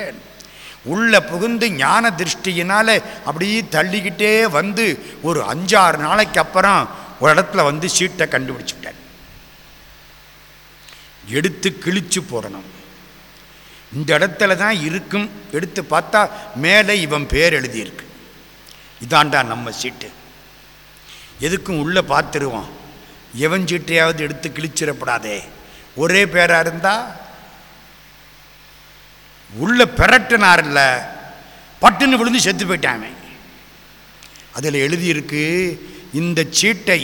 உள்ள புகுந்து ஞான திருஷ்டியினால அப்படியே தள்ளிக்கிட்டே வந்து ஒரு அஞ்சாறு நாளைக்கு அப்புறம் ஒரு இடத்துல வந்து சீட்டை கண்டுபிடிச்சுட்டேன் எடுத்து கிழிச்சு போடணும். இந்த இடத்துல தான் இருக்கும். எடுத்து பார்த்தா மேலே இவன் பேர் எழுதியிருக்கு. இதாண்டா நம்ம சீட்டு. எதுக்கும் உள்ளே பார்த்துருவான். எவன் சீட்டையாவது எடுத்து கிழிச்சிடப்படாதே. ஒரே பேராக இருந்தால் உள்ள பெரட்டினார்ல பட்டுன்னு விழுந்து செத்து போயிட்டாங்க அதில் எழுதியிருக்கு இந்த சீட்டை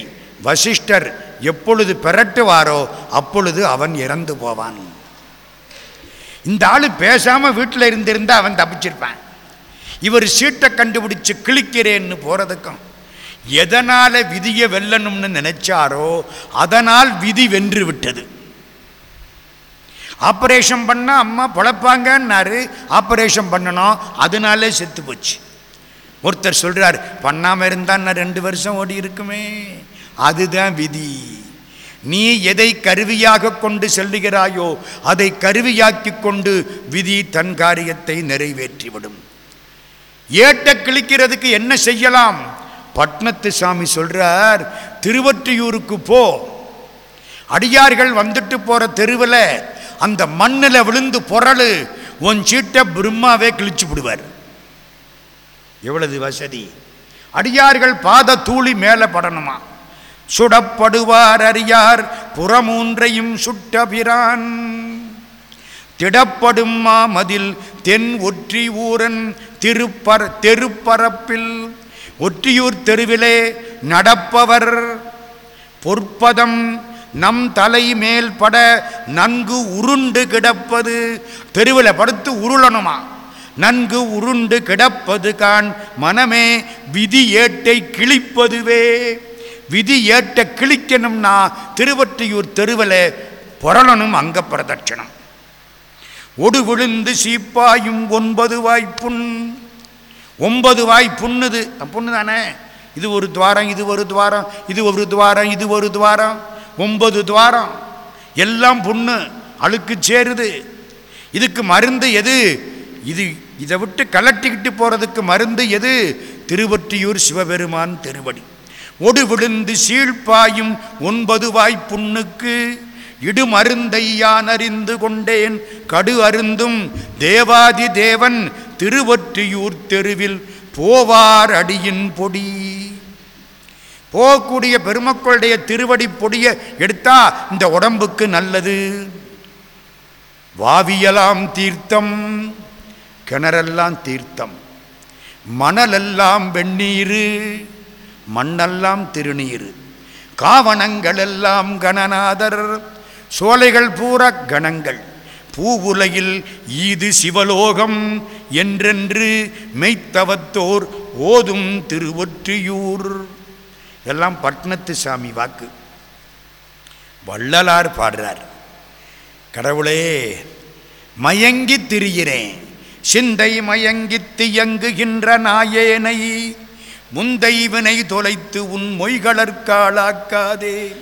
வசிஷ்டர் எப்பொழுது பெரட்டுவாரோ அப்பொழுது அவன் இறந்து போவான். இந்த ஆள் பேசாமல் வீட்டில் இருந்திருந்தால் அவன் தப்பிச்சிருப்பான். இவர் சீட்டை கண்டுபிடிச்சு கிழிக்கிறேன்னு போகிறதுக்கும் எதனால் விதியை வெல்லணும்னு நினைச்சாரோ அதனால் விதி வென்று விட்டது. ஆப்ரேஷன் பண்ணால் அம்மா பொழப்பாங்கன்னாரு ஆப்ரேஷன் பண்ணணும் அதனாலே செத்து போச்சு. ஒருத்தர் சொல்கிறார் பண்ணாமல் இருந்தால் நான் ரெண்டு வருஷம் ஓடி இருக்குமே. அதுதான் விதி. நீ எதை கருவியாக கொண்டு செல்லுகிறாயோ அதை கருவியாக்கி கொண்டு விதி தன் காரியத்தை நிறைவேற்றிவிடும். ஏட்ட கிழிக்கிறதுக்கு என்ன செய்யலாம்? பட்னத்து சாமி சொல்றார் திருவொற்றியூருக்கு போ. அடியார்கள் வந்துட்டு போற தெருவில் அந்த மண்ணில் விழுந்து பொருள் உன் சீட்டை பிரம்மாவே கிழிச்சு விடுவார். எவ்வளவு வசதி. அடியார்கள் பாத தூளி மேலே படணுமா? சுடப்படுவார் அறியார் புறமூன்றையும் சுட்டபிரான் திடப்படும் மாமதில் தென் ஒற்றி ஊரன் திருப்பர தெருப்பரப்பில் ஒற்றியூர் தெருவிலே நடப்பவர். பொற்பதம் நம் தலை மேல் பட நன்கு உருண்டு கிடப்பது. தெருவில் படுத்து உருளணுமா? நன்கு உருண்டு கிடப்பது கான் மனமே விதி ஏட்டை கிழிப்பதுவே. விதி ஏட்ட கிழிக்கணும்னா திருவொற்றியூர் தெருவில் புரளனும் அங்க பிரதட்சணம் ஒடு விழுந்து சீப்பாயும் ஒன்பது வாய்ப்புண் ஒன்பது வாய் புண்ணுது. புண்ணு தானே இது ஒரு துவாரம் இது ஒரு துவாரம் இது ஒரு துவாரம் இது ஒரு துவாரம். ஒன்பது துவாரம். எல்லாம் புண்ணு அழுக்கு சேருது. இதுக்கு மருந்து எது? இது இதை விட்டு கலட்டிக்கிட்டு போகிறதுக்கு மருந்து எது? திருவொற்றியூர் சிவபெருமான் திருவடி. ஒடு விழுந்து சீழ்ப்பாயும் ஒன்பது வாய் புண்ணுக்கு இடுமருந்தை யான் அறிந்து கொண்டேன். கடு அருந்தும் தேவாதி தேவன் திருவொற்றியூர் தெருவில் போவார் அடியின் பொடி. போகக்கூடிய பெருமக்களுடைய திருவடி பொடியை எடுத்தா இந்த உடம்புக்கு நல்லது. வாவியலாம் தீர்த்தம் கிணறெல்லாம் தீர்த்தம். மணலெல்லாம் வெந்நீரு மண்ணெல்லாம் திருநீரு. காவணங்களெல்லாம் கணநாதர் சோலைகள் பூரா கணங்கள். பூவுலையில் ஈது சிவலோகம் என்றென்று மெய்த்தவத்தோர் ஓதும் திருவொற்றியூர். எல்லாம் பட்னத்து சாமி வாக்கு. வள்ளலார் பாடுறார். கடவுளே மயங்கி திரிகிறேன். சிந்தை மயங்கி தியங்குகின்ற நாயேனை முந்தை வினை தொலைத்து உன் மொய்களற்காளாக்காதே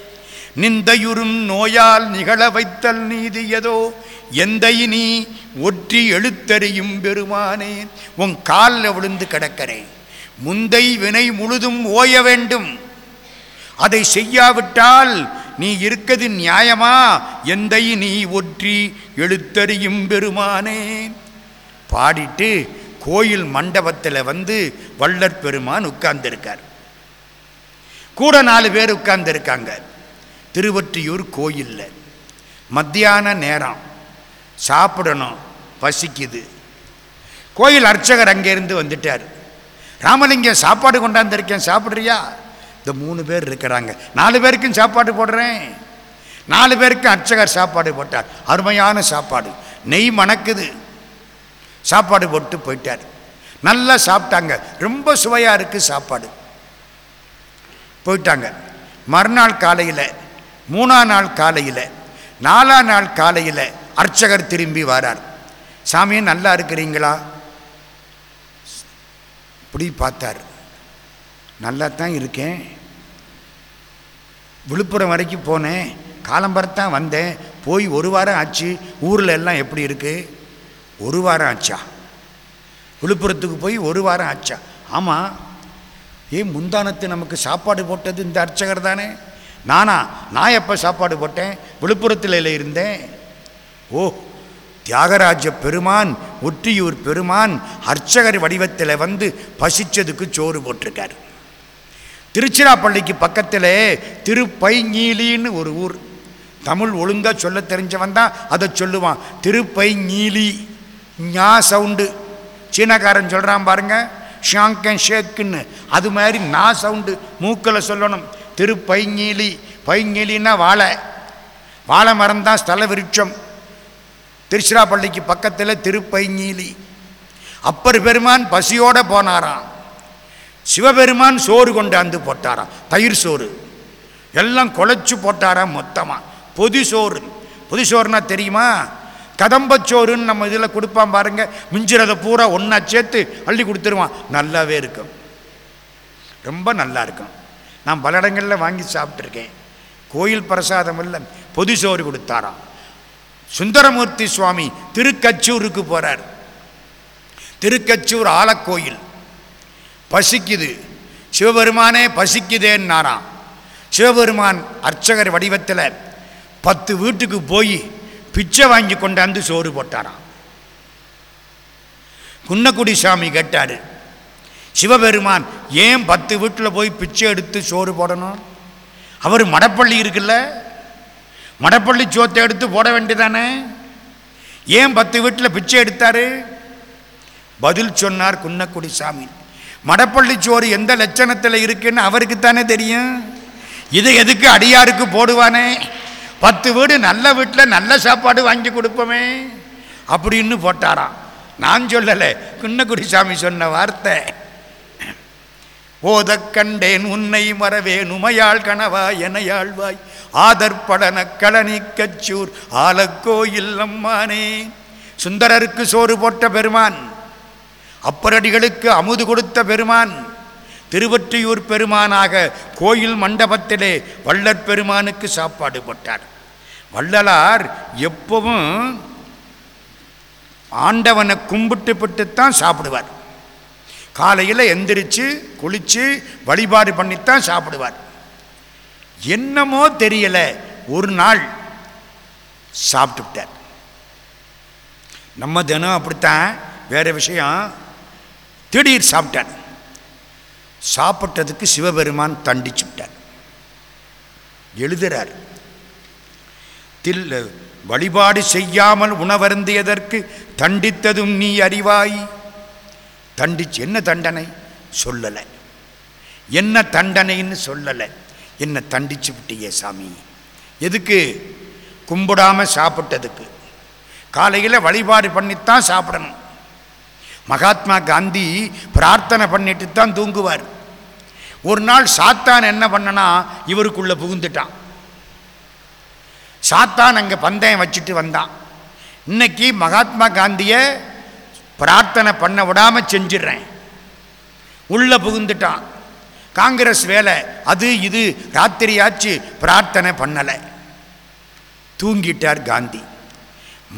நிந்தையுறும் நோயால் நிகழ வைத்தல் நீதியதோ எந்தை நீ ஒற்றி எழுத்தறியும் பெருமானே உன் காலில் விழுந்து கிடக்கிறேன் முந்தை வினை முழுதும் ஓய வேண்டும். அதை செய்யாவிட்டால் நீ இருக்கது நியாயமா? எந்தை நீ ஒற்றி எழுத்தறியும் பெருமானே. பாடிட்டு கோயில் மண்டபத்தில் வந்து வள்ளற் பெருமான் உட்கார்ந்திருக்கார். கூட நாலு பேர் உட்கார்ந்துருக்காங்க. திருவற்றியூர் கோயிலில். மத்தியான நேரம். சாப்பிடணும். பசிக்குது. கோயில் அர்ச்சகர் அங்கேருந்து வந்துட்டார். ராமலிங்கம் சாப்பாடு கொண்டாந்துருக்கேன் சாப்பிட்றியா? இந்த மூணு பேர் இருக்கிறாங்க. நாலு பேருக்கும் சாப்பாடு போடுறேன். நாலு பேருக்கும் அர்ச்சகர் சாப்பாடு போட்டார். அருமையான சாப்பாடு. நெய் மணக்குது. சாப்பாடு போட்டு போயிட்டார். நல்லா சாப்பிட்டாங்க. ரொம்ப சுவையாக இருக்குது சாப்பாடு. போயிட்டாங்க. மறுநாள் காலையில் மூணாம் நாள் காலையில் நாலாம் நாள் காலையில் அர்ச்சகர் திரும்பி வரார். சாமியே நல்லா இருக்கிறீங்களா? இப்படி பார்த்தார். நல்லா தான் இருக்கேன். விழுப்புரம் வரைக்கும் போனேன். காலம்பரத்தான் வந்தேன். போய் ஒரு வாரம் ஆச்சு. ஊரில் எல்லாம் எப்படி இருக்குது ஒரு வாரம் ஆச்சா. விழுப்புரத்துக்கு போய் ஒரு வாரம் ஆச்சா. ஆமாம் ஏன் முந்தானத்து நமக்கு சாப்பாடு போட்டது இந்த அர்ச்சகர் தானே? நானா நான் எப்போ சாப்பாடு போட்டேன். விழுப்புரத்தில் இருந்தேன். ஓ தியாகராஜ பெருமான் ஒற்றியூர் பெருமான் அர்ச்சகர் வடிவத்தில் வந்து பசிச்சதுக்கு சோறு போட்டிருக்காரு. திருச்சிராப்பள்ளிக்கு பக்கத்தில் திருப்பைஞீலின்னு ஒரு ஊர். தமிழ் ஒழுங்காக சொல்ல தெரிஞ்சவன் தான் அதை சொல்லுவான். திருப்பைஞீலி ஞா சவுண்டு. சீனக்காரன் சொல்கிறான் பாருங்க ஷாங்கன் ஷேக்குன்னு. அது மாதிரி நா சவுண்டு மூக்கில் சொல்லணும். திருப்பைங்கீலி பைங்கீலின்னா வாழை. வாழை மரம் தான் ஸ்தல விருட்சம். திருச்சிராப்பள்ளிக்கு பக்கத்தில் திருப்பைங்கீலி அப்பர் பெருமான் பசியோடு போனாராம். சிவபெருமான் சோறு கொண்டாந்து போட்டாராம். தயிர் சோறு. எல்லாம் குழைச்சி போட்டாராம் மொத்தமாக பொது சோறு. பொது சோறுனா தெரியுமா? கதம்பச்சோறுன்னு நம்ம இதில் கொடுப்பான் பாருங்க. மிஞ்சிறதை பூரா ஒன்றா சேர்த்து அள்ளி கொடுத்துருவான். நல்லாவே இருக்கும். ரொம்ப நல்லா இருக்கும். நான் பல இடங்களில் வாங்கி சாப்பிட்ருக்கேன் கோயில் பிரசாதம் இல்லை. பொது சோறு கொடுத்தாராம். சுந்தரமூர்த்தி சுவாமி திருக்கச்சூருக்கு போகிறார் திருக்கச்சூர் ஆலக்கோயில். பசிக்குது. சிவபெருமானே பசிக்குதேன்னாராம். சிவபெருமான் அர்ச்சகர் வடிவத்தில் பத்து வீட்டுக்கு போய் பிச்சை வாங்கி கொண்டாந்து சோறு போட்டாராம். குன்னக்குடி சாமி கேட்டார் சிவபெருமான் ஏன் பத்து வீட்டில் போய் பிச்சை எடுத்து சோறு போடணும்? அவர் மடப்பள்ளி இருக்குல்ல? மடப்பள்ளி சோத்தை எடுத்து போட வேண்டியதானே? ஏன் பத்து வீட்டில் பிச்சை எடுத்தாரு? பதில் சொன்னார் குன்னக்குடி சாமி. மடப்பள்ளி சோறு எந்த லட்சணத்தில் இருக்குன்னு அவருக்கு தானே தெரியும்? இது எதுக்கு அடியாருக்கு போடுவானே? பத்து வீடு நல்ல வீட்டில் நல்ல சாப்பாடு வாங்கி கொடுப்போமே. அப்படின்னு போட்டாராம். நான் சொல்லலை. குன்னக்குடி சாமி சொன்ன வார்த்தை. ஓதக் கண்டேன் உன்னை மறவேன் உமையாள் கனவா எனையாழ்வாய் ஆதற்படன களனி கச்சூர் ஆலக்கோயில் அம்மானே. சுந்தரருக்கு சோறு போட்ட பெருமான் அப்பரடிகளுக்கு அமுது கொடுத்த பெருமான் திருவற்றியூர் பெருமானாக கோயில் மண்டபத்திலே வள்ளற் பெருமானுக்கு சாப்பாடு போட்டார். வள்ளலார் எப்பவும் ஆண்டவனை கும்பிட்டு பிட்டுத்தான் சாப்பிடுவார். காலையில் எந்திரிச்சு குளித்து வழிபாடு பண்ணித்தான் சாப்பிடுவார். என்னமோ தெரியலை ஒரு நாள் சாப்பிட்டுட்டார் நம்ம தினம் அப்படித்தான் வேற விஷயம். திடீர் சாப்பிட்டார். சாப்பிட்டதுக்கு சிவபெருமான் தண்டிச்சு விட்டார். எழுதுறார். தில் வழிபாடு செய்யாமல் உணவருந்தியதற்கு தண்டித்ததும் நீ அறிவாய். தண்டிச்சு. என்ன தண்டனை? சொல்லலை. என்ன தண்டனைன்னு சொல்லலை. என்ன தண்டிச்சு விட்டியே சாமி. எதுக்கு? கும்பிடாம சாப்பிட்டதுக்கு. காலையில் வழிபாடு பண்ணித்தான் சாப்பிடணும். மகாத்மா காந்தி பிரார்த்தனை பண்ணிட்டு தான் தூங்குவார். ஒரு நாள் சாத்தான் என்ன பண்ணனா இவருக்குள்ளே புகுந்துட்டான். சாத்தான் அங்கே பந்தயம் வச்சுட்டு வந்தான். இன்னைக்கு மகாத்மா காந்தியை பிரார்த்தனை பண்ண விடாமல் செஞ்சிடுறேன். உள்ளே புகுந்துட்டான். காங்கிரஸ் வேலை அது இது ராத்திரியாச்சு பிரார்த்தனை பண்ணலை. தூங்கிட்டார் காந்தி.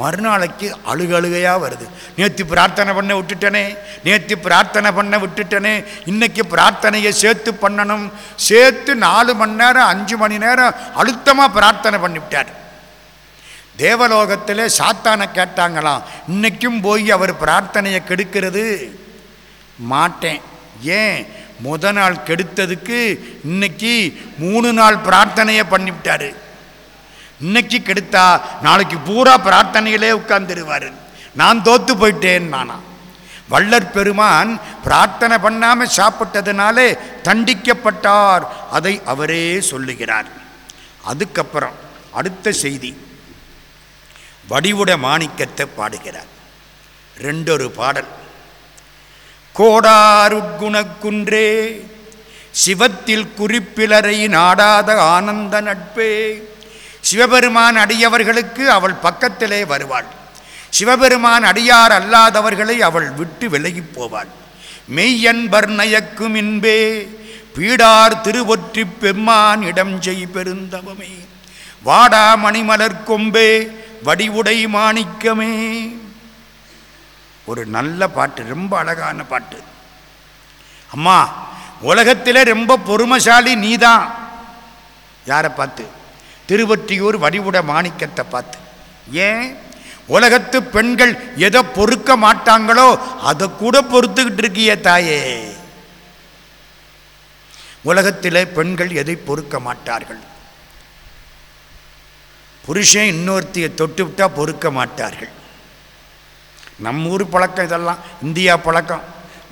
மறுநாளைக்கு அழுகழுகையாக வருது. நேற்று பிரார்த்தனை பண்ண விட்டுட்டனே நேற்று பிரார்த்தனை பண்ண விட்டுட்டனே இன்னைக்கு பிரார்த்தனையை சேர்த்து பண்ணணும். சேர்த்து நாலு மணி நேரம் அஞ்சு மணி நேரம் அழுத்தமாக பிரார்த்தனை பண்ணிவிட்டார். தேவலோகத்தில் சாத்தானை கேட்டாங்களாம் இன்றைக்கும் போய் அவர் பிரார்த்தனையை கெடுக்கிறது? மாட்டேன். ஏன்? முத நாள் கெடுத்ததுக்கு இன்னைக்கு மூணு நாள் பிரார்த்தனையை பண்ணிவிட்டாரு. இன்னைக்கு கெடுத்தா நாளைக்கு பூரா பிரார்த்தனையிலே உட்கார்ந்துருவார். நான் தோத்து போயிட்டேன் நானா. வள்ளற் பெருமான் பிரார்த்தனை பண்ணாமல் சாப்பிட்டதுனாலே தண்டிக்கப்பட்டார் அதை அவரே சொல்லுகிறார். அதுக்கப்புறம் அடுத்த செய்தி. வடிவுட மாணிக்கத்தை பாடுகிறார். ரெண்டொரு பாடல். கோடாருட்குணக்குன்றே சிவத்தில் குறிப்பிலரை நாடாத ஆனந்த நட்பே. சிவபெருமான் அடியவர்களுக்கு அவள் பக்கத்திலே வருவாள். சிவபெருமான் அடியார் அல்லாதவர்களை அவள் விட்டு விலகிப் போவாள். மெய்யன்பர் நயக்கும் இன்பே பீடார் திருவொற்றி பெம்மான் இடம் செய் பெருந்தவமே. வாடா மணிமலர் கொம்பே வடிவுடை மாணிக்கமே. ஒரு நல்ல பாட்டு ரொம்ப அழகான பாட்டு. அம்மா உலகத்தில் ரொம்ப பொறுமசாலி நீதான். யாரை பார்த்து? திருவற்றியூர் வடிவுட மாணிக்கத்தை பார்த்து. ஏன்? உலகத்து பெண்கள் எதை பொறுக்க மாட்டாங்களோ அதை கூட பொறுத்துக்கிட்டு இருக்கிய தாயே. உலகத்தில் பெண்கள் எதை பொறுக்க மாட்டார்கள்? புருஷன் இன்னொருத்தியை தொட்டு விட்டா பொறுக்க மாட்டார்கள். நம்ம ஊர் பழக்கம் இதெல்லாம் இந்தியா பழக்கம்.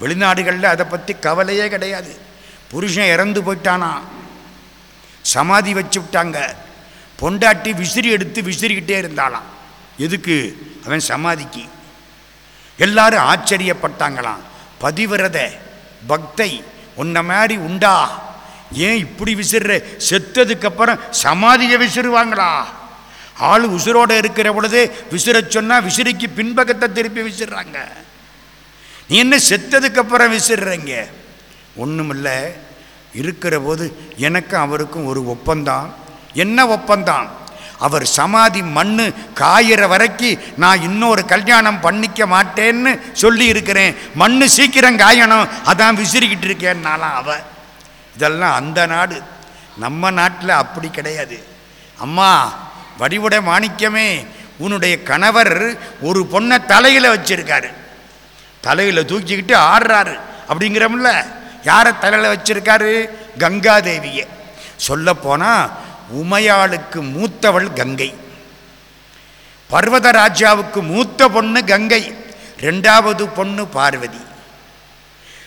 வெளிநாடுகளில் அதை பற்றி கவலையே கிடையாது. புருஷன் இறந்து போயிட்டானா? சமாதி வச்சு விட்டாங்க. பொண்டாட்டி விசிறி எடுத்து விசிறிக்கிட்டே இருந்தாளாம். எதுக்கு? அவன் சமாதிக்கு. எல்லாரும் ஆச்சரியப்பட்டாங்களாம். பதிவிரத பக்தை உன்ன மாதிரி உண்டா? ஏன் இப்படி விசிற செத்ததுக்கப்புறம் சமாதியை விசிறுவாங்களா? ஆள் உசுரோட இருக்கிற பொழுது விசிற சொன்னா விசிறிக்கு பின்பக்கத்தை திருப்பி விசிறாங்க. நீ என்ன செத்ததுக்கப்புறம் விசிறீங்க? ஒன்றுமில்ல இருக்கிற போது எனக்கும் அவருக்கும் ஒரு ஒப்பந்தம் என்ன ஒப்பந்தம் அவர் சமாதி மண்ணு காயிற வரைக்கும் நான் இன்னொரு கல்யாணம் பண்ணிக்க மாட்டேன்னு சொல்லி இருக்கிறேன். மண்ணு சீக்கிரம் காயணும். அதான் விசிறிக்கிட்டு இருக்கேன்னாலாம் அவ. இதெல்லாம் அந்த நாடு. நம்ம நாட்டில் அப்படி கிடையாது. அம்மா வடிவுட மாணிக்கமே உன்னுடைய கணவர் ஒரு பொண்ணை தலையில் வச்சிருக்காரு. தலையில் தூக்கிக்கிட்டு ஆடுறாரு. அப்படிங்கிறோம்ல யாரை தலையில் வச்சிருக்காரு? கங்காதேவியை. சொல்லப்போனால் உமையாளுக்கு மூத்தவள் கங்கை. பர்வதராஜாவுக்கு மூத்த பொண்ணு கங்கை. ரெண்டாவது பொண்ணு பார்வதி.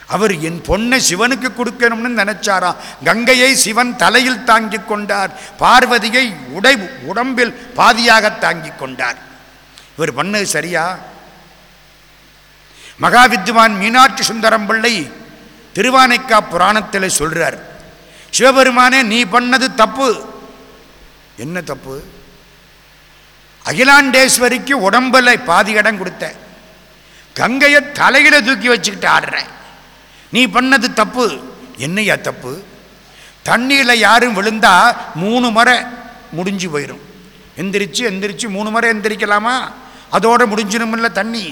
அவர் என் பொண்ணை சிவனுக்கு கொடுக்கணும்னு நினைச்சாராம் கங்கையை சிவன் தலையில் தாங்கி கொண்டார். பார்வதியை உடை உடம்பில் பாதியாக தாங்கி கொண்டார். இவர் பண்ணது சரியா? மகாவித்வான் மீனாட்சி சுந்தரம் பிள்ளை திருவானைக்கா புராணத்தில் சொல்றார் சிவபெருமானே நீ பண்ணது தப்பு. என்ன தப்பு? அகிலாண்டேஸ்வரிக்கு உடம்பில் பாதி இடம் கொடுத்த கங்கையை தலையில தூக்கி வச்சுக்கிட்டு ஆடுறேன். நீ பண்ணது தப்பு. என்னையா தப்பு? தண்ணியில் யாரும் விழுந்தா மூணு முறை முடிஞ்சு போயிடும் எந்திரிச்சு எந்திரிச்சு மூணு முறை எந்திரிக்கலாமா? அதோட முடிஞ்சிடுமில்ல தண்ணி.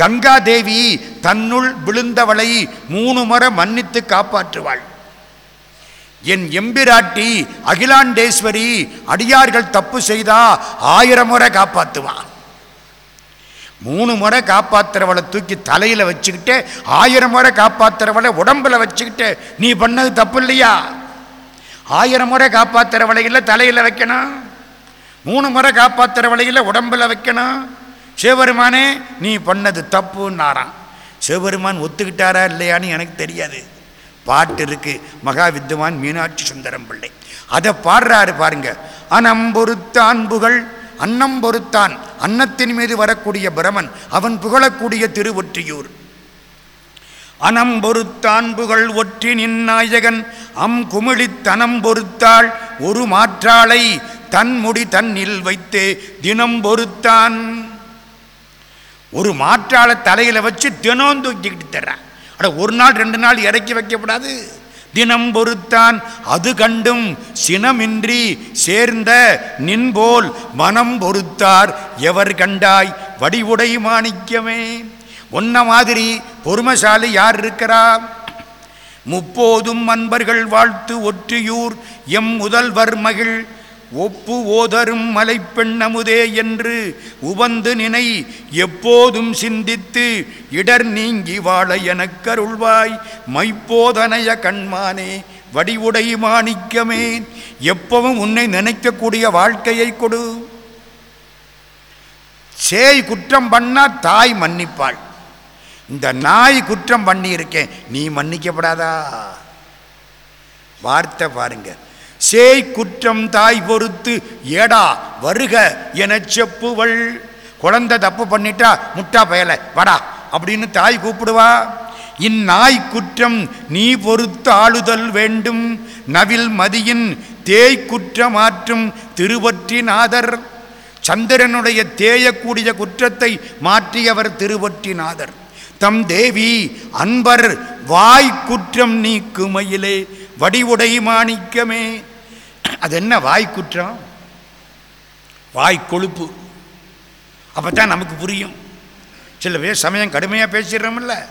கங்கா தேவி தன்னுள் விழுந்தவளை மூணு முறை மன்னித்து காப்பாற்றுவாள். என் எம்பிராட்டி அகிலாண்டேஸ்வரி அடியார்கள் தப்பு செய்தா ஆயிரம் முறை காப்பாற்றுவான் மூணு முறை காப்பாத்துறவளை தூக்கி தலையில் வச்சுக்கிட்டு ஆயிரம் முறை காப்பாத்துறவளை உடம்புல வச்சுக்கிட்டு நீ பண்ணது தப்பு இல்லையா ஆயிரம் முறை காப்பாத்துறவளை இல்லை தலையில் வைக்கணும். மூணு முறை காப்பாத்துறவளை இல்லை உடம்புல வைக்கணும். சிவபெருமானே நீ பண்ணது தப்புன்னாராம். சிவபெருமான் ஒத்துக்கிட்டாரா இல்லையான்னு எனக்கு தெரியாது. பாட்டு இருக்கு. மகா வித்வான் மீனாட்சி சுந்தரம் பிள்ளை அதை பாடுறாரு பாருங்க. அனம்பொருத்தான் புகழ் அன்னம் பொறுத்தான். அன்னத்தின் மீது வரக்கூடிய பிரமன் அவன் புகழக்கூடிய திருவொற்றியூர். அனம் பொறுத்தான் புகழ் ஒற்றி நின்னாயகன் அம் குமிழித் தனம் பொறுத்தாள் ஒரு மாற்றாளை தன் முடி தன்னில் வைத்து தினம் பொறுத்தான். ஒரு மாற்றாளை தலையில் வச்சு தினம் தூக்கிக்கிட்டு தர்றான். அட ஒரு நாள் ரெண்டு நாள் இறக்கி வைக்கப்படாது தினம் பொறுத்தான். அது கண்டும் சினமின்றி சேர்ந்த நின்போல் மனம் பொறுத்தார். எவர் கண்டாய் வடிவுடை மாணிக்கமே. ஒன்ன மாதிரி பொறுமசாலி யார் இருக்கிறா? முப்போதும் அன்பர்கள் வாழ்த்து ஒற்றியூர். எம் முதல்வர் மகிழ் ஒப்பு ஓதரும் மலைப்பெண் அமுதே என்று உவந்து நினை எப்போதும் சிந்தித்து இடர் நீங்கி வாழ எனக் கருள்வாய் மைப்போதனைய கண்மானே வடிவுடை மாணிக்கமே எப்பவும் உன்னை நினைக்கக்கூடிய வாழ்க்கையை கொடு. சேய் குற்றம் பண்ணா தாய் மன்னிப்பாள். இந்த நாய் குற்றம் பண்ணியிருக்கேன் நீ மன்னிக்கப்படாதா? வார்த்தை பாருங்க. சேய் குற்றம் தாய் பொறுத்து ஏடா வருக என செப்புவள். குழந்தை தப்பு பண்ணிட்டா முட்டா பயல வடா அப்படின்னு தாய் கூப்பிடுவா. இந்நாய் குற்றம் நீ பொறுத்து ஆளுதல் வேண்டும். நவில் மதியின் தேய் குற்றமாற்றும் திருவொற்றிநாதர் சந்திரனுடைய தேயக்கூடிய குற்றத்தை மாற்றியவர் திருவொற்றிநாதர் தம் தேவி அன்பர் வாய் குற்றம் நீக்குமையிலே வடிவுடை மாணிக்கமே. அது என்ன வாய் குற்றம்? வாய் கொழுப்பு. அப்போ தான் நமக்கு புரியும். சில பேர் சமயம் கடுமையாக பேசிடுறோம்ல.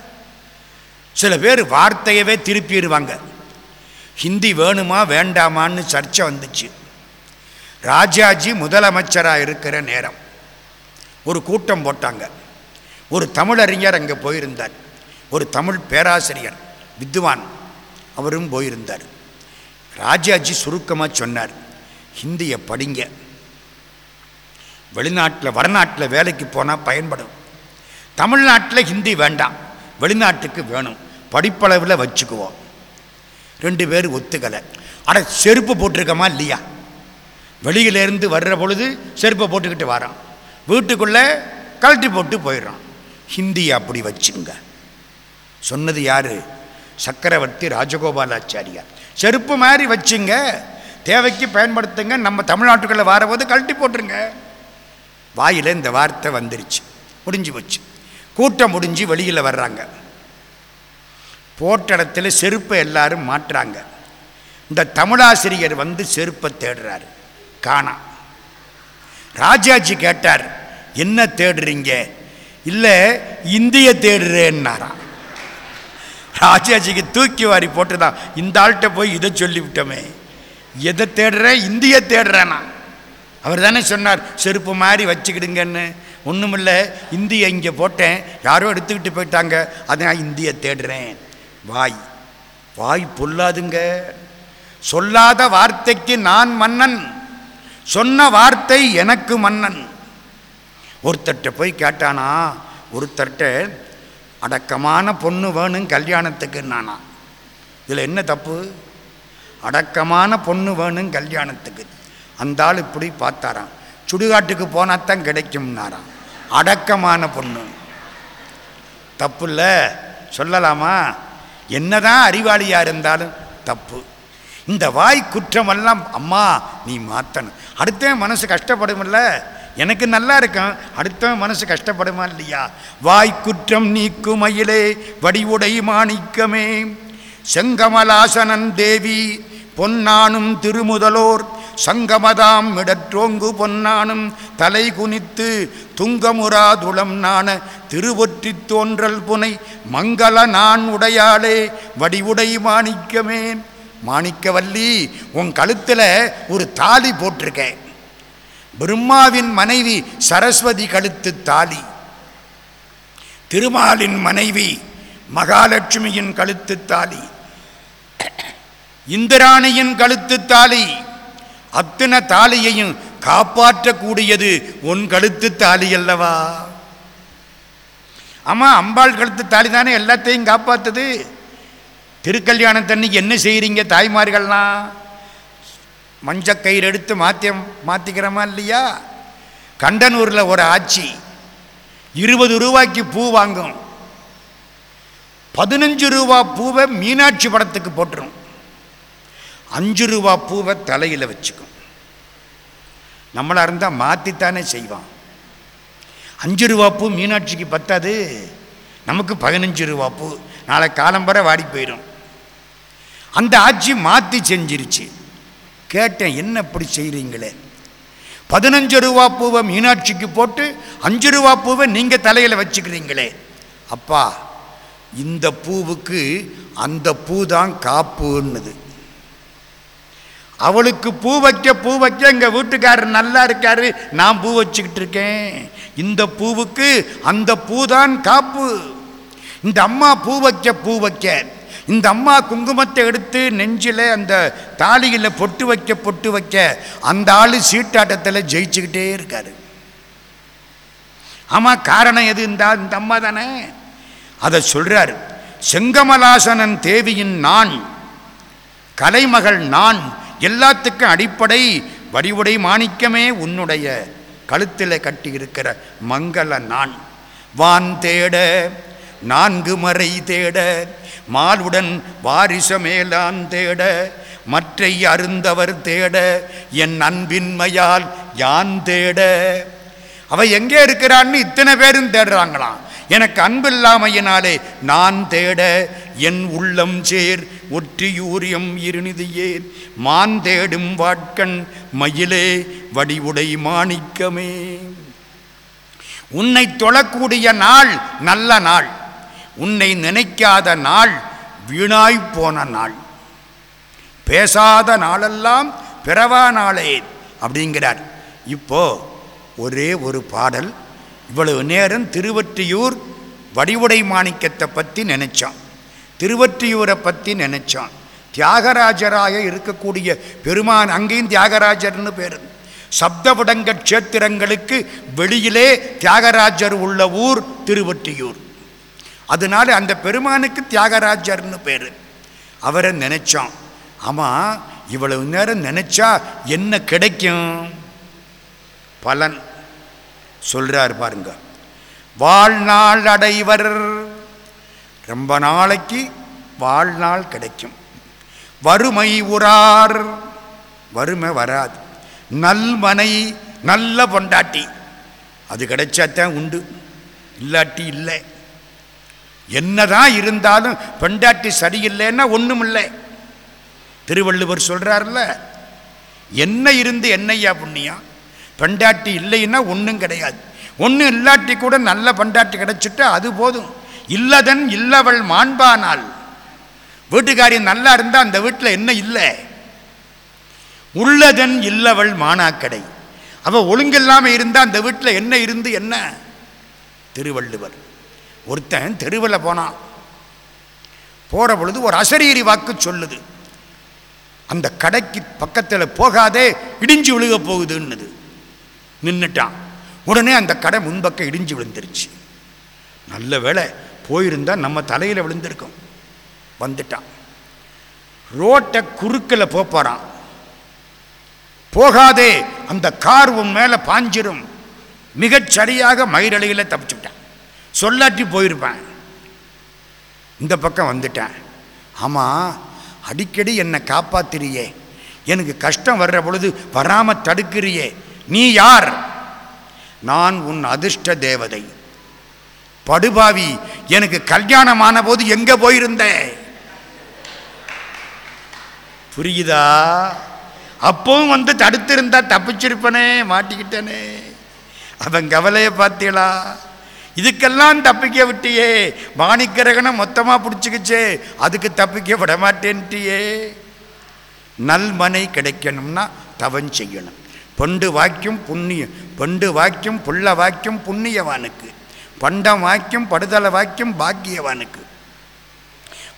சில பேர் வார்த்தையவே திருப்பிடுவாங்க. ஹிந்தி வேணுமா வேண்டாமான்னு சர்ச்சை வந்துச்சு. ராஜாஜி முதலமைச்சராக இருக்கிற நேரம். ஒரு கூட்டம் போட்டாங்க. ஒரு தமிழறிஞர் அங்கே போயிருந்தார். ஒரு தமிழ் பேராசிரியர் வித்வான். அவரும் போயிருந்தார். ராஜாஜி சுருக்கமாக சொன்னார் ஹிந்தியை படிங்க. வெளிநாட்டில் வடநாட்டில் வேலைக்கு போனால் பயன்படும். தமிழ்நாட்டில் ஹிந்தி வேண்டாம் வெளிநாட்டுக்கு வேணும். படிப்பளவில் வச்சுக்குவோம். ரெண்டு பேர் ஒத்துக்கலை. ஆனால் செருப்பு போட்டிருக்கமா இல்லையா? வெளியிலேருந்து வர்ற பொழுது செருப்பை போட்டுக்கிட்டு வரான். வீட்டுக்குள்ளே கழட்டி போட்டு போயிடுறான். ஹிந்தி அப்படி வச்சுங்க. சொன்னது யார்? சக்கரவர்த்தி ராஜகோபாலாச்சாரியார். செருப்பு மாதிரி வச்சுங்க. தேவைக்கு பயன்படுத்துங்க. நம்ம தமிழ்நாட்டுக்குள்ளே வரபோது கழட்டி போட்டுருங்க. வாயில் இந்த வார்த்தை வந்துருச்சு. முடிஞ்சு போச்சு. கூட்டம் முடிஞ்சு வெளியில் வர்றாங்க. போட்ட இடத்துல செருப்பை எல்லாரும் மாட்டுறாங்க. இந்த தமிழாசிரியர் வந்து செருப்பை தேடுறாரு. காணா. ராஜாஜி கேட்டார் என்ன தேடுறீங்க? இல்லை இந்திய தேடுறேன்னாராம். ராஜாஜிக்கு தூக்கி வாரி போட்டுதான். இந்த ஆள்கிட்ட போய் இதை சொல்லிவிட்டோமே. எதை தேடுறேன் இந்திய தேடுறேனா. அவர் தானே சொன்னார் செருப்பு மாதிரி வச்சுக்கிடுங்கன்னு. ஒன்றுமில்ல இந்திய இங்கே போட்டேன். யாரோ எடுத்துக்கிட்டு போயிட்டாங்க. அதை நான் இந்திய தேடுறேன். வாய். வாய் பொல்லாதுங்க. சொல்லாத வார்த்தைக்கு நான் மன்னன். சொன்ன வார்த்தை எனக்கு மன்னன். ஒருத்தர்கிட்ட போய் கேட்டானா ஒருத்தர்கிட்ட அடக்கமான பொண்ணு வேணும் கல்யாணத்துக்கு நானா? இதில் என்ன தப்பு? அடக்கமான பொண்ணு வேணும் கல்யாணத்துக்கு. அந்த ஆள் இப்படி பார்த்தாராம். சுடுகாட்டுக்கு போனால் தான் கிடைக்கும்னாராம். அடக்கமான பொண்ணு. தப்பு இல்லை. சொல்லலாமா? என்னதான் அறிவாளியாக இருந்தாலும் தப்பு. இந்த வாய் குற்றமெல்லாம் அம்மா நீ மாற்றணும் அடுத்தவன் மனசு கஷ்டப்படுமில்ல எனக்கு நல்லா இருக்கும் அடுத்தவன் மனசு கஷ்டப்படுமா இல்லையா? வாய்க்குற்றம் நீக்குமயிலே வடிவுடை மாணிக்கமே. செங்கமலாசனன் தேவி பொன்னானும் திருமுதலோர். சங்கமதாம் இடற்றோங்கு பொன்னானும் தலை குனித்து துங்கமுறாதுளம் நாண திருவொற்றி தோன்றல் புனை மங்கள நான் உடையாளே வடிவுடை மாணிக்கமே. மாணிக்கவல்லி உன் கழுத்தில் ஒரு தாலி போட்டிருக்கேன். பிரம்மாவின் மனைவி சரஸ்வதி கழுத்து தாலி. திருமாலின் மனைவி மகாலட்சுமியின் கழுத்து தாலி. இந்திராணியின் கழுத்து தாலி. அத்தனை தாலியையும் காப்பாற்றக்கூடியது உன் கழுத்து தாலி அல்லவா? ஆமா அம்பாள் கழுத்து தாலி தானே எல்லாத்தையும் காப்பாத்துது? திருக்கல்யாணத்தன்னைக்கு என்ன செய்கிறீங்க தாய்மார்கள்லாம்? மஞ்சக்கயிறு எடுத்து மாற்றி மாற்றிக்கிறோமா இல்லையா? கண்டனூரில் ஒரு ஆட்சி. இருபது ரூபாய்க்கு பூ வாங்கும். பதினஞ்சு ரூபா பூவை மீனாட்சி படத்துக்கு போட்டுரும். அஞ்சு ரூபா பூவை தலையில் வச்சுக்கும். நம்மளாக இருந்தால் மாற்றித்தானே செய்வான். அஞ்சு ரூபா பூ மீனாட்சிக்கு பத்தாது. நமக்கு பதினஞ்சு ரூபா பூ. நாளை காலம்பரை வாடி போயிடும் அந்த ஆட்சி மாற்றி செஞ்சிருச்சு. கேட்டேன் என்ன இப்படி செய்கிறீங்களே பதினஞ்சு ரூபா பூவை மீனாட்சிக்கு போட்டு அஞ்சு ரூபா பூவை நீங்கள் தலையில் வச்சுக்கிறீங்களே. அப்பா இந்த பூவுக்கு அந்த பூ தான் காப்புன்னுது. அவளுக்கு பூ வைக்க பூ வைக்க எங்கள் வீட்டுக்காரர் நல்லா இருக்காரு. நான் பூ வச்சுக்கிட்டு இருக்கேன். இந்த பூவுக்கு அந்த பூ தான் காப்பு. இந்த அம்மா பூ வைக்க பூ வைக்க. இந்த அம்மா குங்குமத்தை எடுத்து நெஞ்சில் அந்த தாலியில் பொட்டு வைக்க பொட்டு வைக்க அந்த ஆள் சீட்டாட்டத்தில் ஜெயிச்சுக்கிட்டே இருக்காரு. ஆமாம் காரணம் எது இந்த இந்த அம்மா தானே. அதை சொல்கிறார் செங்கமலாசனன் தேவியின் நான் கலைமகள் நான் எல்லாத்துக்கும் அடிப்படை வடிவுடை மாணிக்கமே உன்னுடைய கழுத்தில் கட்டியிருக்கிற மங்கள நான். வான் தேட நான்கு மறை தேட மாலுடன் வாரிசமேலான் தேட மற்றை அருந்தவர் தேட என் அன்பின்மையால் யான் தேட. அவ எங்கே இருக்கிறான்னு இத்தனை பேரும் தேடுறாங்களாம் எனக்கு அன்பில்லாமையினாலே நான் தேட என் உள்ளம் சேர் ஒற்றியூரியம் இருநிதியே மான் தேடும் வாட்கண் மயிலே வடிவுடை மாணிக்கமே. உன்னை தொழக்கூடிய நாள் நல்ல நாள். உன்னை நினைக்காத நாள் வீணாய் போன நாள். பேசாத நாளெல்லாம் பிறவா நாளே அப்படிங்கிறார். இப்போ ஒரே ஒரு பாடல். இவ்வளவு நேரம் திருவற்றியூர் வடிவுடை மாணிக்கத்தை பற்றி நினைச்சான். திருவற்றியூரை பற்றி நினைச்சான். தியாகராஜராக இருக்கக்கூடிய பெருமான் அங்கேயும் தியாகராஜர்னு பேர். சப்தவிடங்க க்ஷேத்திரங்களுக்கு வெளியிலே தியாகராஜர் உள்ள ஊர் திருவற்றியூர். அதனால அந்த பெருமானுக்கு தியாகராஜர்னு பேர். அவரை நினைச்சான். ஆமாம் இவ்வளவு நேரம் நினைச்சா என்ன கிடைக்கும்? பலன். சொல்றார் பாருங்க. வாழ்நாள் அடைவர். ரொம்ப நாளைக்கு வாழ்நாள் கிடைக்கும். வறுமை உறார். வறுமை வராது. நல்மனை நல்ல பொண்டாட்டி. அது கிடைச்சாத்தான் உண்டு. இல்லாட்டி இல்லை. என்னதான் இருந்தாலும் பெண்டாட்டி சரியில்லைன்னா ஒன்றும் இல்லை திருவள்ளுவர் சொல்கிறார்ல என்ன இருந்து என்னையா புண்ணியம்? பெண்டாட்டி இல்லைன்னா ஒன்றும் கிடையாது. ஒன்றும் இல்லாட்டி கூட நல்ல பெண்டாட்டி கிடைச்சிட்டா அது போதும். இல்லதன் இல்லவள் மாண்பானால். வீட்டுக்காரி நல்லா இருந்தால் அந்த வீட்டில் என்ன இல்லை? உள்ளதன் இல்லவள் மானாக்கடை. அவள் ஒழுங்கில்லாமல் இருந்தால் அந்த வீட்டில் என்ன இருந்து என்ன? திருவள்ளுவர். ஒருத்தன் தெருவில் போனான் போகிற பொழுது ஒரு அசரீரி வாக்கு சொல்லுது. அந்த கடைக்கு பக்கத்தில் போகாதே இடிஞ்சு விழுக போகுதுன்னுது. நின்றுட்டான் உடனே அந்த கடை முன்பக்கம் இடிஞ்சு விழுந்துருச்சு. நல்ல வேளை போயிருந்தால் நம்ம தலையில் விழுந்திருக்கோம். வந்துட்டான். ரோட்டை குறுக்கில் போகிறான் போகாதே அந்த கார் உன் மேலே பாஞ்சிரும். மிகச்சரியாக மயிரலையில் தப்பிச்சுட்டான் சொல்லாட்டி போயிருப்பேன் இந்த பக்கம் வந்துட்டேன். ஆமாம் அடிக்கடி என்னை காப்பாத்துறியே எனக்கு கஷ்டம் வர்ற பொழுது வராமல் தடுக்கிறியே. நீ யார்? நான் உன் அதிர்ஷ்ட தேவதை. படுபாவி எனக்கு கல்யாணமான போது எங்க போயிருந்த? புரியுதா? அப்பவும் வந்து தடுத்திருந்தா தப்பிச்சிருப்பனே மாட்டிக்கிட்டனே. அவன் கவலையை பார்த்தீங்களா இதுக்கெல்லாம் தப்பிக்க விட்டியே. மாணிக்கரகனை மொத்தமாக பிடிச்சிக்கிச்சே. அதுக்கு தப்பிக்க விட மாட்டேன்ட்டியே நல்மனை கிடைக்கணும்னா தவம் செய்யணும். பண்டு வாக்கியம் புண்ணியம். பண்டு வாக்கியம் புள்ள வாக்கியம் புண்ணியவானுக்கு. பண்டம் வாக்கியம் படுதலை வாக்கியம் பாக்கியவானுக்கு.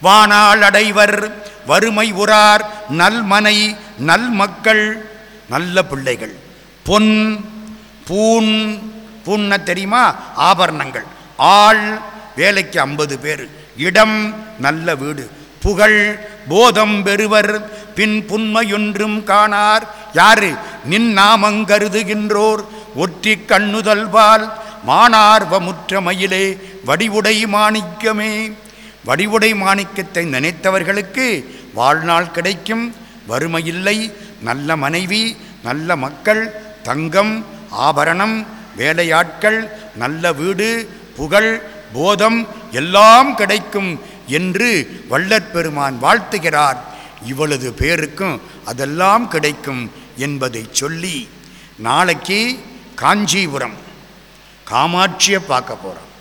வானால் அடைவர் வறுமை உறார் நல்மனை நல்மக்கள் நல்ல பிள்ளைகள். பொன் பூன் பூன்ன தெரியுமா? ஆபரணங்கள். ஆள் வேலைக்கு ஐம்பது பேர். இடம் நல்ல வீடு. புகழ் போதம் பெறுவர். பின் புண்மையொன்றும் காணார். யாரு? நின் நாமங்கருதுகின்றோர் ஒற்றி கண்ணுதல்வால் மானார்வமுற்ற மயிலே வடிவுடை மாணிக்கமே. வடிவுடை மாணிக்கத்தை நினைத்தவர்களுக்கு வாழ்நாள் கிடைக்கும். வறுமையில்லை நல்ல மனைவி நல்ல மக்கள் தங்கம் ஆபரணம் வேலையாட்கள் நல்ல வீடு புகழ் போதம் எல்லாம் கிடைக்கும் என்று வள்ளற்பெருமான் வாழ்த்துகிறார். இவளது பேருக்கும் அதெல்லாம் கிடைக்கும் என்பதை சொல்லி நாளைக்கு காஞ்சிபுரம் காமாட்சியை பார்க்க போகிறோம்